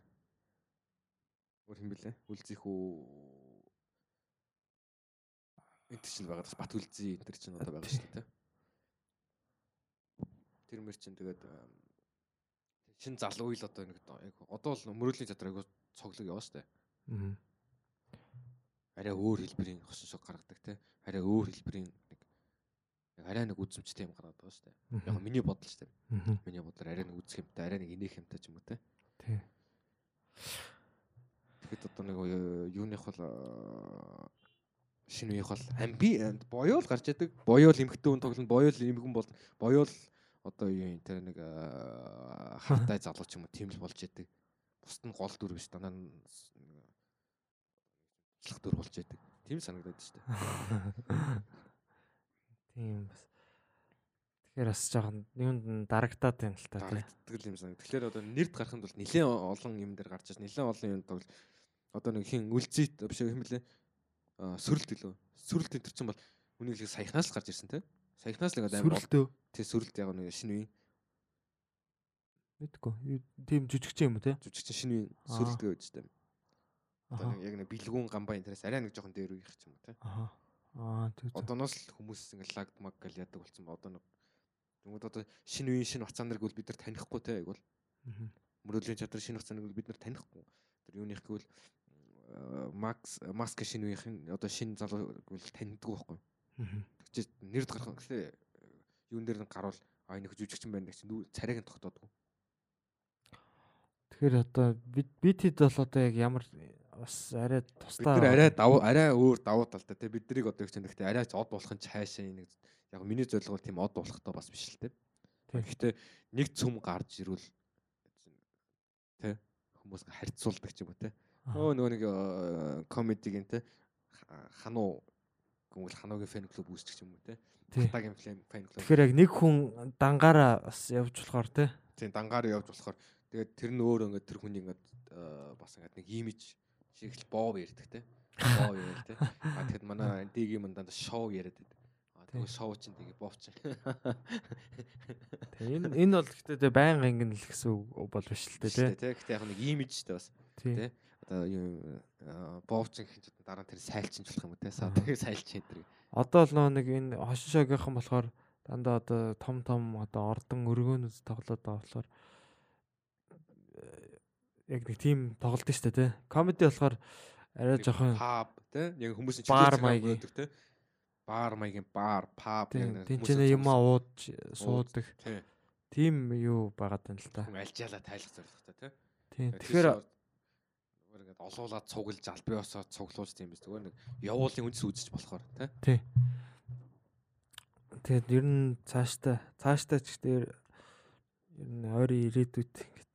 өөр хин блэ? Үлзих үү? Энд чинь байгаа бас бат үлзий энэ төр чинь одоо байгаа шүү дээ. Тэр мэр чинь тэгээд шин залуу үйл одоо нэг яг одоо л мөрөлийн чадвар айгу цоглог яваа дээ. Аа. арай өөр хэлбэрийн хосон шог гаргадаг те арай өөр хэлбэрийн нэг арай нэг үзмжтэй юм гаргадаг дээ. Яг миний бодол. Аа. Миний бодлоор арай нэг үзэх юмтай арай нэг инех юмтай ч юм уу те. Тий. Тэгэхэд одоо нэг э, юуных бол э, шинэ үеих бол амби боёол гарч яадаг. Боёол эмхтэн хүн тоглоно, боёол эмгэн бол боёол одоо юу юм те нэг хартай залуу ч юм уу тийм л болж яадаг. Бусд нь гол дүр биш дандаа туслах дүр болж яадаг. Тийм санагдаад шүү дээ. Тийм бас. Тэгэхээр бас жоохон юунд нь дарагтаад байна л та. Дарагддаг юм санаг. Тэгэхээр одоо нэрд гарахын тулд нэлээд олон юм дээр гарч ирж нэлээд олон юм тоглол одоо нэг хин үлзийт биш юм. Аа сүрэлт гэлөө. Сүрэлт энэ чинь бол үнийг л саяхнаас л гарч ирсэн те. Саяхнаас л ингээд амар Сүрэлтөө тий сүрэлт яг нэг шинэ үе мэдгүй. Тийм жүжигч юм уу те? жүжигч шинэ үе сүрэлт гэж дээ. Одоо яг нэг бэлгүүн гамбаа интерес арай нэг жоохон дээр үеих юм уу те. Аа. Аа тэг. Одооноос л хүмүүс ингээд лагд маг гэл ядаг болсон ба одоо нэг Тэгмүүд одоо шинэ үеийн шинэ хуцаан нарыг бол бид нар танихгүй те Мгм. мөрөдлийн чадвар шинэ хуцааныг бол бид нар танихгүй. Тэр юуных гэвэл э, Макс Маск шинэ үеийн одоо шинэ залууг бол таньдгүй байхгүй. Мгм. Тэгчээ нэрд гарах гэхлээр юун дээр нь гарвал а энэ жүжигчин байна гэж царайг нь тогтоодгүй. Тэгэхээр одоо бид бид хэд бол одоо яг ямар бас арай Бид тусдаа нар арай давуу арай өөр давуу талтай те бид нарыг одоо их чинь гэхдээ арай ч од болох нь цаашаа нэг яг миний зорилго бол тийм од болохтой бас биш л те. Гэхдээ нэг цөм гарч ирвэл те хүмүүс харьцуулдаг ч юм уу те. Өө нөгөө нэг э, комедиг энэ те ха- хануу гүнгэл хануугийн фэн клуб үүсчих юм уу те. Тий. Хатагийн фэн клуб. Тэгэхээр яг нэг хүн дангаараа бас явж болохоор те. Тийм дангаар явж болохоор тэгээд тэр нь өөр ингээд тэр хүний ингээд э, бас ингээд нэг имиж шиг л боо ярьдаг те. Боо яриад те. А тэгэхэд манай дигийн мандаа шоу яриад байдаг. Тэгээ шоу чинь тэгээ боо чинь. Тэг. Энэ энэ бол гэхдээ тэг байнга ингэн л гэсэн үг бол биш л дээ те. Тэ гэхдээ яг нэг имижтэй бас Тий. Одоо юу боовчин гэж дараа нь тэр сайлчин болох юм те. Тэгээ сайлчин энэ. Одоо л нэг энэ хошин шогийнхан болохоор дандаа одоо том том одоо ордон өргөөнүүд тоглоод байгаа болохоор э, яг нэг тийм тоглолт нь шүү дээ те. Комеди болохоор арай жоохон паб те. Яг хүмүүс нь Бар чөлөөт маягийн. те. Бар маягийн бар паб тийм тэнцэнэ юм ууж суудаг. Тий. Тийм юу байгаад байна л та. Хүн альжаалаа тайлах зорилготой те. Тийм. Тэгэхээр зүгээр ингээд олуулаад цуглаж албаасаа цуглуулж тийм биз зүгээр нэг явуулын үндэс үзэж болохоор тий. тэгээд ер нь цааштай цааштай ч гэдэг ер нь ойрын ирээдүйд ингээд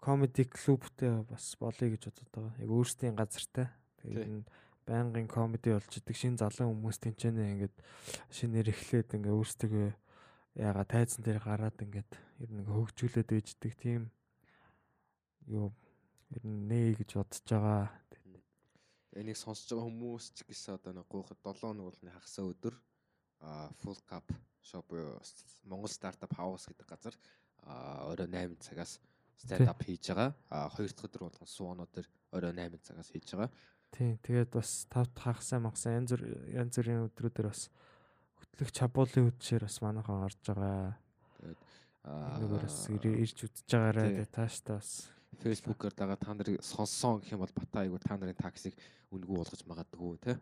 комеди клубтэй бас болъё гэж бодод байгаа. Яг өөрсдийн газартай. Тий. Тэгээд энэ байнгын комеди болж идэг шин залуу хүмүүс тэнцэнэ ингээд шинээр эхлээд ингээ өөрсдөө яага тайзан дээр гараад ингээд ер нь хөгжүүлээд байждаг тийм юу ер нь нээ гэж бодож байгаа. Энийг сонсож байгаа хүмүүс ч гэсэн одоо нэг гоохот 7 хоног болны хагасаа өдөр а full cup shop буюу Монгол стартап хаус гэдэг газар орой 8 цагаас stand up хийж байгаа. А хоёр дахь өдөр болгон суунууд дээр орой 8 цагаас хийж байгаа. Тийм тэгээд бас тав хагасаа магасаа янз бүр янз бүрийн өдрүүдээр бас хөтлөх чабуулын үдшээр бас манайхан орж байгаа. А Энэгээр бас ир- ирж үзэж байгаарай тэгээд тааштай бас Facebook-оор дагаа та нарыг сонссон гэх юм бол бата айгу та нарын таксиг үнгүү болгож магадгүй те.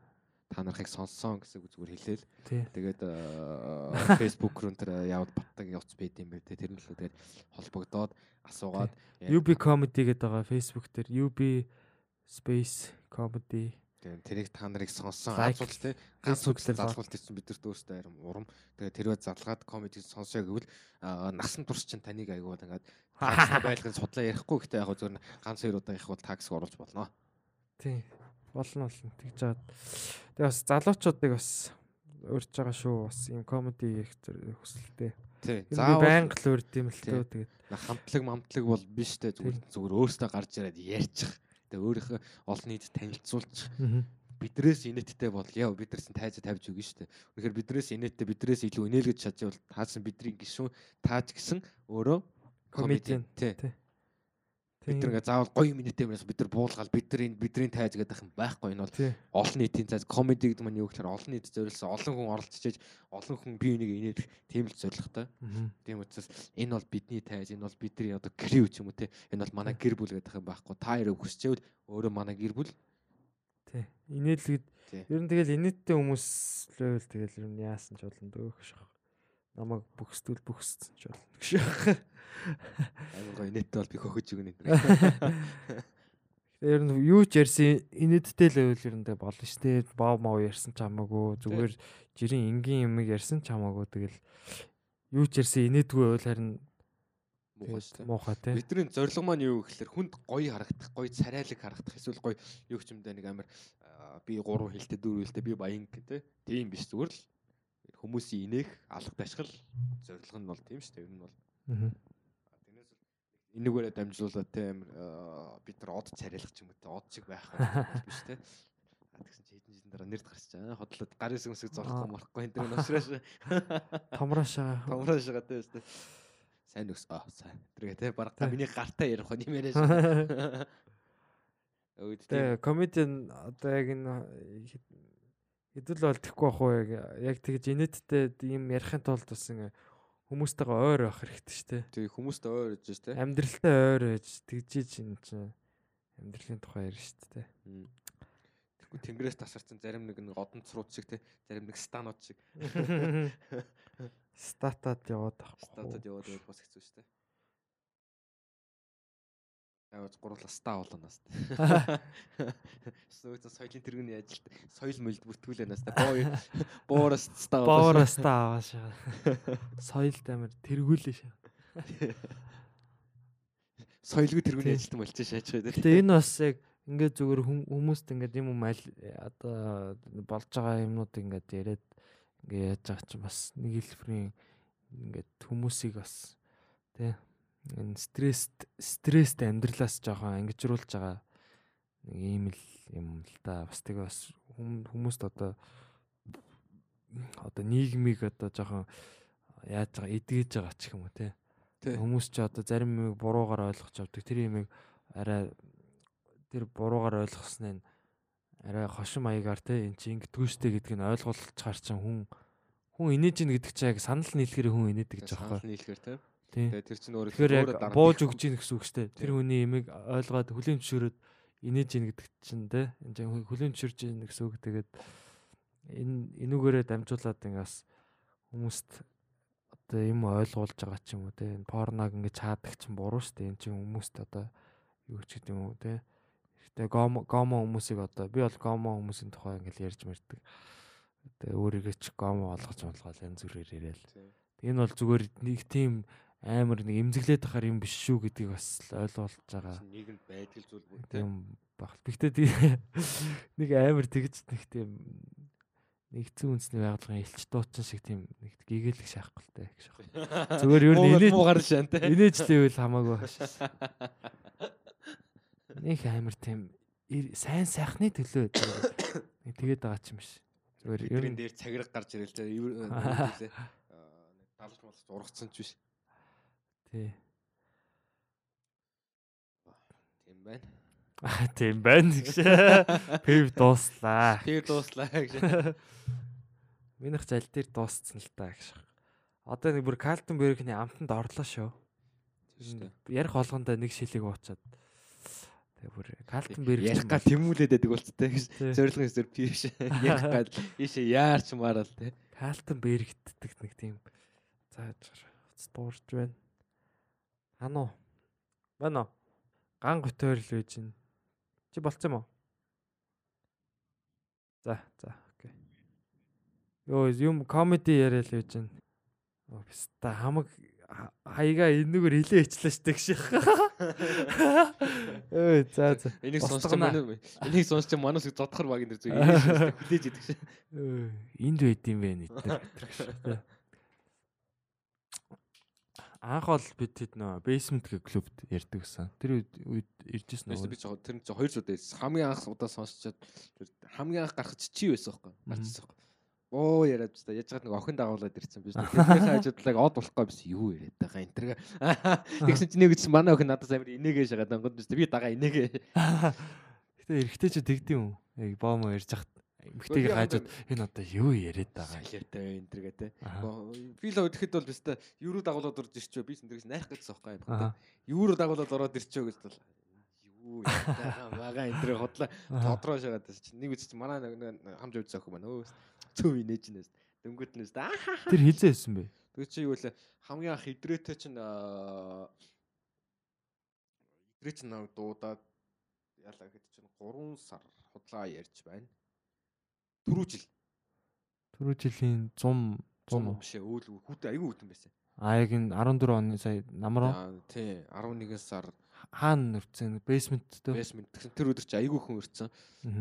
Та нарыг сонссон гэсэн үг зүгээр хэлээл. Тэгээд аа, Facebook руу тэр яваад баттаг явц байд юм бэ те. Тэр нь л тэгээд холбогдоод асуугаад UB comedy гэдэг байгаа Facebook дээр UB space comedy тэгээд тэрийг та нарыг сонссон асуулт Facebook дээр баг. залгуулт чинь бид нарт өөрсдөө арим урам. Тэгээд тэрвээ залгаад комеди сонсоо гэвэл насан турш чинь таныг айгуу ингээд таксна байлгын судлаа ярихгүй гэхдээ яг зөвхөн ганц хоёр удаа их бол такс оруулж болно. тий. Болно болно тэгж жаад. Тэгээ бас залуучуудыг бас урьж байгаа шүү. Бас ийм comedy их хүсэлтэй. Тий. Би Заавал байнга л урд юм л төө тэгээд хамтлаг мамтлаг бол биш те зүгээр зүгээр өөртөө гарч ирээд ярьчих. Тэгээ өөрийнхөө олон нийтэд танилцуулчих. Бидрээс инээдтэй бол яа бидрээс нь тайза тавьж өгнө шүү дээ. Үнэхээр бидрээс инээдтэй бидрээс илүү инээлгэж чадчихвал таасан бидний гişүүн тааж гисэн өөрөө Comedian. тий. Бид нар ингээ заавал гоё минутын юмнаас бид нар буулгаал бидний бидний тайз гэдэг юм байхгүй энэ бол олон нийтийн цаас комеди гэдэг маань юу гэхээр олон нийт зориулсан олон хүн оролцож олон хүн бие биенийг инээлэх тийм л зорилготой. Мгм. Тийм учраас энэ бол бидний тайз, энэ бол бидний одоо крив ч юм уу те. Энэ бол манай гэр бүл гэдэг юм байхгүй. Та хоёроо хүсчээвэл өөрөө манай гэр бүл. Тий. Инээлгэд Тий. ер нь тэгэл инээдтэй хүмүүс лөөл тэгэл ер нь яасан ч болно дөөх шах. Намайг бүхсдүүл бүхсцэн ч болно гэж шах. Амар гоё нэттэй бол би хөхөж өгнө. Ер нь юу ч ярьсан инээдтэй лөөл ер нь тэг болно штэ. Боо моо ярьсан ч хамаагүй зүгээр жирийн энгийн юм ярьсан ч хамаагүй тэгэл юу ч ярьсан инээдгүй байвал харин Муухай дээ. муухай тий. Бидний зорилго маань юу гэхээр хүнд гоё харагдах, гоё царайлаг харагдах эсвэл гоё юу ч юм даа нэг амар аа, би 3 хэлтэй 4 хэлтэй би баян гэдэг тийм биш зүгээр л хүмүүсийн инээх, алга дашгал зорилго нь бол тийм шүү дээ. Ер нь бол. Тэрнээс л энэгээрээ дамжуулаад те бид нар од царайлах ч юм уу те од шиг байх биш те. Тэгсэн чи хэдэн жилийн дараа нэрд гарч чаа. Хотлоод гарын сүнсийг зорхгүй Аа. марахгүй энэ тэр носрош. Томраашаа. Томроо шагаа те өстө. Сайн өс. Аа сайн. Тэргээ те баг миний гартаа ярих юм яриаш. Өөд те. Тэгээ комедиан одоо яг энэ хэдүүл бол тэхгүй бах уу яг тэгж инээдтэй юм ярихын тулд бас ингээ хүмүүстэйгээ ойр байх хэрэгтэй шүү дээ. Тэг хүмүүст ойр гэж те. Амьдралтай ойр байж тэгжиж энэ чинь амьдралын тухай ярина шүү дээ. Тэгэхгүй тэнгэрээс тасарсан зарим нэг нэг одонцрууд шиг те. Зарим нэг станууд шиг. Статад яваад байхгүй. Статад яваад байвал бас хэцүү шүү дээ. Яваад гурлаа ста болоноос. Сүүцэн соёлын тэргүүний ажилд соёл мөлд бүртгүүлэнээс та боо буураас ста Боороос та аваашаа. Соёлд амир тэргүүлээ шээ. соёлгүй тэргүүний ажилтан болчих шааж байгаа Гэтэ энэ бас яг ингээд зүгээр хүм- хүмүүст ингээд юм юм аль одоо болж байгаа юмнууд ингээд яриад ингээд яаж байгаа чинь бас нэг хэлбэрийн ингээд хүмүүсийг бас тий энэ стресст стресст амьдралаас жоохон ангижруулж байгаа нэг ийм л юм л да бас тэгээ бас хүм- хүмүүст одоо одоо нийгмийг одоо жоохон яаж байгаа эдгэж байгаа ч юм уу Тий. хүмүүс ч одоо зарим юмыг буруугаар ойлгож авдаг. Тэр юмыг арай тэр буруугаар ойлгосныг арай хошин маягаар те эн чинь ингэдэггүй штэ гэдгийг нь ойлгуулчихар чинь хүн хүн инээж ийн гэдэг чинь яг санал нийлэхээр хүн инээдэг гэж санал аахгүй. нийлэхээр те. Тэгээ тэр чинь өөрөө өөрөө бууж өгч ийн гэсэн үг штэ. Тий. Тэр хүний ямиг ойлгоод хүлээн зөвшөөрөөд инээж ийн гэдэг чинь энэ чинь хүн хүлээн зөвшөөрж ийн гэсэн үг. Тэгээд энэ энүүгээрээ дамжуулаад ингээс хүмүүст одоо юм ойлгуулж байгаа ч юм уу те энэ порног ингэж хаадаг чинь буруу штэ энэ чинь хүмүүст одоо юу ч гэдэг юм уу те Гэтэ гомо гомо хүмүүсийг одоо би бол гомо хүмүүсийн тухай ингээл ярьж мэрдэг. Тэгээ өөрийгөө ч гомо болгож болгоод янз бүрээр яриад. Тий. Энэ бол зүгээр нэг тийм амар нэг эмзэглээд байхаар юм биш шүү гэдгийг бас ойлгуулж байгаа. Нийгэмд байдаг зүйл бүр тийм. Багт. Гэхдээ тий- нэг амар тэгж нэг тийм нэгдсэн үндэсний байгууллагын элч дуучин шиг тийм нэг гэгээлэг шахгалтай гэж байна. Зүгээр ер нь инээж муугар шан те. инээж лээвэл хамаагүй хашаа. Нэг амар тийм сайн сайхны төлөө нэг тэгээд байгаа ч юм биш. Зүгээр ер нь дээр цагираг гарч ирэл. Ивэр нэг далж молж ургацсан ч биш. Тий. Тийм байна. Аа, Тийм байна гэж. Пив дууслаа. Тэр дууслаа гэж. Минийх зал дээр дууссан л та гэж. Одоо нэг бүр Калтенбергний амтанд орлоо шүү. Тийм Ярих болгондоо нэг шилэг уучаад. Тэгээ бүр Калтенберг Ярих га тэмүүлээд байдаг болцтой гэж. Зорилго зөв пивш. Ярих га ийшээ яарч марал те. Калтенбергддэг нэг тийм зааж дуурж байна. Хано. Байна уу? Ган готойр л байж гин. Чи болцсон юм уу? За, за, окей. Йоо, юм комеди яриа л байж гин. Оо, биста хамаг ха- хаяга энэгээр хилээ ичлээ штэ гэж. Өө, за, за. Энийг сонсч манай энийг сонсч манаас их зодхор баг энэ зүг хүлээж шээ. Өө, энд байд юм бэ нийт. Анх бол бид хэд нөө basement гэх клубт ярьдаг гэсэн. Тэр үед иржсэн нөгөө. би жоо тэр жоо хоёр удаа байсан. Хамгийн анх удаа сонсчод тэр хамгийн анх гарах чи байсан байхгүй. Гарчсан байхгүй. Оо яриад та яж гад нэг охин дагуулад ирсэн биш. Тэрнийхээ ажидлаг од болохгүй биш юу яриад байгаа энэ тэрэг. Тэгсэн чи нэг гэсэн манай охин надаас амар инээгээ шагаад ангууд биш. Би дагаа инээгээ. Гэтэ эргэтэй ч тэгдэв юм. Яг боомо ярьж хат. Эмхтэйг хаажууд энэ одоо юу яриад байгаа юм. Салиатай энэ те. Аха. Би л өдөхэд бол биш та евро дагуулад орж ирчөө. Би тэндээс найрах гэсэн юм. Аха. Евро дагуулад ороод ирчөө гэж бол юу байгаа энэ тэрэг хотлоо тодроо шагаад байсан чинь нэг үз чинь манай нэг хамж зөөх юм байна. Өө цөв инээж нээс. Дөнгөт нээс. Аа Тэр хизээ байсан бэ? Тэгээ чи юу вэ? Хамгийн анх идрээтэй чинь идрээ чинь дуудаад яалаа гэдэг чинь 3 сар худлаа ярьж байна. Түрүү жил. Түрүү жилийн 100 100 100 уу? бишээ өөл хүүтэй аягүй хөтөн байсан. А яг энэ 14 оны сая намруу Аа тий 11 сар хаана нөрцөн basement дөө. basement гэсэн тэр өдөр чи аягүй хүн өрцөн.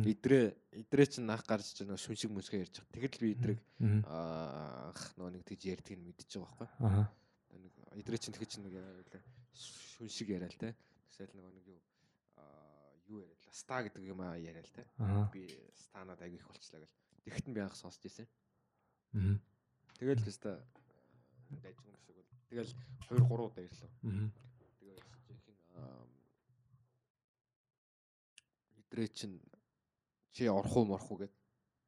Идрээ идрээ чинь наах гарч чинь нэг шүншиг мүсгээ ярьж байгаа. Тэгэл би идрэг Мгм. аа нөгөө нэг тэгж ярьдгийг нь мэдчихэж байгаа байхгүй. Нэг идрээ чинь тэгэж нэг яа вэ шүн шиг яриа л те тэгсэл нөгөө нэг юу аа юу яриа л ста гэдэг юм аа яриа л те. Би станад аяг их болчлаа гэл тэгт нь би анх сонсч ирсэн. Мгм. тэгэл л өста дайж юм шиг бол. Тэгэл 2 3 удаа ирлээ. Мгм. тэгэл жинхэнэ аа, идрээ чинь чи орох уу морох уу гэд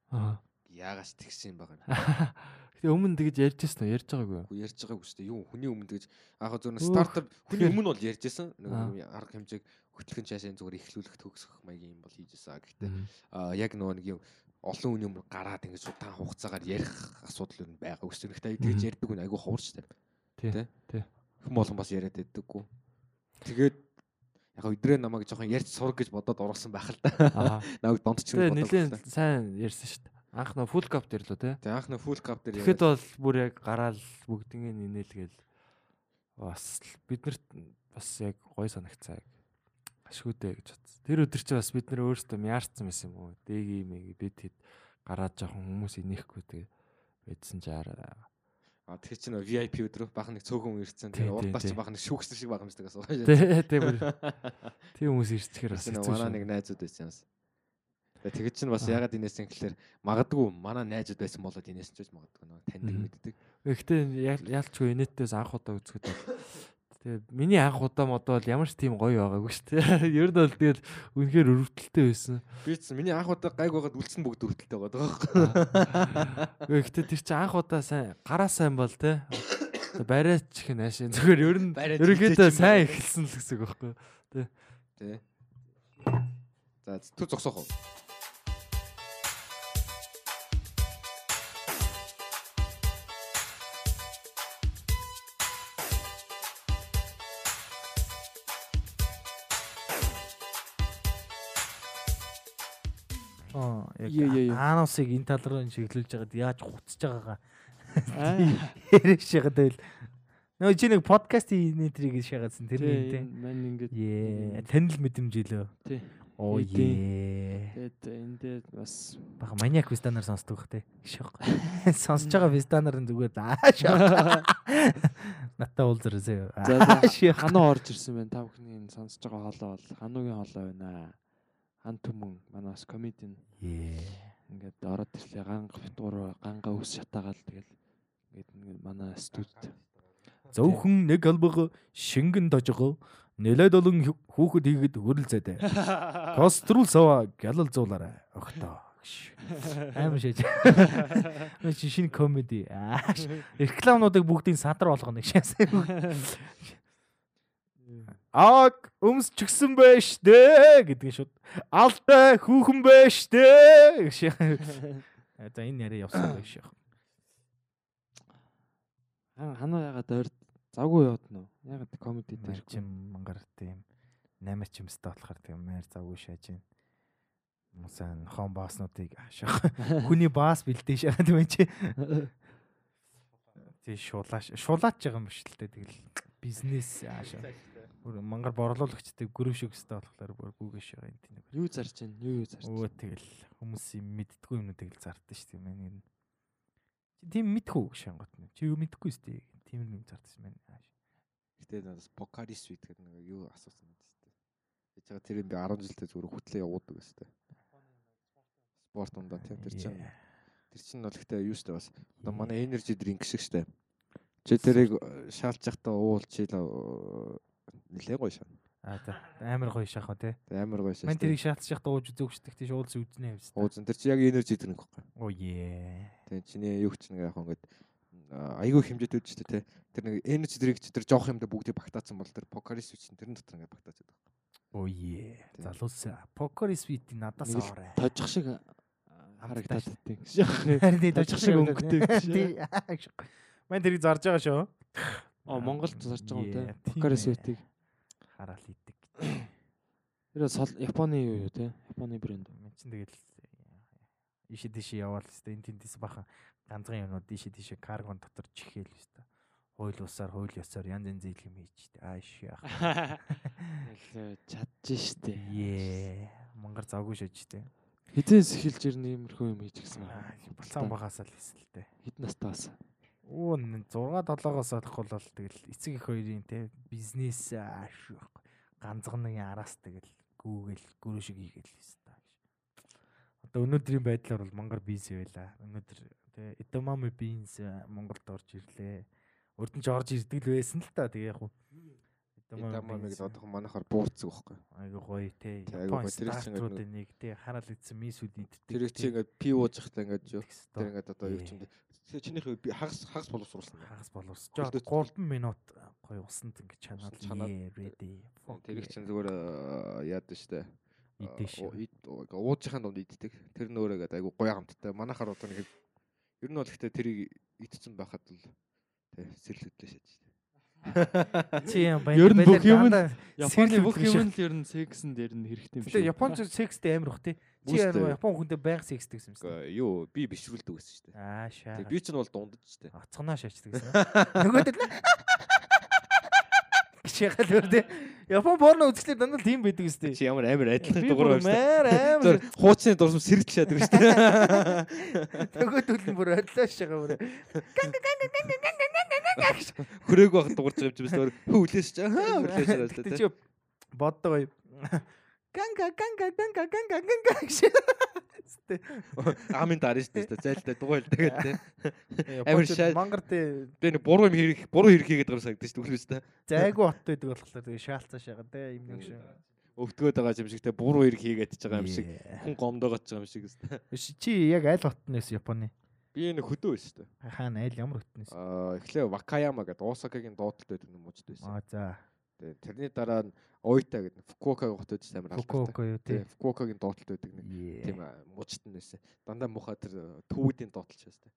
Аха. яагаас тэгсэн юм юм Гэтэ өмнө тэгж ярьжсэн үү? Ярьж байгаагүй юу? Ярьж байгаагүй шүү дээ. Юу хүний өмнө тэгж яг зөв Өөх, стартап хүний өмнө бол ярьжсэн. Нэг Аа. юм арга хэмжээг хөтлөхөн чаашаа зүгээр ихлүүлэх төгсөх маягийн юм бол хийжсэн. Гэхдээ Мгм. аа яг нөгөө нэг юм олон хүний өмнө гараад ингэж удаан хугацаагаар yarих асуудал юу байгаа үстэй. Гэхдээ тэгж ярьдаг хүн айгүй ховор шүү дээ. Тий. Тий. Хэн болон бас яриад байдаггүй. Тэгээд яг өдрөө намайг жоохон ярьж сурах гэж бодоод орсон байх л да. Намайг донд ч Тэгээ юм нэлээд сайн ярьсан шүү дээ. Анх нөө full cup дээр лөө те. Тэг анх нэг full cup дээр Тэгэхэд бол бүр яг гараал бүгднийг нинээлгээл бас биднэрт бас яг гой санагцаа яг ашгүйдэ гэж бодсон. Тэр өдөр чи бас бид нэр өөрсдөө яарцсан байсан юм уу? Дэги мэги бид хэд гараад жоохон хүмүүс инехгүй тэгээ байдсан чаар А тэр чинь VIP өдрөө бахан нэг цөөхөн ирсэн. Тий, Тэгээ тий, тий. чи бахан нэг шүүгсэн шиг юм шиг асуугаа. Тэ тэ бүр тийм хүмүүс ирчихээр бас манай нэг найзууд байсан юмс. Тэгээ тэгэд чинь бас Аа. ягаад инээсэн гэхэлэр магадгүй манай найзууд байсан болоод инээсэн ч гэж магадгүй нөө таньдаг мэддэг. Гэхдээ ял- ялчгүй инээдээс анх удаа үзэхэд тэгээ миний анх удаа модоо бол ямар ч тийм гоё байгаагүй шүү дээ. Ер нь бол тэгэл үнэхээр өрөвдөлттэй байсан. Би ч миний анх удаа гайг байгаад үлдсэн бүгд өртөлтэй байгаа даа. Гэхдээ тэр чинь анх удаа сайн гараа сайн бол те. Бариач их наашаа зүгээр ер нь ерөнхийдөө юм сайн эхэлсэн л гэсэн үг байхгүй. Тэ. За түр зогсоох уу? Аа юу. Аанусыг энэ тал руу шиглүүлж байгаад яаж хуцж байгаагаа Аа. яриаш байгаа дэвэл Нөө чи нэг подкаст нэтрийг шагаадсан тэр Тий, нэг тий. энэ Мань ингээд танил мэдрэмжлөө. Тий. Оо е. Тэгээд эндээ бас Бага маниак вистанаар сонсдог бах тий. Шок. Сонсож байгаа вистанаар нь зүгээр аа шок. Натаа уулзарсаа. За, за. Хануу орж ирсэн байна. Та бүхний энэ сонсож байгаа хоолой бол хануугийн хоолой байна. Хан түмэн манай бас комедийн ингээд ороод ирлээ ганга битгуур ганга ус шатаагаал тэгэл ингээд ингээд манай студид Зөвхөн нэг албаг шингэн дожго нэлээд олон хүү- хүүхэд хийгээд хөрөлцөөд. Кострул сава гялал зуулаарай. Огтоо. Амар шээж. Шинэ комеди. Рекламнуудыг бүгдийг садар болгоно шээсээ. Аг өмс чгсэн байж дээ гэдгийг шууд алтай хүүхэн байж дээ. гэж. За энэ яриа явсан байх шээ. Хан хануу ягаад ойр завгүй явдна уу? Ягаад комеди дээр чим мангар тийм 8 чимстэй болохоор тийм маяр завгүй шааж байна. Мусан хон бааснуудыг ашиг. Хүний баас бэлдээ шахаад юм чи. Тий шулаач шулаач байгаа юм биш л дээ тэгэл бизнес аашаа. Бүр мангар борлуулагчдаг гүрэв шиг өстэй болохоор бүр гүүгээш байгаа юм тийм. юу зарж байна? Юу юу зарж байна? Өө тэгэл хүмүүсийн мэддгүй юмнуудыг л зардсан шүү дээ мэн энэ. Чи тийм мэдхүү шангот нь. Чи юу мэдхгүй дээ. Тийм юм зардсан мэн. Гэтэ надаас Покарис вид гэдэг нэг юу асуусан юм тест. Гэж байгаа тэр юм би 10 жилдээ зүгээр хөтлөө явуудаг гэсэн. Спорт ундаа тийм тэр чинь тэр чинь бол ихтэй юу штэ бас одоо манай energy drink шиг штэ. Чи тэрийг э, шаалж явахдаа уул чи л нилээ гоё шаа. Аа за амар гоё шахав те. Тэ амар гоё шаа. Ман тэрийг шаалтж яхад ууж үзөөгчдөг тийш уулз үзнэ юм шүү. Уузан тэр чи яг energy drink байхгүй. Оо е. Тэгээ чиний юу ч нэг яг ингээд айгүй хэмжээтэй штэ тэ. Тэр нэг energy drink чи тэр жоох юмдаа бүгдийг багтаацсан бол тэр Покарис чинь тэрэн дотор ингээд багтаацдаг. Оо е. Тийм. Залуус покер свит надаас Нэг аваарай. тожих шиг харагдаад тийм. Харин тий Тожих шиг шиг өнгөтэй гэж. Ман тэрийг зарж байгаа шүү. Оо Монголд зарж байгаа юм те. Тийм Покарис ээ. Хараал идэг. Тэр сол Японы юу юу те? Японы брэнд. Мен чин тэгэл иши диши яваал хэвээр энэ тэндээс бахан ганцхан юмнууд иши диши каргон дотор чихээл хэвээр. Хууль усаар хууль ёсоор янз янзын юм хийчихдээ. Ааш яах. Элээ чадчих штэ. Е. Монгол завгүй шээжтэй. Хитээс эхэлж ирнэ иймэрхүү юм хийж гисэн. Булцаан багасаа л хийсэлтэй. Хэд настаас. Оо 6 7-оос олохгүй бол тэгэл эцэг их хоёрын те бизнес ааш. Ганцхан араас тэгэл гүүгэл гөрөө шиг хийгээл хэвээр та гэж. Одоо өнөөдрийн байдлаар бол мангар бизнес байла. Өнөөдөр те Edamame beans Монголд орж ирлээ. Урд нь ч орж ирдэг л байсан л та тэгээ яг уу. Эдамамиг л одоох манайхаар буурцаг байхгүй. айгу гоё те. Тий, айгу гоё. Япон Тэр чинь ингээд стартуудын нэг те хараал идсэн мисүүд иддэг. Тэр их чи ингээд пи ууж захтай ингээд юу. Тэр ингээд одоо юу ч юм. Тэгээ чинийх би хагас хагас боловсруулсан. хагас жоо 3 минут гоё усанд ингэ чанаад ready Тэр их чинь зүгээр э, яадаг штэ. Шүү. Уужийнхаа дунд иддэг. Тэр нөөрэ гэдэг айгу гоё хамттай. Манайхаар одоо нэг ер нь бол ихтэй тэрийг идсэн байхад л тий сэрлэгдлээ шээж штэ. чи юм баяр Ер нь бүх юм Японы бүх юм л ер нь сексэн дээр нь хэрэгтэй юм шиг. Тэгээ Японч секстэй амар бах тий. Чи Япон хүнтэй байг гэсэн юм. Гэхдээ юу би бишрүүлдэг байсан штэ. Аа шаа. Тэг би ч нь бол дундаж штэ. Оцгоноо шаачдаг гэсэн. Нөгөөдөл өөр тий. Япон порно үзэхлээр дандаа тийм байдаг үстэй. Чи ямар амар айдлах дугаар байна маар амар хуучны дурсам сэргэлчээд байгаа штэ. нөгөөдөл нь бүр одлоош байгаа бүр. Хөрөөг баг дуурж байгаа юм чи биш өөр хөвлөөс чи. Боддог гоё. Ганга ганга ганга ганга ганга гэж. Тэ. Амын дараа штэ. Зайлтай дугайл тэгээд тий. Японч шаа- мангар тэ Би нэг буруу юм хийх буруу хэрэг хийгээд байгаа санагдаж үглээс тэ. зайгүй хот байдаг болохоор тэгээ шаалцаа шагаа тэ юм нэг шиг. Өвтгөөд байгаа юм шиг тэ буруу хэрэг хийгээд ч байгаа юм шиг. Хүн гомдоогож байгаа юм шиг. Биш, Чи яг аль хотноос Японы? Би нэг хөдөө байсан штэ. Хаана аль ямар хотноос? Аа эхлээ Вакаяма гэдэг Осакагийн доотлолт байдаг юм уучд байсан. Аа за. Тэгээ тэрний дараа нь Оита гэдэг Фукуокагийн хот байж амар алдартай. Фукуока юу Тий. Фукуокагийн доотлолт байдаг нэг тийм мужтан байсан. Дандаа муха тэр төвүүдийн доотлолч байсан.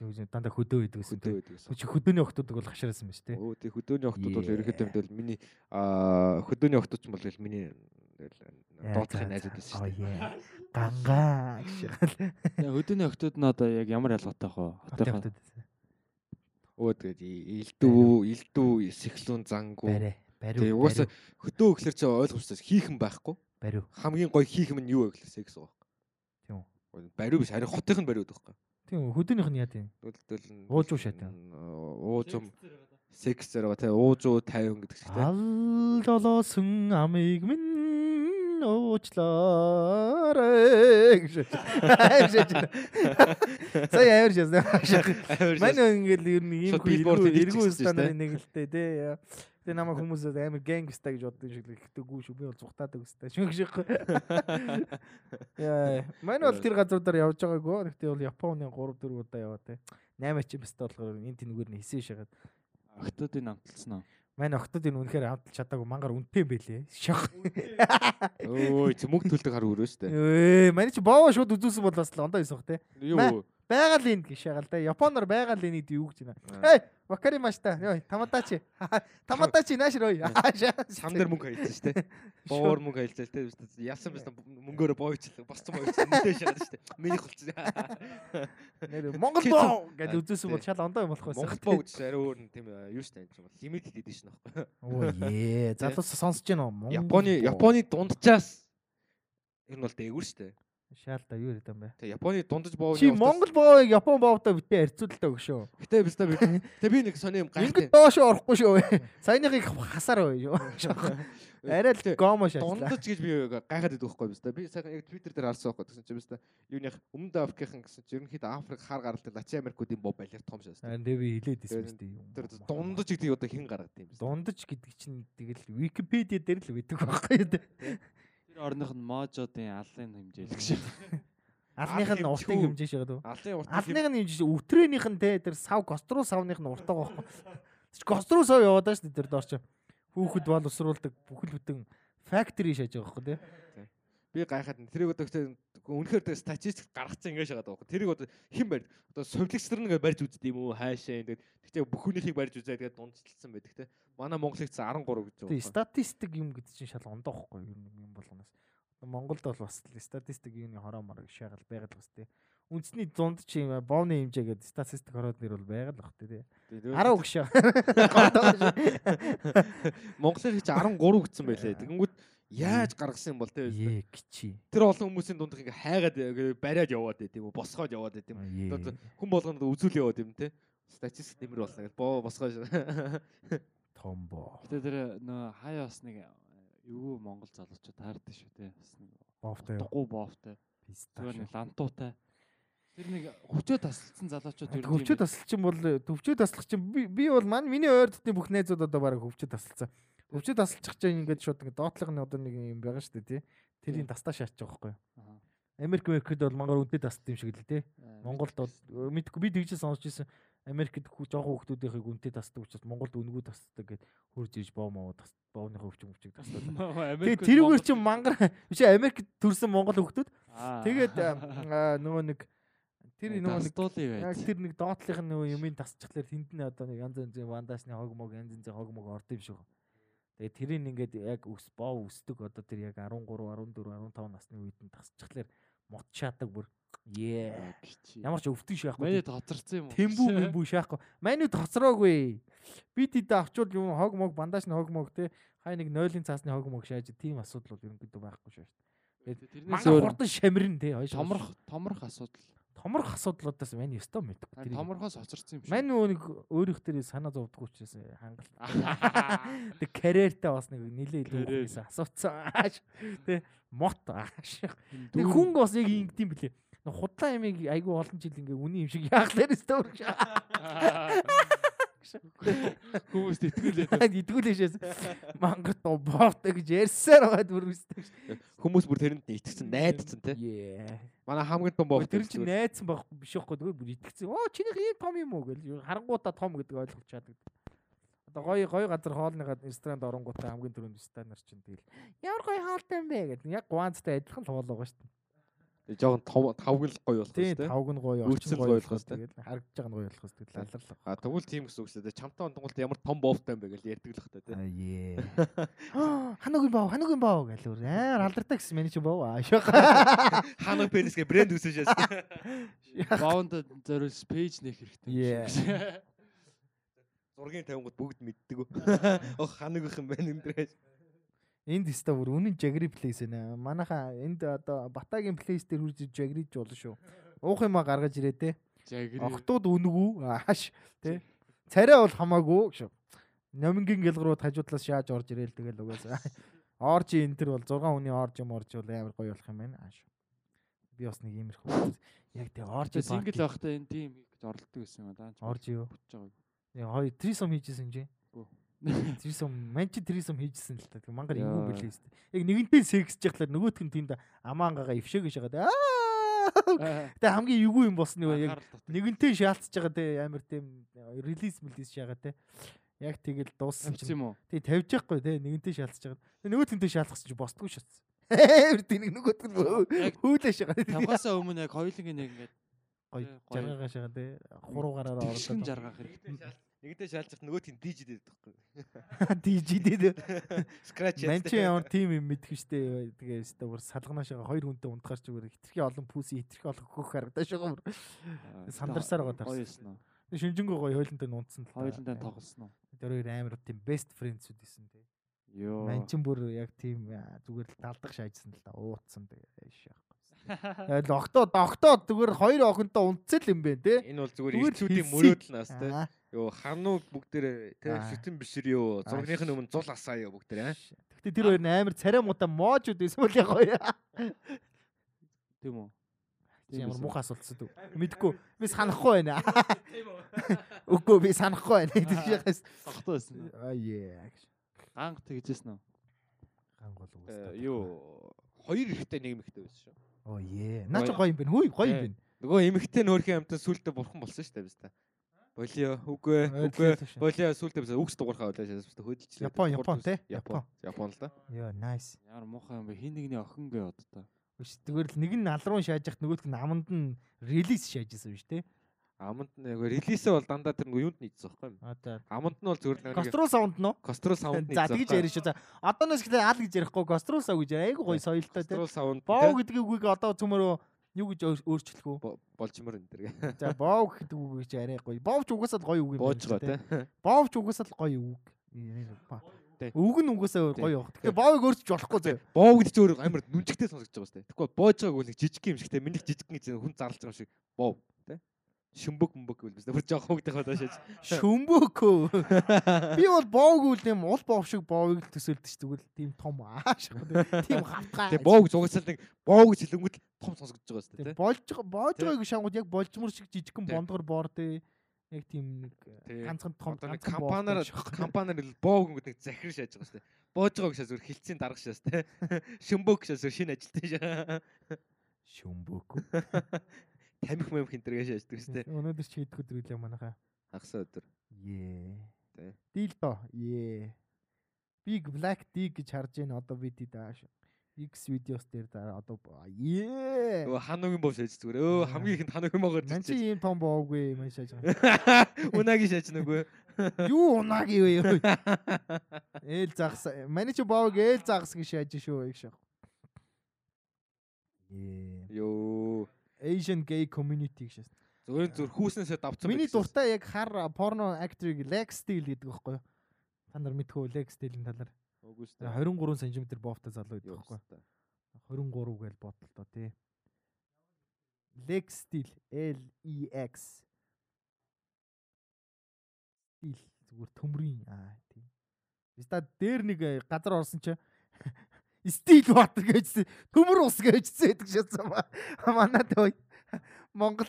Үгүй дандаа хөдөө байдаг гэсэн тий. Чи хөдөөний охтуудыг бол хашараасан байж тий. Өө тий хөдөөний охтууд бол ерөөхдөө мэдвэл миний аа хөдөөний охтууд ч бол миний доотлохын найзууд байсан Аа, шүү дээ. яа. Гангаа гэж. Хөдөөний охтууд нь одоо яг ямар ялгаатай хаа? Хотын хотод. Өө тэгээд илдүү, илдүү, сэхлүүн. Барай. Бариу. Тэгээ угаасаа хөдөө гэхэлэр чи ойлгомжтой хийхэн байхгүй. бариу. Хамгийн гоё хийх юм нь юу вэ гэхэлэр секс байгаа. Тийм үү. Бариу биш харин хотынх нь бариуд байхгүй. Тийм үү. Хөдөөнийх нь яа тийм. Тэгвэл нь Уужуу шатаа. Уужум секс зэрэг тий уужуу 50 гэдэг чинь тий. Ал долоосон амиг минь уучлаарай гэж. Сая амар шээ. Манай ингээл ер нь ийм эргүү стандарт нэг л дээ тий. Тэгээ намайг хүмүүс амар гэнгста гэж боддог шиг л ихтэйгүй шүү. Би бол зүхтаадаг өстэй. Шүнх шиг. Яа. Манай бол тэр газруудаар явж байгаагүй. Гэхдээ бол Японы 3 4 удаа яваа тий. 8 ч бэстэ болохоор энэ тэнгээр нь хийсэн шагаад. Октодын амталсан уу? Манай охтууд энэ үнэхээр хамталж чадаагүй мангар үнэтэй юм байлээ. Шах. Өө мөнгө төлдөг хар өрөө штэ. Ээ, манай чи бооо шууд үзүүлсэн бол бас л ондоо хийсэх те. Юу? Байгаал энэ гэж шагаал да. Японоор байгаал энэ гэдэг юу гэж байна. Эй, вакари машта. Йой, тамадачи. Тамадачи нааш рой. Сам дээр мөнгө хаялсан штэ. Боор мөнгө хаялсан штэ. Яасан биш мөнгөөрөө боойчлаа. Босцсон боойчлаа. Мэдээ шагаад штэ. Минийх болчихсон. Нэр Монгол боо гэж үзүүлсэн бол шал ондоо юм болох байсан. Монгол боо гэж арай өөр нь тийм юу штэ энэ чинь лимит хийдэг шнэ аахгүй. Оо е, залуус сонсож гэнэ үү? Японы Японы дунджаас ер нь бол дээгүүр штэ. шаал да юу яриад юм бэ? Тэгээ Японы дундаж боо. Чи Монгол боог Япон боовтой битээ харьцуултаа өгшөө. Гэтэ биш та би. Гэтэ би нэг сони юм Ингээд гайхав. доош орохгүй шүү. Саяныхыг хасаар бай шүү. Арай л гомо шаалаа. Дундаж гэж би гайхаад идэх байхгүй биш та. Би сайхан яг Twitter дээр харсан байхгүй гэсэн чинь биш та. Юуных өмнөд Африкийн гэсэн чинь ерөнхийдөө Африк хар гаралтай Латин Америкуудын боо балер том шээс. Харин тэг би хилээд Тэр- ирсэн биз Тэр дээ. дундаж гэдэг одоо хэн гаргад юм бэ? дундаж гэдэг чинь тэгэл Википедиа дээр л байдаг байхгүй юу? Тэр орных нь можодын аллын хэмжээ л гэж. Алных нь уртын хэмжээ шиг гэдэг. Алын урт Алных нь хэмжээ өтрөөнийх нь те тэр сав коструу савных нь уртаа байхгүй. Коструу сав яваад шүү дээ тэр доор чи. Хүүхэд бол усруулдаг бүхэл бүтэн factory шааж байгаа байхгүй те. би гайхаад тэрийг одоо үнэхээр тэр статистик гаргацсан ингэж байгаа байхгүй. Тэрийг одоо хэн барь одоо совлогч нар нэг барьж үздэг юм уу хаашаа ингээд гэхдээ бүхнийхийг барьж үзээд тэгээд дундчилсан байдаг те. Манай Монголыг 13 гэж Тэг байгаа. статистик юм гэдэг чинь шал ондоо байхгүй юу юм болгоноос. Монголд бол бас статистик юуны хороо морог шагаал байгаад бас те. Үндэсний дунд чи юм бовны хэмжээ гэдэг статистик хороод нэр бол байгаад л бах. Тэгээд 10 гişээ. Монголыг чи 13 гэсэн байлээ. Тэгэнгүүт яаж гаргасан юм бол те. Е гिची. Тэр олон хүмүүсийн дунд ингээ хайгаад бариад яваад байт юм уу? Босгоод яваад байт юм. Одоо хүн болгонд үзүүл яваад юм те. Статистик нэмэр болно гэж боо босгоо. Томбо. Гэтэ тэр нөө хаяа бас нэг эвгүй Монгол залуучууд таардаг шүү те. Бас нэг Бовтой. утгагүй боовтой. Зүгээр нэг лантуутай. Тэр нэг хүчөө тасалсан залуучууд ер нь Хөвчөө тасалчин бол төвчөө таслах чинь би бол маань миний ойр дотны бүх найзууд одоо бараг хөвчөө тасалсан. Хөвчөө тасалчих чинь ингээд шууд ингээд доотлогны одоо нэг юм байгаа шүү дээ тий. Тэрийг тастаа шаачих байхгүй юу? Аа. Америк Америкд бол мангар үнэтэй тасд юм шиг л тий. Аа, Монголд бол э, мэдгүй би тэгж сонсч ирсэн. Америкт жоохон хүмүүсийнхийг үнэтэй тасдаг учраас Монголд үнгүү тасдаг гэд хурж иж боо моо тас боовныхоо өвчин өвчиг тасдаг. Тэгээ Америк тэрүүгээр чинь мангар биш Америкт төрсэн монгол хүмүүс Аа. тэгээд аа, нөгөө нэг тэр нөгөө нэг Яг тэр нэг доотлих нь нөгөө юмыг тасчихлаар тэнд нь одоо нэг янз янзын вандасны хог мог янз янзын хог мог орд юм шиг. Тэгээ тэрийг ингээд яг өс боо өсдөг одоо тэр яг 13 14 15 насны үед нь тасчихлаар мот шаадаг бүр Ее. Ямар ч өвтөн шаахгүй. Манай тоцорсон юм уу? Тэмбүү мэмбүү шаахгүй. Манай тоцроогүй. Би тэд авчвал юм хог мог бандажны хог мог те хай нэг нойлын цаасны хог мог шааж тийм асуудал бол ерөнхийдөө байхгүй шүү дээ. Тэрнээс өөр хурдан шамирн те хойш. томрох томрох асуудал. томрох асуудлуудаас мань өстөө мэдгүй. Томрохоос хоцорсон юм шиг. Мань нэг өөрийнх дээр санаа зовдгоо учраас хангалт. Тэг карьертэй бас нэг нилээ илүү хүмүүсээ асууцсан. Тэ мот. Тэг хүн бас яг ингэдэм блэ. Худлаа ямиг айгүй олон жил ингээ үний юм шиг яахлаар өстөө. Хүмүүс итгүүлээд Идгүүлээшээс мангар тоо боортой гэж ярьсаар байгаа дүр өстөө. Хүмүүс бүр тэрэнд итгэсэн, найдсан. Яа. Манай хамгийн том боо. Тэр чинь найдсан байх биш байхгүй зүгээр бүр итгэсэн. Оо чинийх ийм том юм уу гэж харангуудаа том гэдэг ойлгож чаддаг. Одоо гоё гоё газар хоолныгаа ресторанд оронгуудаа хамгийн түрүүнд стандар чинь тэгэл ямар гоё хоолтой юм бэ гэдэг. Яг гуанцтай адилхан хоол байгаа шүү дээ. Жохон том тавг л гоё болох Тийм шүү дээ. тавг нь гоё, орчин гоё болох хэвээр. тэгэл харагдаж байгаа нь гоё болохоос тэгэл аларлах. А тэгвэл тийм гэсэн үг шүү дээ. Чамтай ондголт ямар том боовтой юм бэ гэж ярьдаг л хта те. Аа е. Ханаг юм баа, ханаг юм баа гэл өөр амар алдартай гэсэн чинь баа. Ашиг. Ханаг пенис гэ брэнд үсэж яасан. баунд зориулс пэйж нэх хэрэгтэй. Зургийн тавингууд бүгд мэддэг. Ох ханаг их юм байна энэ дэр. Энд өстө бүр үнэн жагри плейс байна. Манайха энд одоо Батагийн плейс дээр хурж жагриж болно шүү. Уух юма гаргаж ирээ те. Жагри. Охтууд үнгүү ааш те. Царай бол хамаагүй шүү. Номингийн гэлгрууд хажуудлаас шааж орж ирээл тэгэл угаасаа. Орж энэ төр бол 6 хүний орж юм орж бол амар гоё болох юм байна ааш. Би бас нэг иймэрхүү. Яг тэг орж Сингл байхдаа энэ тим гэж оролдог гэсэн юм даа. Орж юу? Бүтэж байгаа. Яг хоёр трисом хийжсэн юм чи. Трисом манч трисом хийжсэн л та. Тэг мангар ингүү билээ өстө. Яг нэгэнтэй сексж яхлаа нөгөөтг нь тэнд амаангагаа ившээгэж байгаа. Аа. Тэг хамгийн эвгүй юм болсон нь яг нэгэнтэй шаалтж байгаа те амар тийм релиз мэлис шагаа те. Яг тэгэл дууссан чинь юм уу? тий тавьж яахгүй те нэгэнтэй шаалтж байгаа. Тэг нөгөөтгөнтэй шаалгасан чи босдгүй шатсан. Амар тийм нөгөөтг нь хүүлээ шагаа. Тавхасаа өмнө яг хоёулынгийн нэг ингээд Гоё жаргагаа шагаа те. Хуруугаараа ороод. жаргах хэрэгтэй. Нэгдээ шаалцах нөгөө тийм диж дээ тахгүй. Дижидээ. Scratch Манчи ямар тим юм мэдэх штэ. Тэгээ өстө бүр салганаашаа хоёр хүнтэй унтахаар ч зүгээр хитрхи олон пүүси хитрхи олон хөх харагдаж байгаа бүр. Сандарсаар байгаа Гоё тарсан. Шинжэнгөө гоё хойлонтой унтсан л та. Хоёулантай тоглосон уу? Тэр хоёр амар тийм best friends-үүд исэн те. Йоо. Манчин бүр яг тийм зүгээр л талдах шаажсан л та уутсан тэгээ шаахгүй. Тэгэл октоо доктоо зүгээр хоёр охинтой унтцэл юм бэ те. Энэ бол зүгээр хэлсэн. мөрөөдөл нас те. Йоо ханууд бүгдээ те Аа. шүтэн бишэр юу. Аа, Зургийнхын өмнө зул асаа юу бүгдээ аа. Гэтэ тэр хоёр нь амар царай муутай моожуд байсан бол яг гоё. Тийм үү? Ямар муухай асуултсад үү? Мэдгүй. Би санахгүй байна. Үгүй би санахгүй байна. Тэр шахаас. Сохтой байсан. Аа яа. Ганг тэгжсэн үү? Гангол Э, уустаа. Юу хоёр ихтэй нэг эмэгтэй байсан шүү. Оо ээ. Наа чи гоё юм байна. Хөөе гоё юм Э, байна. Нөгөө эмэгтэй нөөрхийн амтан сүултээ бурхан болсон шүү дээ биз дээ. Болио үгүй үгүй болио сүултээ биз үгс дуурхаа биз дээ хөдөлчлээ. Япон, Япон, те? Япон. Япон л да. Йоо, nice. Ямар муухай юм бэ? Хин нэгний охин гээ одоо та. Биш зүгээр л нэг нь алруу шааж яхад нөгөөх нь аманд нь релиз шаажсэн биш те. Аманд нэг релизээ бол дандаа тэр юунд нийцсэн байхгүй юу? Одоо Аманд нь бол зүгээр л нэг Кострол саунд нөө. кострол саунд За тэгж ярина шүү. За одооноос эхлээ ал гэж ярихгүй кострол сав гэж айгу гоё соёлтой те. Кострол саунд Боо гэдэг үгийг одоо цөмөрөө юу гэж өөр- өөрчлөх үү? болчмор энэ дэр. За боо гэдэг үг гэж яриа гоё. Боовч угаасаа л гоё үг юм байна Боож шүү, байгаа те. Боовч угаасаа л гоё үг. Үг нь угаасаа гоё баг. Тэгээ боовыг өөрчилж болохгүй зөө. Боо гэдэг чи өөр амар нүнжигтэй сонсогдож байгаа сте. Тэгэхгүй боож байгааг үл жижиг юм шиг те. Миний жижиг гэж хүн зарлж байгаа юм шиг. Боо те. Шүмбөг мөмбөг гэвэл биш. Бүр жоох хөөгдөх удаа шээж. Шөмбөкөө. Би бол боог үл юм уул боов шиг боовыг л төсөөлдөг ч зүгээр л тийм том ааш. Тийм хавтгай. Тэгээ боо гэж угаасаа нэг боо гэж хэлэнгүүт том сонсогдож байгаа сте те. болж боож байгааг шангууд яг болжмор шиг жижигхэн бондгор боор те. Яг тийм нэг ганцхан том нэг компаниар компаниар л боо гингүүд нэг захир шааж байгаа сте. Боож байгааг шээс зүгээр хилцэн дарга шээс те. Шүмбөг шээс шинэ ажилтан шээ. шөмбөкөө. Тамхи мэмх энэ төргээ шааждаг сте. Өнөөдөр чи хэд өдөр үлээ манайхаа. Хагасаа өдөр. Ее. Тэ. Дийл доо. Ее. Big Black D гэж харж байна одоо бид дааш. X видеос дээр дараа одоо ее. Өө хануугийн боо шааж зүгээр. Өө хамгийн ихэнд хануугийн боогоор Ман чи чиж. ийм том бооггүй маш шааж байгаа. Унагийн шааж нөгөө. Юу юу вэ? Ээл загс. Манай чи боог ээл загс гэж шааж шүү их шах. Ее. Йоо. Asian gay community гэж. Зүгээр зүр хүүснээсээ давцсан. Миний дуртай яг хар порно актрыг Lex Steel гэдэг байхгүй юу? Та нар мэдхүү Lex Steel-ийн талаар. Үгүй шүү дээ. 23 см боовтой залуу гэдэг байхгүй юу? вэ? 23 гэж бодлоо тий. Lex Steel L E X Steel зүгээр төмрийн аа тий. Биста дээр нэг э, газар орсон чи Steel water гэж төмөр ус гэж зэдэг шатсан ба. Манад ой Монгол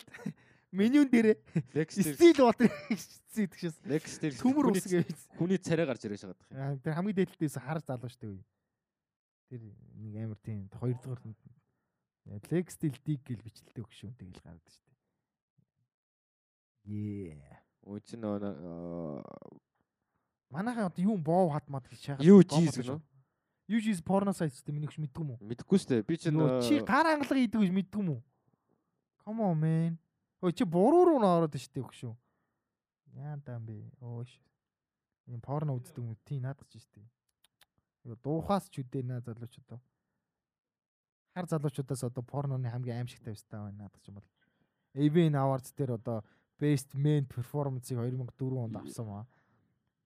менюн дээр Lex Steel water гэж зэдэг шээс. Lex дээр Төмөр ус гэж. хүний царай гарч ирэж байгаа юм. Аа, Тэр хамгийн дээдлээс хар залуу штэ үе. Тэр нэг амар тийм хоёр дахь Leg Steel Dig гэл бичлэлтэй өгшүүн тэгэл гардаг штэ. Yeah. Чи нөө Манайхаа одоо юу боов хатмаад гэж шахаад. юу шүү. гэнэ? Жиз порно сайт гэдэг миний хөш мэддэг юм уу? Мэдхгүй шүү дээ. Би чи Нөө чи гар ангалга хийдэг гэж мэддэг юм уу? Come on man. Ой чи буруу руу нөрөөд штэ өгшүү. Яа даам бэ? Өөш. Ийм порно үздэг юм тий наадах ч штэ. Юу дуухаас ч үдээ наа залуучуудаа. Хар залуучуудаас одоо порноны хамгийн аимшигтай байстай байна наадах юм бол. AVN Awards дээр одоо Best Men Performance-ийг 2004 онд авсан маа.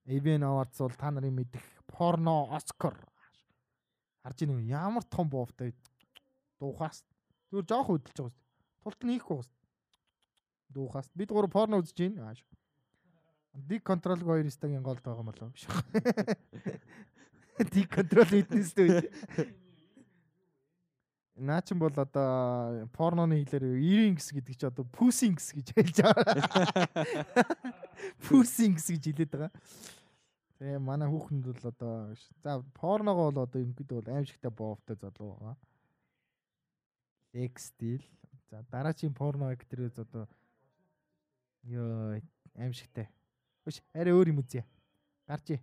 AVN Awards бол та нарын мэдих порно Оскар. Харж ийн ямар том боовтой дуухаас. Зүгээр жоох хөдөлж байгаа шүү. Тулт нь хийхгүй шүү. Дуухаас. Бид гур порно үзэж гин. Ааш. Дик контрол хоёр стагийн голд байгаа юм болов. Дик контрол фитнес дээ. Наа чин бол одоо порноны хэлээр Earrings гэдэг чи одоо Pussings гэж хэлж байгаа. Pussings гэж хэлээд байгаа. Тэгээ манай хүүхэнд бол одоо за порногоо бол одоо ингэдэг бол аимшигтай боовтой залуу байгаа. Стил. За дараагийн порно актрис одоо ёо аимшигтай. Биш арай өөр юм үзье. Гарч ий.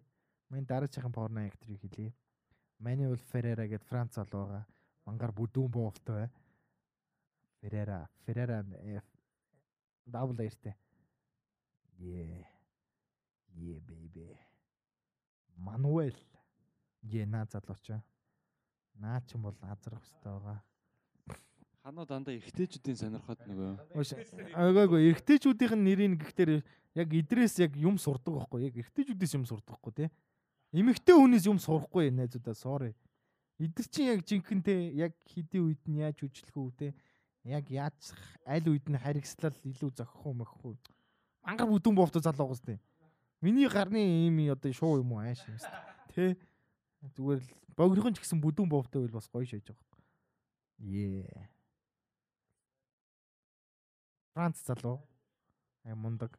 Манай дараагийн порно актрийг хэлье. Manuel Ferreira гэдэг Франц залуу байгаа. Мангар бүдүүн боовтой бай. Ferreira, Ferreira F double эртэ. Yeah. Yeah baby. Мануэл. Наа залууч. Наа ч юм бол азрах хөстэй байгаа. Ханаа дандаа эргэжтэйчүүдийн сонирхоод нөгөө агаагүй эргэжтэйчүүдийнх нь нэрийг гэхдээ яг идрээс яг юм сурдаг байхгүй яг эргэжтэйчүүдээс юм сурдаг байхгүй тий. Эмэгтэй хүнээс юм сурахгүй найзуудаа sorry. Идэр чинь яг жинхэнтэй яг хэдийн үед нь яаж үжлэх үү те яг яаж аль үед нь харигслал илүү зохих мөх үү мангар бүдүүн боовтой залуу гоос те миний гарны ийм одоо шуу юм уу? Ааш юм те зүгээр л богинохон ч гэсэн бүдүүн боовтой байл бас гоё шээж байгаа ээ Франц залуу. Аа мундаг.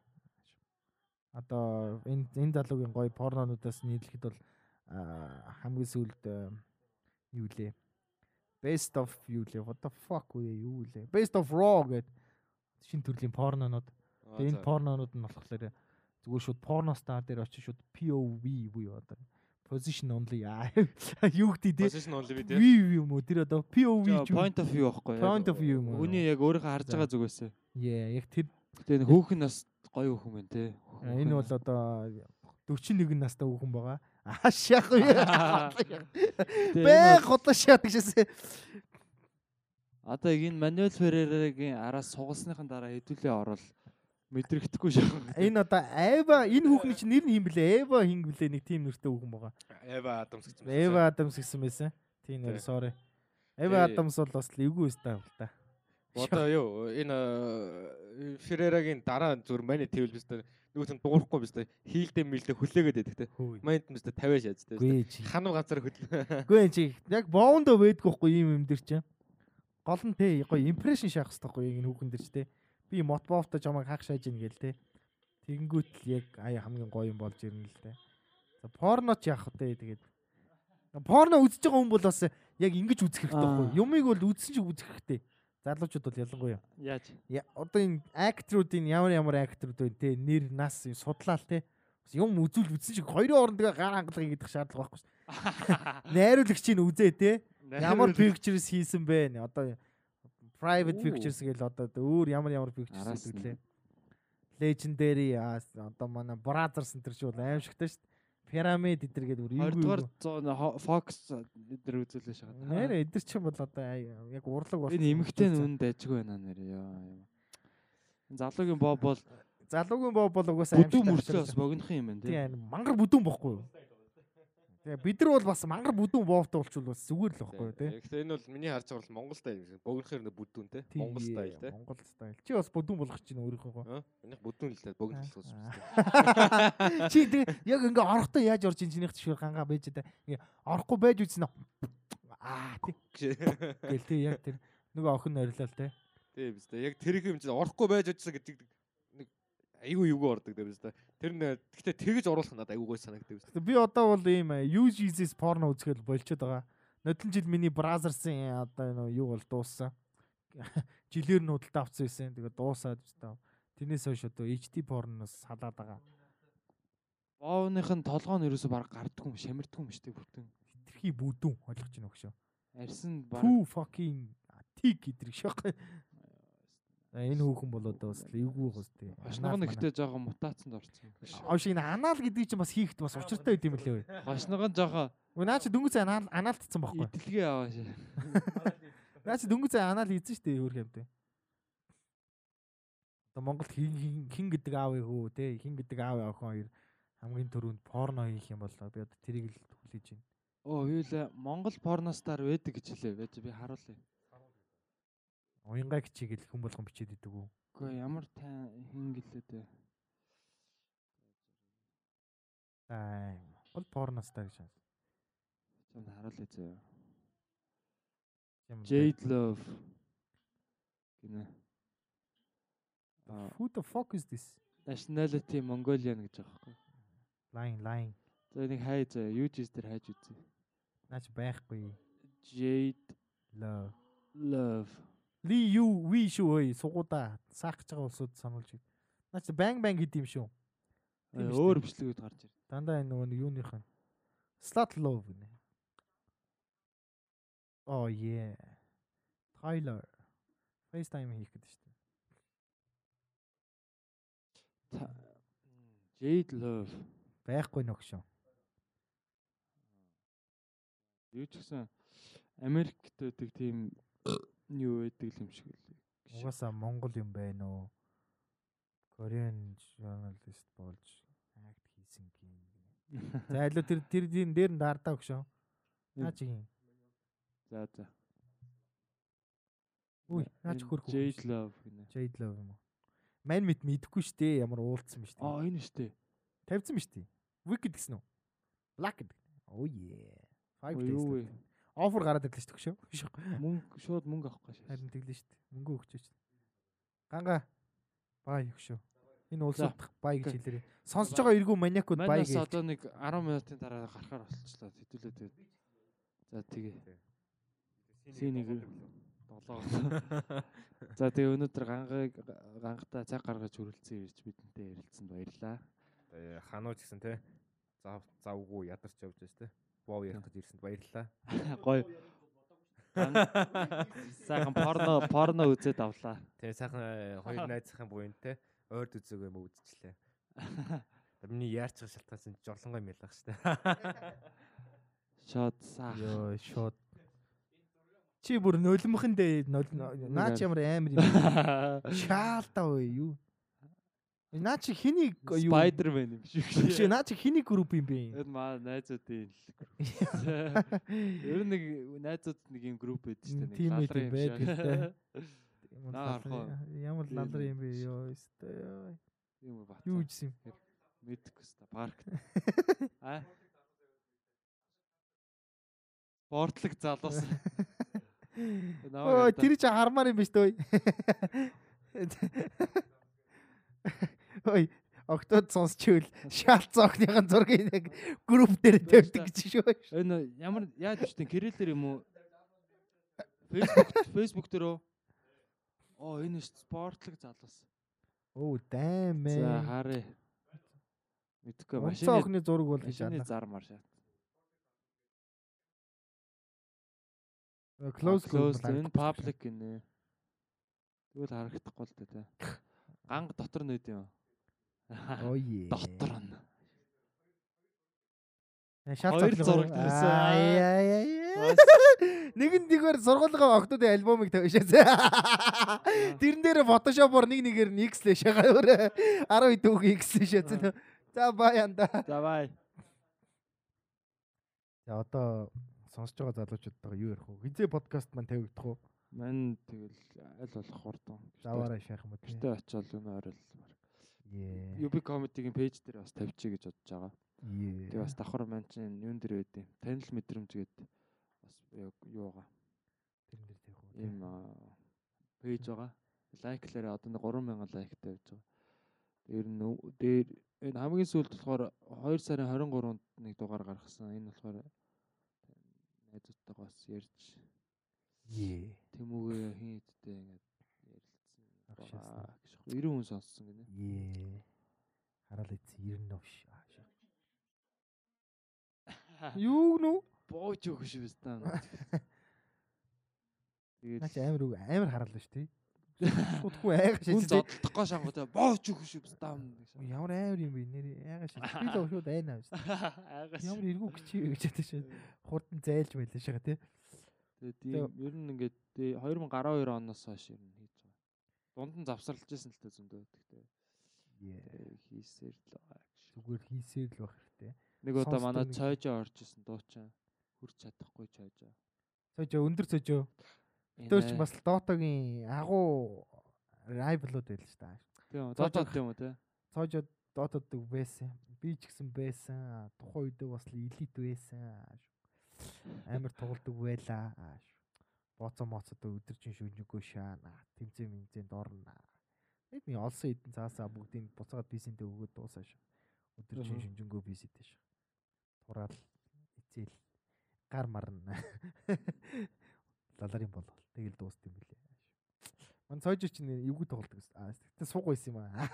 Одоо энэ энэ залуугийн гоё порнонуудаас нийлэхэд бол хамгийн сүүлд юу лээ? Best of юу лээ? What the fuck вэ? Юу лээ? Best of raw гэдэг шин төрлийн порнонууд. Тэгээ энэ порнонууд нь болохоор зүгээр шууд порно стар дээр очиж шууд POV буюу одоо position only аа, юу гэдэг те Position only бид view юм уу тэр одоо POV ч point of view байхгүй point of view юм уу Үний яг өөрийнхөө харж байгаа зүгээсээ. yeah яг тэр Тэгээ хөөхн нас гоё хөөхөн байна те. Энэ бол одоо 41 настай хүүхэн байгаа. Аашаах. Тэгээ Бэ энэ бол- годлоо шат гэжсэн. Одоо яг энэ Мануэл Феррерагийн араас сугалсныхан дараа хэдүүлээ орол мэдрэгдэхгүй шахах. Энэ одоо Эва энэ хүүхний чинь нэр нь хин блэ? Эва хин блэ нэг тийм нэртэй хүүхэн байгаа. Эва Адамс гэж юм. Эва Адамс гэсэн байсан. Тийм нэр sorry. Эва. Адамс бол бас л эвгүй өстэй юм л та. Одоо юу энэ Ферерагийн дараа зүгээр маний тэвэл биз дээ. Нь дуурахгүй биз дээ. Хийлдэ мэлдэ хүлээгээд байдаг те. Майнд биз дээ 50 шаац те. Гүй чи. Ханав ганцаар хөдөл. Гүй чи. Яг боондо байдгүй хгүй юм юм дэр чи. Гол нь те гоё импрешн шаах хэрэгтэй хгүй энэ хүүхэн дэр чи те. Би мотбовто жамаг хаах шааж ийн гээл те. Тэгэнгүүт л яг ая хамгийн гоё юм болж ирнэ л те. За порно ч яах вэ тэгээд. Порно үзэж байгаа хүн бол бас яг ингэж үзэх хэрэгтэй Аа. хгүй. Юмыг бол үзсэн шиг үзэх хэрэгтэй. Залуучууд бол ялангуяа. Яаж? Одоо энэ актруудын ямар ямар актрууд байна те нэр нас юм судлаал те юм үзүүл үзсэн шиг хоёрын орондоо гар хангалгыг идэх шаардлага байхгүй шүү. Найруулагчийг үзээ те ямар pictures хийсэн бэ одоо private pictures гэл одоо өөр ямар ямар pictures Араас нь. гэдэг лээ. Legendary одоо манай Brothers энэ төр шиг бол аимшигтай шүү. дээ. Pyramid эдэр гэдэг бүр 20 дугаар эвгүй. зоон Fox эдэр үзүүлээ шахаад. Нэр эдэр чинь бол одоо яг урлаг болсон. Энэ эмэгтэй нь үн дайжгүй байна нэр. Энэ залуугийн боб бол залуугийн боо бол угаасаа аимшигтай мөртлөө учраас- бас богинохан юм байна тий. Тийм мангар бүдүүн бохгүй юу? Тэгээ бид нар бол бас мангар бүдүүн боовтой болчвол бас зүгээр л юу те. Гэхдээ энэ бол миний харж байгаа бол Монгол стайл юм. Богинохэр нэ бүдүүн те. Тийм, Монгол стайл те. Монгол стайл. Чи бас бүдүүн болгох чинь өөрийнхөө. Аа, Минийх бүдүүн л те богинох л Чи тэгээ яг ингээ орохдоо яаж орж ин чинийх тишвэр гангаа байж та. Ингээ орохгүй байж үзсэн аа. Тий. Гэл тий яг тэр нөгөө охин орилол те. Тийм биз дээ. Яг тэр их юм чинь орохгүй байж очсон гэдэг айгүй юугүй ордог дээ биз дээ. Тэр нэ гэхдээ тэгэж оруулах надад айгүй гой санагддаг биз дээ. Би одоо бол ийм UGS порно үзэхэд болчиход байгаа. Нодлон жил миний бразерсын одоо нөө юу бол дууссан. Жилээр нь худалдаа авсан байсан. Тэгээ дуусаад өстой. Тэрнээс хойш одоо HD порноос салаад байгаа. Боовных нь толгоо нь ерөөсө баг гардггүй юм, шамирдгүй юм штеп бүтэн. Хитрхи бүдүүн ойлгож байна өгшөө. Арьсан баг Too fucking тиг гэдрэг шээ. Энэ хүүхэн бол одоо бас эвгүй бас тий. хошног нь ихтэй жоохон мутацанд орсон. Ошиг энэ анаал гэдэг чинь бас хийхэд бас учиртай байд юм лээ. Хошног нь жоохон наа чи дөнгөж анаал анаалтцсан байхгүй. идэлгээ аваа шээ. Наа чи дөнгөж анаал хийсэн шүү дээ өөр хэмтэй. Одоо Монголд хин хин- гэдэг аав хөө те хин гэдэг аав охин хоёр хамгийн түрүүнд порно хийх юм бол би одоо тэрийг л хүлээж байна. Оо юу лээ Монгол порностар байдаг гэж хэлээ. Би харуулъя. Уянгай гिचиг л хүн болгон бичээд идэг үү? Үгүй ямар тань хин гэлээ дээ. Аа, гол порностар гэж байна. Чамд харуулъя зөө. Тийм Jade Love гинэ. Who the fuck is this? nationality Mongolian гэж байгаа байхгүй. Lying, lying. За нэг хай зөө UGS дээр хайж үзье. Наач байхгүй. Jade Love. Love. Ли юу ви шүү ой сугуудаа саах гэж байгаа улсууд сануулж байна. Наач банг банг гэдэм шүү. Тийм Аа, шүү Өөр бичлэгүүд гарч ирд. Дандаа энэ нөгөө юуных нь. Slut love гинэ. Oh yeah. Tyler. FaceTime хийх гэдэг шүү дээ. Jade Love. Байхгүй нөхшөө. Юу ч гэсэн Америкт байдаг тийм юу байдаг юм шиг л. Угаасаа Монгол юм байна уу? Korean journalist болж акт хийсэн гин. За илүү тэр тэр дээр дээр нь дардаа өгшөө. Наа чи юм. За за. Үгүй наач хөрх. Jade Love гинэ. Jade love юм уу? Ман мэд мэдэхгүй штэ ямар уулцсан биш Аа энэ штэ. Тавьсан үү? Wicked гэсэн үү? Black гэдэг. Oh yeah. Five days. Offer гараад ирлээ шүү төгшөө. Мөнгө шууд мөнгө авах гэж. Харин тэглээ шүү дээ. Мөнгө өгчөөч. Ганга бай өгшөө. Энэ За, улсууд бай гэж хэлээрээ. Сонсож байгаа эргүү маниакууд бай Манайс гэж. одоо нэг 10 минутын дараа гарахаар болчихлоо. Хэдүүлээ тэгээд. За тэгээ. Синийг долоо. За тэгээ өнөөдөр гангыг гангатаа цаг гаргаж хүрэлцэн ирж бидэнтэй ярилцсанд баярлаа. Э, Хануу ч гэсэн те. Зав завгүй ядарч явж байна те. Боо ярих гэж ирсэнд баярлалаа. Гоё. Сайхан порно порно үзээд авлаа. Тэгээ сайхан э, хоёр найзынхаа буян те. Ойрд үзээгөө мө үзчихлээ. Миний яарч байгаа шалтгаан чинь жорлонгой мэлах штэ. Шот саа. Йоо шууд. Чи бүр нулимхэн дээ наа чи ямар амар юм. Шаалтаа ой юу. Наа чи хэний юу? Spider-Man юм шиг. Биш наа чи хэний групп юм бэ? Энэ маа найзуудын л. Ер нь нэг найзууд нэг юм групп байдаг шүү дээ. Teammate лалрын байдаг. Ямар лалар- Тийм юм бэ ёо ёстой. Юм бат. Юу ийсэн юм? Мэдгүй өста парк. А? Спортлог залуус. Ой тэр чи хармаар юм биш үү? Ой октод сонсчихвэл шаалт цогныхын зургийг нэг групп дээр тавьдаг гэж шүү. Энэ ямар яаж бичтэн кириллэр юм уу? Facebook Facebook дээр үү? Оо энэ спортлог залуус. Оо дайм За ээ. харъя. Мэдгүй Унцаа машины охины зураг бол машины байна. зар мар шат. Close close close энэ public гинэ. Тэгвэл харагдахгүй л дээ. Ганг дотор нь үд юм. Yeah. Дотор нь. Шаалт Хоёр цогны зураг дээрээс. Нэг нь нэгээр сургуулийн октодын альбомыг тавьшаасан. Тэрэн дээр фотошопор нэг нэгээр нь X лээ шагаа өөр 10 дүүг X лээ шаасан. За баянда. За бай. За одоо сонсож байгаа залуучуудтайгаа юу ярих вэ? Хизээ подкаст маань тавигдах уу? Ман тэгэл аль болох хурдан. Заваараа шахах юм уу? юу нэ орол. Ее. UB comedy-гийн пэйж дээр бас тавьчих гэж бодож байгаа. Тэгээ бас давхар маань чинь юун дээр байдیں۔ Танил мэдрэмж гээд бас яг юу байгаа. Тэрэн дээр тавих уу? тий? Ийм пэйж байгаа. Лайклаараа одоо нэг 3000 лайктай байж байгаа. Тэр нь дээр энэ хамгийн сүүлд болохоор 2 сарын 23-нд нэг дугаар гаргасан. Энэ болохоор найзуудтайгаа бас ярьж Ее. тэмүүгээ хин хэдтэй ингээд байгаа гэж байна. 90 хүн сонссон гинэ. Ее. Хараал ийцэн 90 новш. Юу нүү? Бооч өгөх шүү дээ. Тэгээд Наач амар үг амар хараал шүү тий. Шуудгүй айгаа хүн шиж тий. зодтолдохгүй шангуудаа бооч өгөх шүү дээ. Ямар амар юм бэ нэр айгаа шиж. Би л шууд айнаа. Айгаас. Ямар эргүү гिचээ гэж бодож шүү. Хурдан зайлж байлаа шага тий. Тэгээд ер нь ингээд тий, 2012 оноос хойш ер нь хийж. Дунд нь завсарлаж байсан л та зөндөө Ее. тэгээ хийсээр л. Зүгээр хийсээр л байх хэрэгтэй. Нэг удаа манай цойжоо орж исэн дуучин. Хүрч чадахгүй цойжоо. Цожоо өндөр цожоо. Өтөөч бас Дотагийн агуу райвлууд байл ш та. Тийм доотод юм уу те. Цожоо Дотадаг байсан. Би ч гэсэн байсан. Тухайн үедээ бас элит байсан. Амар тоглодог байлаа. Боцоо моцоо өдөржин шүнжиггүй шаана. Тэмцээ мэнцэнд орно. Нэг нэг олсон эдэн цаасаа бүгдийг буцаад бисэнтэй өгөөд дуусаа ш. Өдөржин Аха. шүнжингөө бисэдэж ш. Тураал эцэл гар марна. Лаларын бол тэгэл дууст юм билээ. Ман цойж чинь эвгүй тоглодог гэсэн. Аа тэгтээ сууг байсан юм аа.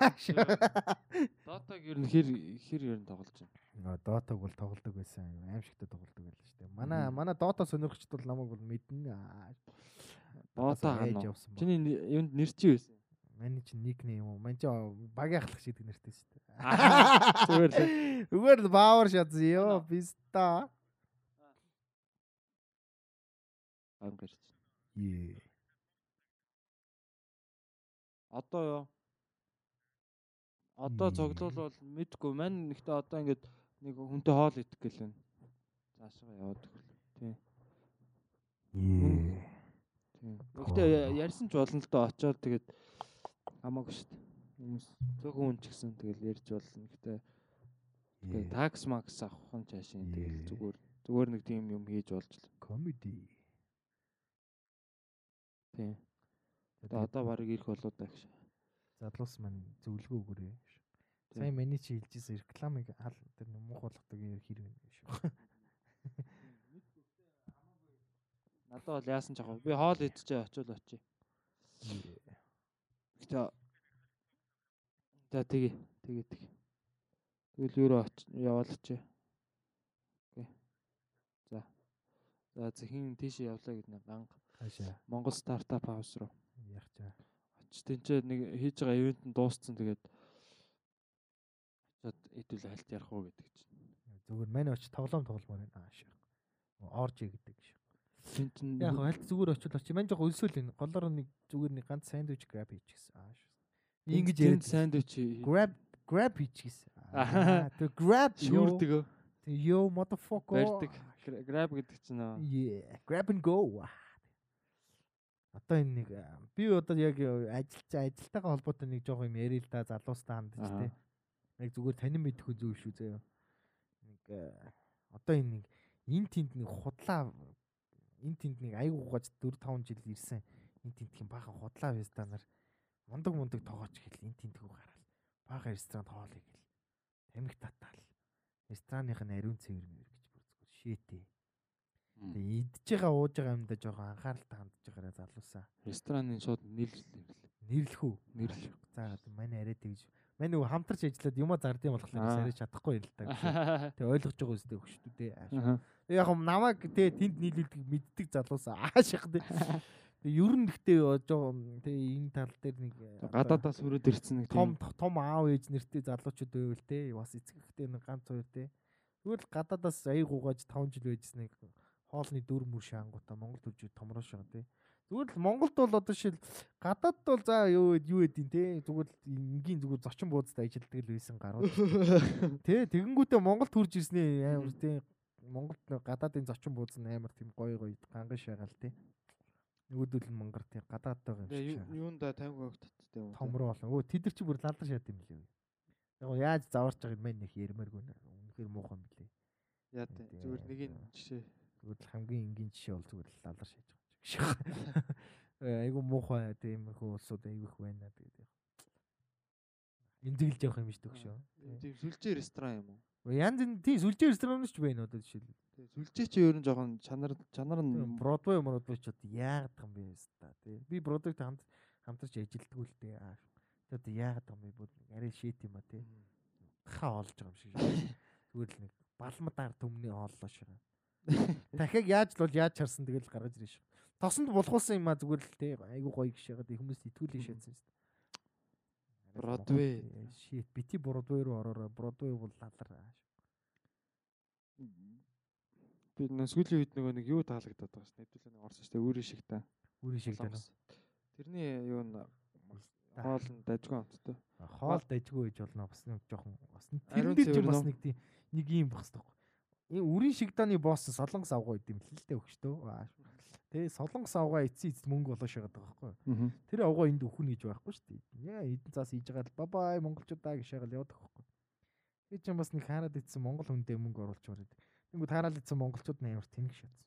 Дотог ер нь хэр хэр ер нь тоглож байна. Нөө дотог бол тоглодог байсан. Аимшигтай тоглодог байлаа шүү дээ. Манай манай дота сонирхчд бол намайг бол мэднэ. Аа, Дота гано. явсан. Чиний ни- юунд нэр чи байсан. Манай чинь никнейм юм уу? Ман чи багийн ахлах шиг нэртэй шүү дээ. Зүгээр л. Зүгээр л баавар шат ёо биста. Ан гэрч. Одоо юу? Одоо цоглол бол мэдгүй. Мань нэгтээ одоо ингээд нэг хүнтэй хоол идэх гэл байна. Цаашаа яваад. Е. Тийм. Гэхдээ ярьсан ч болно л доо очоод тэгээд хамаагүй шүү дээ. Хүмүүс зөвхөн хүн ч гэсэн тэгэл ярьж болно. Гэхдээ тэгээд такс макс авах нь чаашийн тэгэл Ээ. зүгээр зүгээр нэг тийм юм хийж болж л. Комеди. Тийм. Тэгээд одоо баг ирэх болоо даа гэж. задлуус маань зөвлөгөө өгөөрэй. Сайн миний чи хэлжсэн рекламыг хал тэр мух болгодог хэр вэ шүү. Надад бол яасан ч яг би хоол идчихээ очил очие. Гэтэ За тэгээ тэгээ тэгээ. Тэгэл юу руу яваалч. Окей. За. За зэхин тийшээ явлаа гэдэг нэг Хаашаа Монгол стартап хаус руу. Яах чаа. Очиж тэнцээ нэг хийж байгаа ивент нь дууссан тэгээд очиод хэдүүл хальт ярих уу гэдэг чинь. Зүгээр мань очи тоглоом тогломоор байна. Аашаа. Орж гэдэг шүү. Тэн чин Яг хальт зүгээр очил очи. Мань жоо өлсөөл энэ. Голоор нэг зүгээр нэг ганц сандвич grab хийчихсэн. Аашаа. Ингэж яриад сандвич grab grab хийчихсэн. Аа тэг grab шүүрдэг өө. Yo motherfucker. Grab гэдэг чинь аа. Yeah, grab and go. Одоо энэ нэг а, би одоо яг ажилчаа ажилтайгаа холбоотой нэг жоох юм ярил л да залуустай хандж тээ. Яг зүгээр танин мэдэх үзүү шүү заяа. Нэг а, одоо энэ нэг эн тэнд нэг худлаа эн тэнд нэг айгуугаж 4 5 жил ирсэн эн тентхийн баахан худлаа веста нар мундаг мундаг тоогооч гэл эн тентхүү гараал. Баахан ресторан хоолой гэл. Тамхи татаал. Ресторанных нь ариун цэвэр мэр гэж бүр зүгээр шиэтээ. Тэгээ идж байгаа ууж байгаа юмдаа жоохон анхааралтай хандж байгаараа залуусаа. Рестораны шууд нэрлэл Нэрлэх үү? Нэрлэх. За манай арай тэгж. Манай нөгөө хамтарч ажиллаад юма зардын болохоор арай чадахгүй юм л та. Тэгээ ойлгож байгаа үстэй өгчтүүдээ. Аа. Тэгээ яг юм намайг тэгээ тэнд нийлүүлдэг мэддэг залуусаа ааших дээ. Тэгээ ер нь гэхдээ жоохон тэгээ энэ тал дээр нэг Гадаадаас өрөөд ирсэн нэг том том аав ээж нэртэй залуучууд байвал те бас эцэгтэй нэг ганц хоёр те тэгвэл гадаадаас айгуугаж 5 жил байжсныг хоолны дүр мөр шаангуудаа Монгол төржиг томроош байгаа те зүгээр л Монголд бол одоо шил гадаад бол за юу юу вэ те зүгээр л энгийн зүгээр зочин буудад ажилладаг л байсан гарууд те тэгэнгүүтээ Монгол төрж ирснээ амар те Монголд нэг гадаадын зочин буудас нь амар тийм гоё гоё ганган шагаал те нөгөөдөл нь мангар те гадаад байгаа юм шиг юунда 50 гог таттай юм. томроо болон. Өө тэд нар чи бүр лалдар шат юм лээ. Яг яаж заварч байгааг мань нэг ярмааргүй нэ. Үнэхээр муухан билээ. Яа Тий, зүгээр нэг нь тий. жишээ. Зүгээр л хамгийн энгийн жишээ бол зүгээр л лалдар шааж байгаа юм шиг. Айгу муухай тиймэрхүү улсууд айгүйх байна тэгээд яг. Эмзэглэж явах юм шүү дээ. Тийм сүлжээ ресторан юм уу? Янз энэ тий сүлжээ ресторанч ч байна одоо жишээл. Тийм сүлжээ чи ер нь жоохон чанар чанар нь Бродвей мөрөдвей ч одоо яагаад юм бэ ста тий. Би Бродвейт хамт хамтарч ажилддаг л дээ. Тэгээд одоо яагаад юм бэ? Бүр арай шийт юм а тий. хаа олж байгаа юм шиг. Зүгээр л нэг балмадаар төмний хооллоо шиг. Дахиад яаж л бол яаж чарсан тэгэл гаргаж ирэн шүү. Тосонд булгуулсан юм а зүгээр л те айгу гоё гişэгээд хүмүүс итгүүлээ шаадсан шүү. Бродвей. Шит бити Бродвей руу ороорой. Бродвей бол лалар. би нэг сүүлийн үед нөгөө нэг юу таалагдаад байгаа ш. Нэвтрүүлэг нэг орсон ш. Өөрийн шиг та. Үрийн шиг. Солонгос. Тэрний юу н та. Хоол нь дажгүй онцтой. Хоол дайжгүй байж болно бас нэг жоохон бас нэг тэрэн дээр ч бас нэг тийм нэг юм багс таг. Энэ үрийн шигдааны босс солонгос авгаа гэдэм л л дээ өгчтөө. Тэгээ солонгос авгаа эцсийн эцэд мөнгө болоо шагаад байгаа байхгүй. Тэр авгаа энд өхөн гэж байхгүй шүү дээ. Яа эдэн цаас хийж байгаа л бабай монголчуудаа шагаал яваад байхгүй. Би ч юм бас нэг хараад идсэн монгол хүндээ мөнгө оруулж бараад. Тэнгүүд хараад идсэн монголчууд нь амар тэнэг шатсан.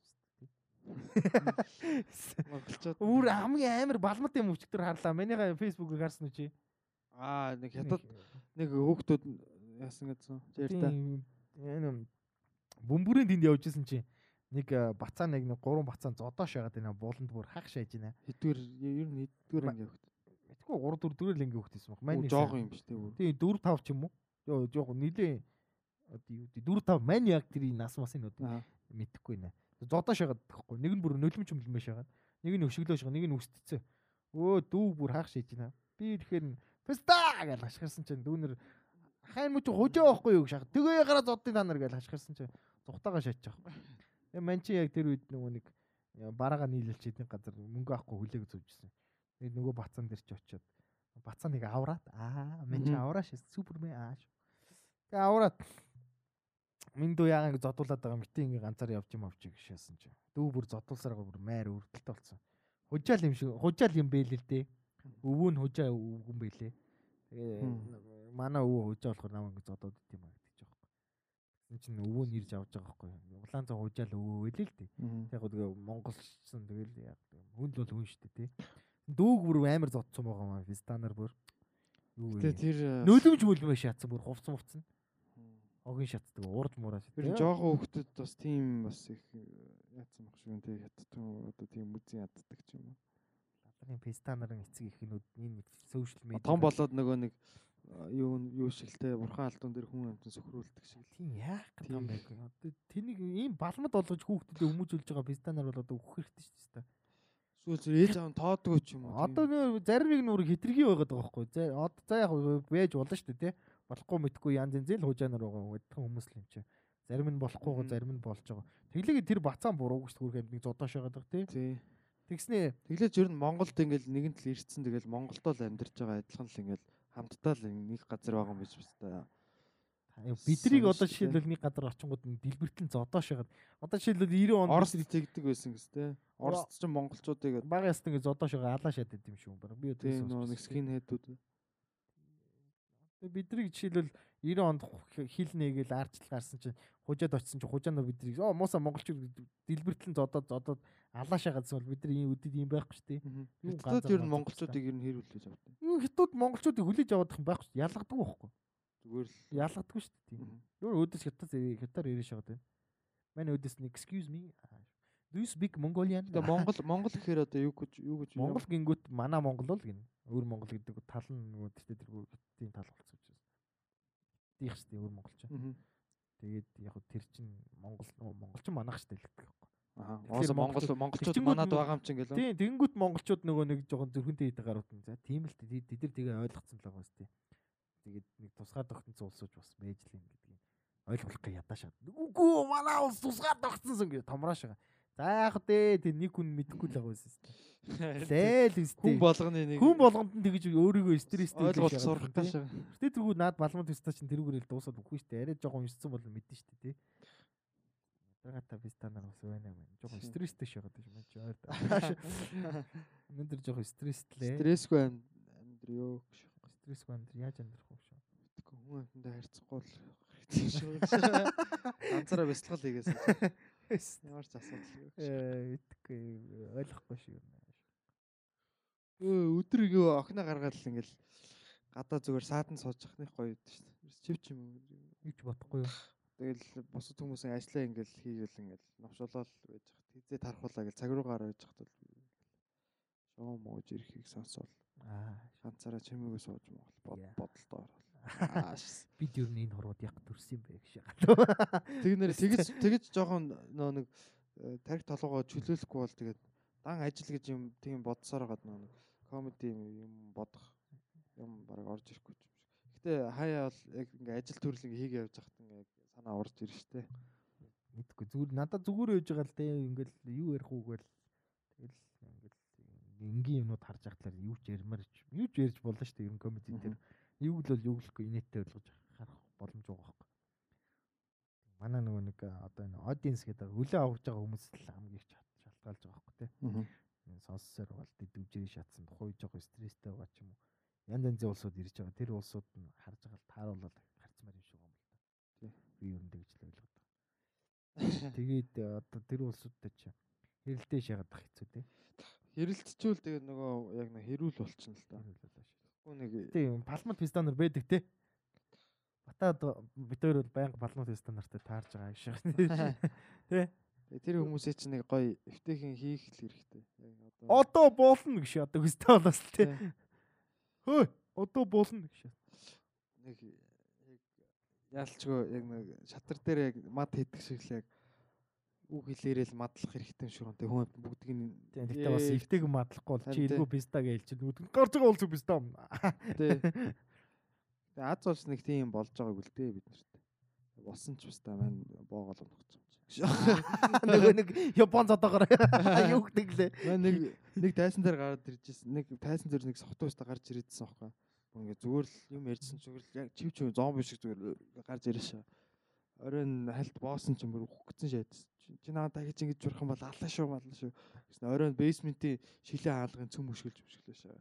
Монголчууд Өөр хамгийн амар балмат юм өчтөр харлаа. Манийха фэйсбүүкийг харсан уу чи? аа нэг хятад нэг хөөхтүүд яасан гэсэн. Тийм, Энэ бөмбөрийн тэнд явж исэн чи нэг э, бацаа нэг нэг гурван бацаа зодоош ягаад байна бууланд бүр хах шааж байна. Хэдвэр ер нь хэдвэр анги явахт. Мэдгүй 3 4 дөрөв л ингэ хөхтэйсэн баг. Мань жоох юм биш үү? Тийм 4 5 ч юм уу? Йоо жоох нилийн одоо юу гэдэг 4 5 мань яг тэр нас масын нүүд Аа. мэдэхгүй нэ. Зодоош ягаад гэхгүй. Нэг нь бүр нөлмч өмлмэш ягаад. Нэг нь өшөглөөш нэг нь үстцээ. Өө дүү бүр хах шааж байна. Би тэгэхээр феста гэж хашгирсан чинь дүүнэр хайн мөч хужаа байхгүй юу гэж шахах. Тэгээ гараа зоддын та нар гэж хашгирсан чинь зүхтаага шааччих. Тэгээ ман чи яг тэр үед нөгөө нэг бараага нийлэлч эдний газар мөнгө авахгүй хүлээг зүүжсэн. Тэгээд нөгөө бацаан дээр ч очиод бацааныг авраад аа мэн чи Мгм. аврааш супермен ааш. Тэгээ авраад минь дүү яагаад ингэ зодуулаад байгаа ингэ ганцаар явж юм авчих гişсэн чи. Дүү бүр зодуулсараа бүр майр өрдөлт болсон. Хужаал юм шиг хужаал юм бэ л л дээ. Өвөө нь хужаа өвгөн бэлээ. Тэгээ манай өвөө хужаа болохоор намайг зодоод ит юм аа. Тэгсэн чинь өвөө нь ирж авч байгаа байхгүй. Улаан цаа хужаал өвөө үлээ л дээ. Яг гоо тэгээ монголчсон тэгэл яг хүн л бол хүн шүү дээ тий. Дүүг бүр амар зодсон байгаа маа фистанаар бүр. Юу вэ? Тэр нөлөмж мөлмөө шатсан бүр хувцсан хувцсан. Огийн шатдаг уурж муураа шатдаг. Тэр жоохон хөвгтөд бас тийм бас их яатсан баг шүү нэ хятад одоо тийм үзэн яддаг ч юм уу. Лаларын фистанарын эцэг ихнүүд энэ сошиал медиа Том болоод нөгөө нэг юу юу шигтэй бурхан алдуун дээр хүн амтан сөхрүүлдэг шиг л. тийм яах гэдэг юм бэ? Одоо тэнийг ийм балмад болгож хүүхдэд өмүүлж байгаа фистанаар бол одоо өгөх хэрэгтэй шүү дээ. Сүүл зүр ээж аав тоодгүй ч юм уу. Одоо зарим нэг нүр хитргий байгаад байгаа байхгүй. За одоо за яг байж болно шүү дээ тий. Болохгүй мэдгүй янз янз л хужаанаар байгаа гэдхэн хүмүүс л юм чи. Зарим нь болохгүйгаа Мгм. зарим нь болж байгаа. Тэглээгээ тэр бацаан буруу гэж түрх нэг зодоош байгаад байгаа тий. Тэгснээ Тэглэж ер нь Монголд ингээл нэгэн тал ирсэн тэгэл Монголдоо л амьдарч байгаа адилхан л ингээл хамтдаа л нэг газар байгаа юм биш бас та. бидрийг одоо дээ. жишээлбэл нэг газар очингууд нь дэлбэртэн зодоош байгаад одоо жишээлбэл 90 онд Оросд тэгдэг байсан гэс те. Оросд ч монголчуудыг баг яст ингэ зодоош байгаа алаа шатад юм шүү. Бараг би тий өдөөс нөө нэг скин хедүүд. бидрийг жишээлбэл 90 онд хил нэгээл арчлал гарсан чинь хужаад очсон чинь хужаанаа бидрийг оо мууса монголчууд дэлбэртлэн зодоод зодоод алаашаа гадсан бол бид нар ийм үдэд юм байхгүй шүү дээ. Ганцаар ер нь монголчуудыг ер нь хэр хүлээж авдаг. Юу хятад монголчуудыг хүлээж аваад их байхгүй шүү дээ. Ялгадаг байхгүй. Зүгээр л Ялгадаг шүү дээ. Юу өөдөөс хятад хятаар ирэж шагаад байна. Манай өөдөөс нь excuse me. Do you speak Mongolian? Тэгээ Монгол Монгол гэхээр одоо юу гэж юу гэж Монгол гингүүт манай Монгол л гин. Өөр Монгол гэдэг тал нь нөгөө тэр тэргүй тийм тал болцсон учраас. Тийх шүү дээ өөр монголч. Тэгээд яг хөө тэр чин Монгол нөгөө монголчин манах дээ л гэдэг байхгүй. Аа. Оос Монгол Монгол- монголчууд манад байгаа юм чи ингээл. Тийм тэгэнгүүт монголчууд нөгөө нэг жоохон зүрхэнтэй идэх гарууд нь за тийм л тэд нар тэгээ ойлгоцсон л байгаа дээ. Тэгээд нэг тусгаар тогтсон улсууч бас мэйжлэн гэдэг юм. Ойлгох гэ ядаа шат. Үгүй манай улс тусгаар тогтсон гэж томрааш байгаа. За яах вэ? Тэр нэг хүн мэдэхгүй л байгаа байсан шүү дээ. Лээл өстэй. Хүн болгоны нэг хүн болгонд нь тэгж өөрийгөө стресстэй ойлголт сурах тааш. Гэтэ тэргүй наад балмад өстө чинь тэрүүгээр л дуусаад үгүй шүү дээ. Арай жоохон өссөн бол мэдэн шүү дээ. Ягата бистанаар бас байна юм. Жоохон стресстэй шагаад байж мэн чи ойр. Өнөөдөр жоохон стресслээ. Стрессгүй ам- амьдрё гэж. Стрессгүй амьдр яаж амьдрах вэ хүн амьтандаа харьцахгүй л хэрэгтэй шүү. Ганцаараа бясалгал хийгээс ямар ч асуудалгүй гэж. Э итгэхгүй ойлгохгүй шүү. Өө өдөр юу охина гаргаад л ингээл гадаа зүгээр саадан сууж явахных гоё байдаг шүү дээ. Чив чим Юу ч бодохгүй юу. тэгэл бусад хүмүүсийн ажлаа ингээл хийгээл ингээл навшуулаад байж хат хизээ тархуулаа гэл цаг руугаар байж хат бол шоо мууж ирэхийг сонсоод Аа ганцаараа чимээгүй сууж монгол бодолтой орол. Бид ер нь энэ хорвоод яг төрсөн юм бэ гэж яагаад. Тэгнэр тэгэж тэгэж жоохон нөө нэг э, тарих толгоо чөлөөлөхгүй бол тэгээд дан ажил гэж юм тийм бодсоор гад нөө нэг комеди юм бодох юм баг орж ирэхгүй юм шиг. Гэтэ хаяа бол яг ингээ ажил төрөл ингээ хийгээ явж хахад ингээ санаа орж ирж штэ. Мэдгүй зүгээр надад зүгээр байж байгаа л дээ ингээл юу ярих уу гээл тэгэл ингээл энгийн юмнууд харж байхлаар юу ч ярмаар ч юу ч ярьж болно дээ. Ер нь комеди дээр юу л бол юу лэхгүй инээдтэй ойлгож харах боломж байгаа байхгүй. Манай нөгөө нэг одоо энэ audience гэдэг хөлөө авах байгаа хүмүүс л хамгийн их шалтгаалж байгаа байхгүй тий. Энэ сонссоор бол дэвжирийн шатсан тухай жоохон стресстэй байгаа ч юм уу. Янз янзын улсууд ирж байгаа. Тэр улсууд нь харж байгаа л тааруулаад харцмаар юм шиг байгаа юм л да. Би ер нь тэгж л ойлгоод байгаа. Тэгээд одоо тэр улсуудтай ч хэрэлдээ шагаад ах хэцүү тий. Хэрэлтчүүл тэгээд нөгөө яг нэг хэрүүл болчихно л та. Тэгэхгүй нэг Тийм палмат пистанер байдаг те. Батад бид хоёр бол байнга палмат пистанертай таарж байгаа шиг. Тэгээд тэр хүмүүсээ чинь нэг гоё эвтэйхэн хийх л хэрэгтэй. Одоо болно гэж одоо хөстэй болоос л тий, Хөө одоо болно гэж. нэг яг яалчгүй яг нэг шатар дээр яг мад хийдэг шиг л яг үг хэлээрэл мадлах хэрэгтэй юм шиг. Тэг хүн бүгдийг нь гэхдээ бас эвтэйг мадлахгүй бол чи Харин илгүү писта гэж чи нүд гарч байгаа улс писта юм. тий. Тэг аз улс нэг тийм болж байгааг үл дээ бид нарт. Болсон ч баста маань боогоол унах юм чи. Нөгөө нэг Япон зодоогоор юу гэдэг лээ. Нэг нэг тайсан дээр гараад иржсэн. Нэг тайсан дээр нэг сохтуустаа гарч ирээдсэн аахгүй. Ингээ зүгээр л юм ярьсан зүгээр л яг чив чив зомби шиг зүгээр гарч ирэшээ. Оройн хальт боосон ч юм бүр үхгцэн шайдсан. Чи надад дахиж ингэж журах юм бол аллаа шүү маллаа шүү. Гэсэн оройн бейсментийн шилээ хаалгын цөм өшгөлж өшглөөшөө.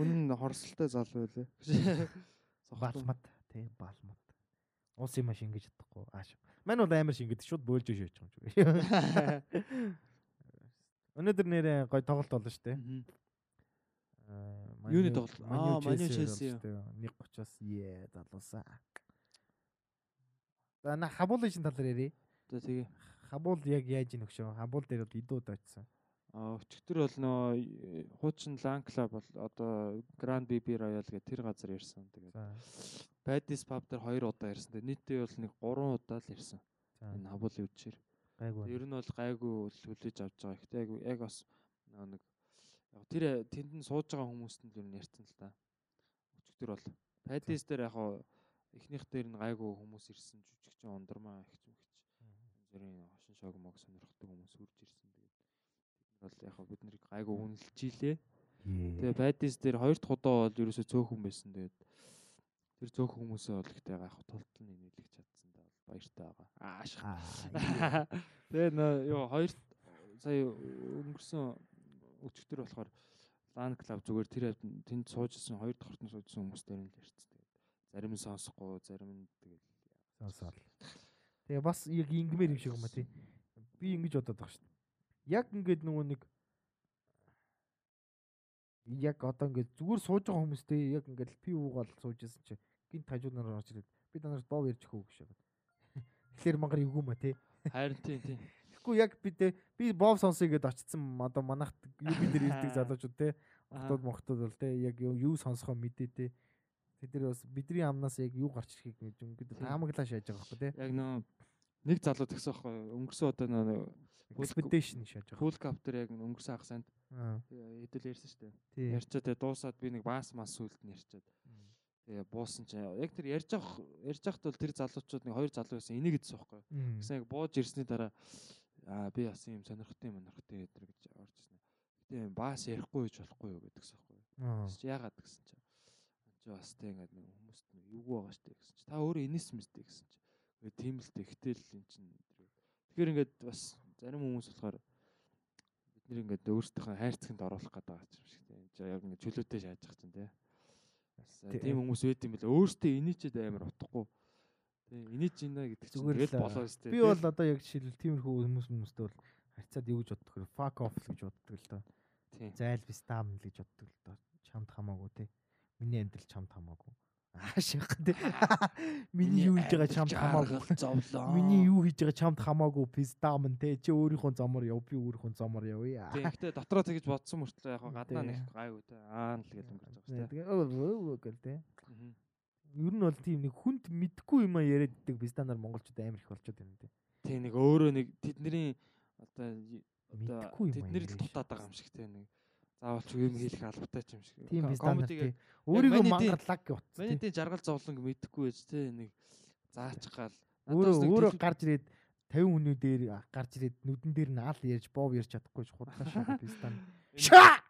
Үнэн нь хорсолтой зал байлаа. Балмат тий балмат. Уус юм шингэж чадахгүй ааш. Мань бол амар шингэдэг шууд бөөлж өшөөч юм шиг. Өнөөдөр нэрээ гой тоглолт болно шүү дээ. Юуны тоглолт? Аа, Ю Ман Ю Челси Челси болов шүү дээ. 1:30-аас ээ залуусаа. За на хабуулын шин талаар ярий. За тэгээ. Хабуул яг яаж ийн өгшөө? Хабуул дээр бол идүүд очсон. А өчтөр бол нөө хуучин Лан клуб бол одоо Grand BB Royal гэх тэр газар ирсэн. Тэгээд. Badis pub дээр 2 удаа ирсэн. Нийтдээ бол нэг 3 удаа л ирсэн. Энэ хабуулын үдшээр. Гайгүй. Ер нь бол гайгүй хүлээж авч байгаа. Гэхдээ яг яг бас нэг яг тэр тэнд нь сууж байгаа хүмүүст нь ер нь ярьсан л та. Өчтөр бол Badis дээр яг хаа эхнийх дээр нь гайгүй хүмүүс ирсэн. Жүжигчин ундармаа их зүгч. Зэрийн хошин шог мог сонирхдаг хүмүүс үрж ирсэн. Тэгээд бид нар бол яг бид нарыг гайгүй үнэлчихилээ. Тэгээ Badis дээр хоёр дахь удаа бол ерөөсөө цөөхөн байсан. Тэгээд тэр цөөхөн хүмүүсээ бол ихтэй яг тултал нь нийлэх чадсан да бол баяртай байгаа. Ааш. Аа. Тэгээ нөө ёо хоёр сая өнгөрсөн өчтөр болохоор Лан клуб зүгээр тэр тэнд суужсэн хоёр дахь хортон суужсэн хүмүүстэй нь л ярьсан. Зарим нь сонсохгүй, зарим нь тэгээд Сонсоол. Тэгээ бас яг ингэмэр юм шиг юм а тий. Би ингэж бодоод байгаа шүү дээ. Яг ингээд нөгөө нэг яг одоо ингээд зүгээр сууж байгаа хүмүүстэй яг ингээд пи уугаал сууж исэн чи гинт хажууд нар орж ирээд би танаас доо ярьж өгөө гэж шагаад. Тэгэхээр мангар эвгүй ма тий. харин тийм тийм. Тэгэхгүй яг би тэ би бов сонсоё гэдээ очсон одоо манахт юу бид нэр ирдэг залуучууд те Охтууд мохтууд бол те яг юу сонсохоо мэдээ те тэд нар бас бидний амнаас яг юу гарч ирэхийг мэдж ингээд таамаглаа шааж байгаа байхгүй те Яг нөө нэг залуу тгсэн байхгүй өнгөрсөн удаа нөө expectation шааж байгаа. Full Cup дээр яг өнгөрсөн хагас санд хэдэл ярьсан шүү дээ. тий. Ярьчаад тэгээ дуусаад би нэг баас мас сүлд нь ярьчаад тэгээ буусан чинь яг тэр ярьж авах ярьж авахт бол тэр залуучууд нэг хоёр залуу байсан энийг гэдсэн байхгүй. Гэсэн яг бууж ирсний дараа аа би бас юм сонирхтой юм сонирхтой гэдэг гэж орж ирсэн. Гэтэ баас ярихгүй гэж болохгүй юу гэдэгсэн байхгүй. Яагаад гэсэн чинь. Чи бас тэг ингээд нэг хүмүүст нэг юугүй байгаа штэ гэсэн чи. Та өөрөө энэс мэстэй гэсэн чи. Гэхдээ тийм л тэг гэтэл эн чин Тэгэхээр ингээд бас зарим хүмүүс болохоор бид нэр ингээд өөрсдийнхөө хайрцагт оруулах гэдэг байгаа юм шиг тийм. Чи яг ингээд чөлөөтэй шааж байгаа чинь тийм. Бас Тий. тийм хүмүүс байт юм бэл өөртөө энийчэд амар утгагүй. Тийм энийч инэ гэдэг чинь Зүгээр тэгэл л, болоо өстэй. Би бол одоо яг жишээл тиймэрхүү хүмүүс хүмүүстэй бол харьцаад юу гэж боддог вэ? Fuck off л гэж боддог л доо. тийм. Зайл би стам л гэж боддог л доо. Чамд хамаагүй те. Миний амьдрал чамд хамаагүй. Аашиг те. Миний юу хийж байгаа чамд хамаагүй. зовлоо. Миний юу хийж байгаа чамд хамаагүй пистам те. Чи өөрийнхөө замаар яв би өөрийнхөө замаар явъя. Тийм гэхдээ дотроо тэгж бодсон мөртлөө яг гаднаа Тий. нэг гайгүй те. Аа л тэгэл өнгөрч байгаа шүү дээ. Тэгээ гэл те. Мгм. Ер нь бол тийм нэг хүнд мэдгүй юм а яриад иддэг бистанаар монголчууд амар их болчиход байна те. Тийм нэг өөрөө нэг тэдний одоо одоо Мэдхгүй юм а тэднэр л яриа дутаад байгаа юм шиг те нэг заавал ч юм хийх албатай ч юм шиг. Тийм комедиг. Өөрийгөө мангарлаг гэж утсан. Миний тийм жаргал зовлонг мэдхгүй байж те нэг заачих гал. өөрөө өөрөө гарч ирээд 50 хүний дээр гарч ирээд нүдэн дээр нь аал ярьж бов ярьж чадахгүй ч худлаа шаа пистан. Ша!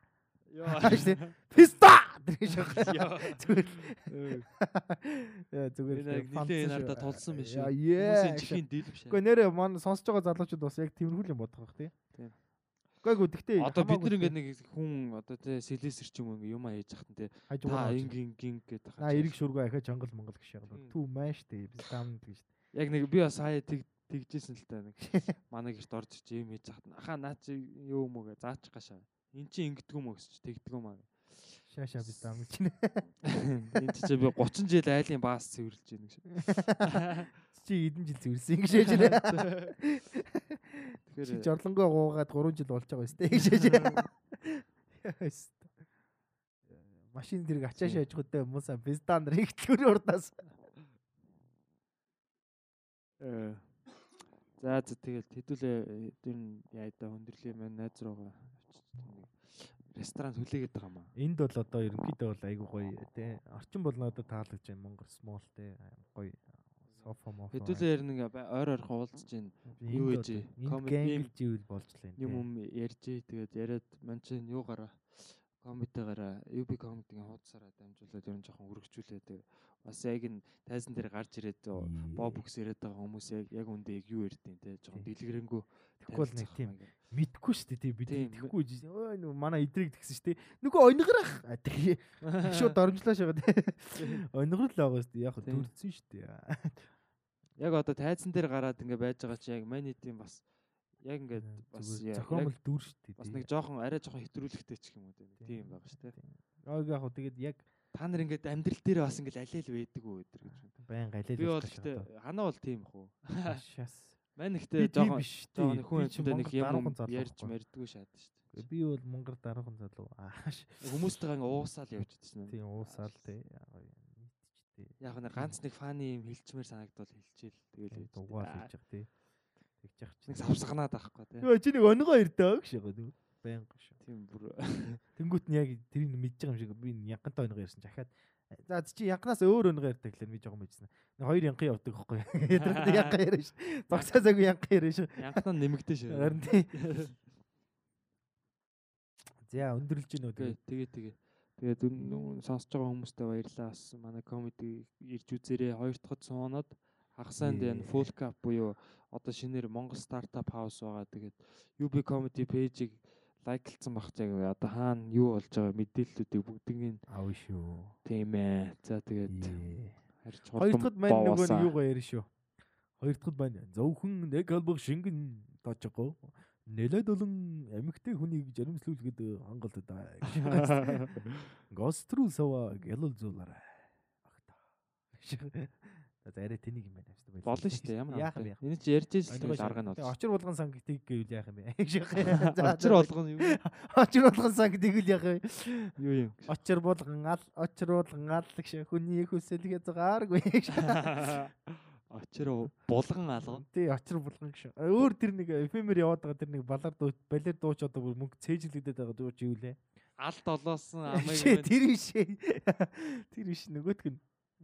Тий. Писта гэж Яа. зүгээр Ээ. яа зүгээр нилээ энэ ардаа тулсан биш үү? Яа Хүмүүсийн яа. чихийн дил биш. Гэхдээ нэрээ маань сонсож байгаа залуучууд бас яг тиймэрхүү юм бодох бах тий. Тийм. Гэхдээ гэхдээ Одоо бид нар ингээд нэг хүн одоо тий сэлэсэр ч юм уу ингээ юм аяж захтан тий та ингийн гин гэдэг На эрэг шүргөө ахаа жонгол монгол яг Тийм. түү маш тий biz там гэж Яг нэг би бас хаяа тэг тэгжсэн л та нэг манай гэрт орж ич юм хийж захтан ахаа наа чи юу юм уу гэ заач гашаа. Эн чи ингэдэг юм уу гэсч тэгдэг юм аа. шааша biz там гэж нэ. Энд чи би 30 жил айлын баас цэвэрлж байна гэж. Чи эдэн жил зүрсэн гэж шээж нэ. Чи Тэгэхээр жорлонгоо гуугаад 3 жил болж байгаа шээж. Яст. Машин зэрэг ачааш яж хөдөө хүмүүсаа бездан нарыг төлөр урдаас. э, За за тэгэл хэдүүлээ тэр нь яа да хүндрлийн маань найз руугаа ресторан хүлээгээд байгаа маа. Энд бол одоо ерөнхийдөө бол айгу гоё тий. Орчин бол надад таалагдж байна Монгол смол тий. Гоё софа мофо. Хэдүүлээ ингээ ойр ойрхон уулзж байна. юу ээж комеди- гэнгэл живэл болж л юм. юм юм ярьж ээ тэгээд яриад ман чинь юугаараа комедигараа UB комедигийн хуудасаараа дамжуулаад ер нь жоохон өргөжүүлээд бас яг энэ тайзан дээр гарч ирээд о, боб бүкс яриад байгаа хүмүүс яг яг үндэ яг юу ярьдیں۔ те жоохон дэлгэрэнгүй Тэгэхгүй бол нэг тийм мэдгүй шүү дээ тий бид тэгэхгүй өө нөгөө манай идрийг тэгсэн шүү дээ. Нөгөө тий шууд дормжлоо шагаа тий ониграл байгаа шүү дээ. Яг дүрцэн шүү дээ. Яг одоо тайзан дээр гараад ингээ байж байгаа чи яг мани тийм бас яг ингээд бас зохиомл яг дүр шүү дээ бас нэг жоохон арай жоохон хэтрүүлэгтэй ч юм уу Тийм. байгаа шүү те. яг яг тэгээд яг Та нар ингээд амьдрал дээр бас ингээд алиэл байдаг уу өдр гэж байна. байн галил Би бол гэхдээ ханаа бол тийм их үү. шас Мань ихтэй жоохон жоохон хүн амьтанд нэг юм ярьж мэрдгүй шаад шүү дээ. би бол монгол дараахан залуу. Ааш. Хүмүүстэйгээ уусаал явж идсэн. тийм уусаал тий. Нийтчтэй Яг нэг ганц нэг фаны юм хэлчмээр санагдвал хэлчихэл тэгэл Аа, хийж явах тий тэгж явах Нэг савсганаад байхгүй те. Йоо чи нэг оногоо ирдөө гэж байгаа нэг байн гош Тийм бүр Тэнгүүт нь яг тэрийг мэдж байгаа юм шиг би янгантай оногоо ирсэн чахаад за чи янганаас өөр оногоо ирдэг гэхлээр би жоохон мэдсэн. Нэг хоёр янхан явдаг байхгүй. Ядрахтай янхан ярина ш. Зогсоосаагүй янхан ярина ш. янхтаа нэмэгдэн шүү. Харин тий. За өндөрлж гинөө Тэгээ тэгээ. тэгээ тэгээ. Тэгээд сонсож байгаа хүмүүстээ баярлалаа. Бас манай комеди ирж үзээрэй. Хоёр дахь суунаад хагасанд энэ full cap буюу одоо шинээр Монгол стартап хаус байгаа. Тэгээд UB comedy page-ийг лайклцсан баг яг одоо хаана юу болж байгаа мэдээллүүдийг бүгднийг Аав шүү. тийм ээ. За тэгээд Ээ. харьж Хоёр дахьд мань нөгөө нэг юугаа ярина шүү. Хоёр дахьд мань зөвхөн нэг албаг шингэн тоожго. Нэлээд олон эмэгтэй хүнийг жаримслүүлгээд хангалт да. Гостру сава гялал зуулаарай. Агта. Арай тэнийг юм байна шүү дээ. болно шүү дээ. Ямар яах юм бэ? Энэ чи ярьж л арга нь бол. очир болгон сан гэдгийг гэвэл яах юм бэ? Очир болгоно юу Очир болгон сан гэдгийг л яах юм? юу юм. Очир болгон ал очир болгон ал гэж хүний хүсэлгээ згааргүй. Очир булган алга. Тий очир болгон гэж. Өөр тэр нэг эфемер яваад байгаа тэр нэг балар дуу балер дууч одоо бүр мөнгө цээжлэгдээд байгаа дууч юу лээ? Алд олоосон мань- Тэр биш. Тэр биш нөгөөтг нь.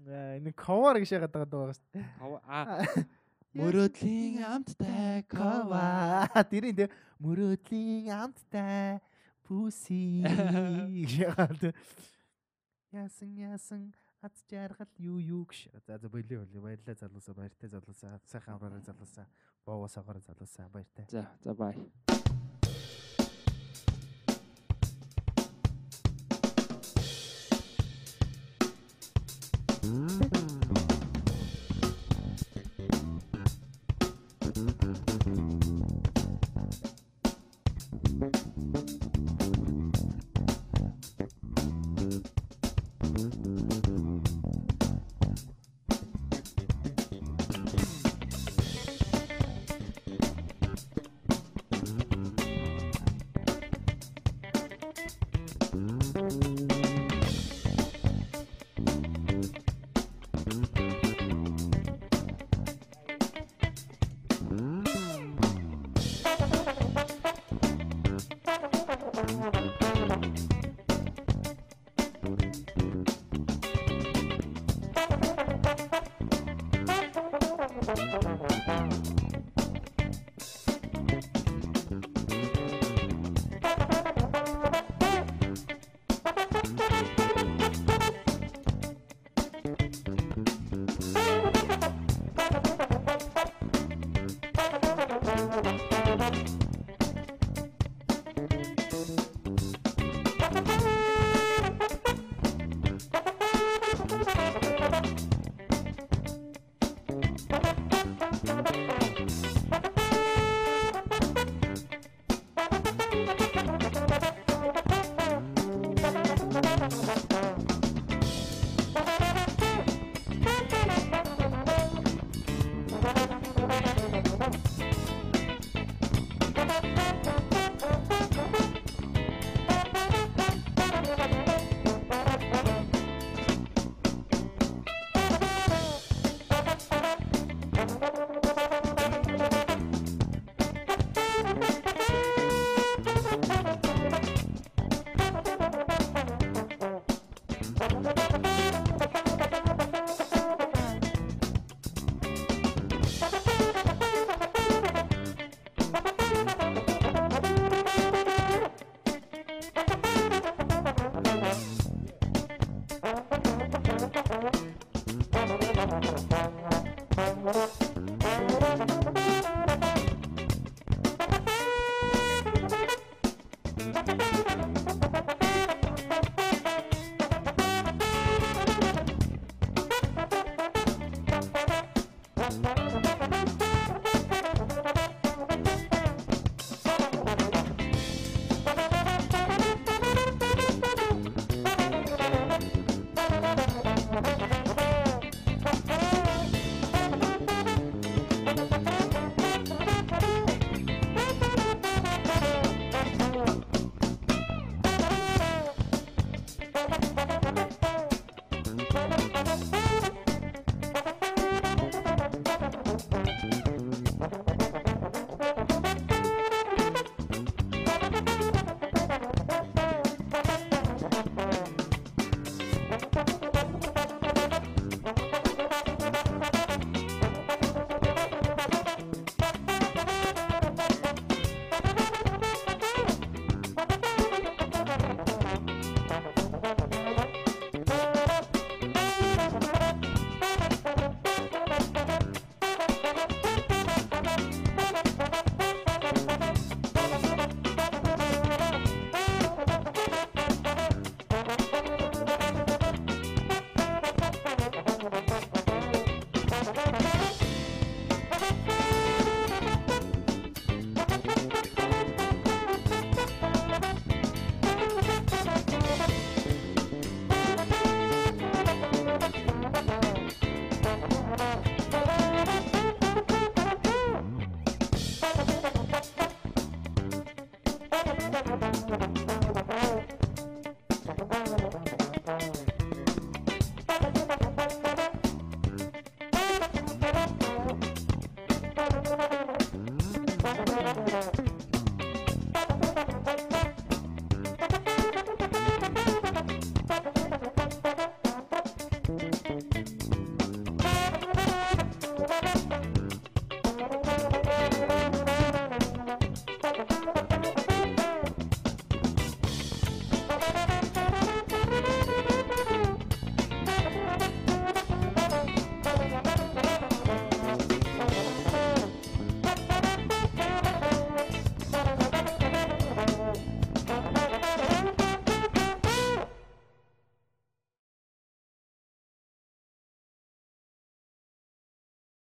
Аа, Энэ cover гэж яагаад байгаа даа шүү дээ. Аа мөрөөдлийн амттай кова. Кова. Тэр энэ мөрөөдлийн амттай пүси. Яагаад яасан яасан ад жаргал юу юу гэж. За за болио болио баярлалаа залуусаа баяртай залуусаа сайхан авраарай залуусаа боовоос агаар залуусаа баяртай. За за бай.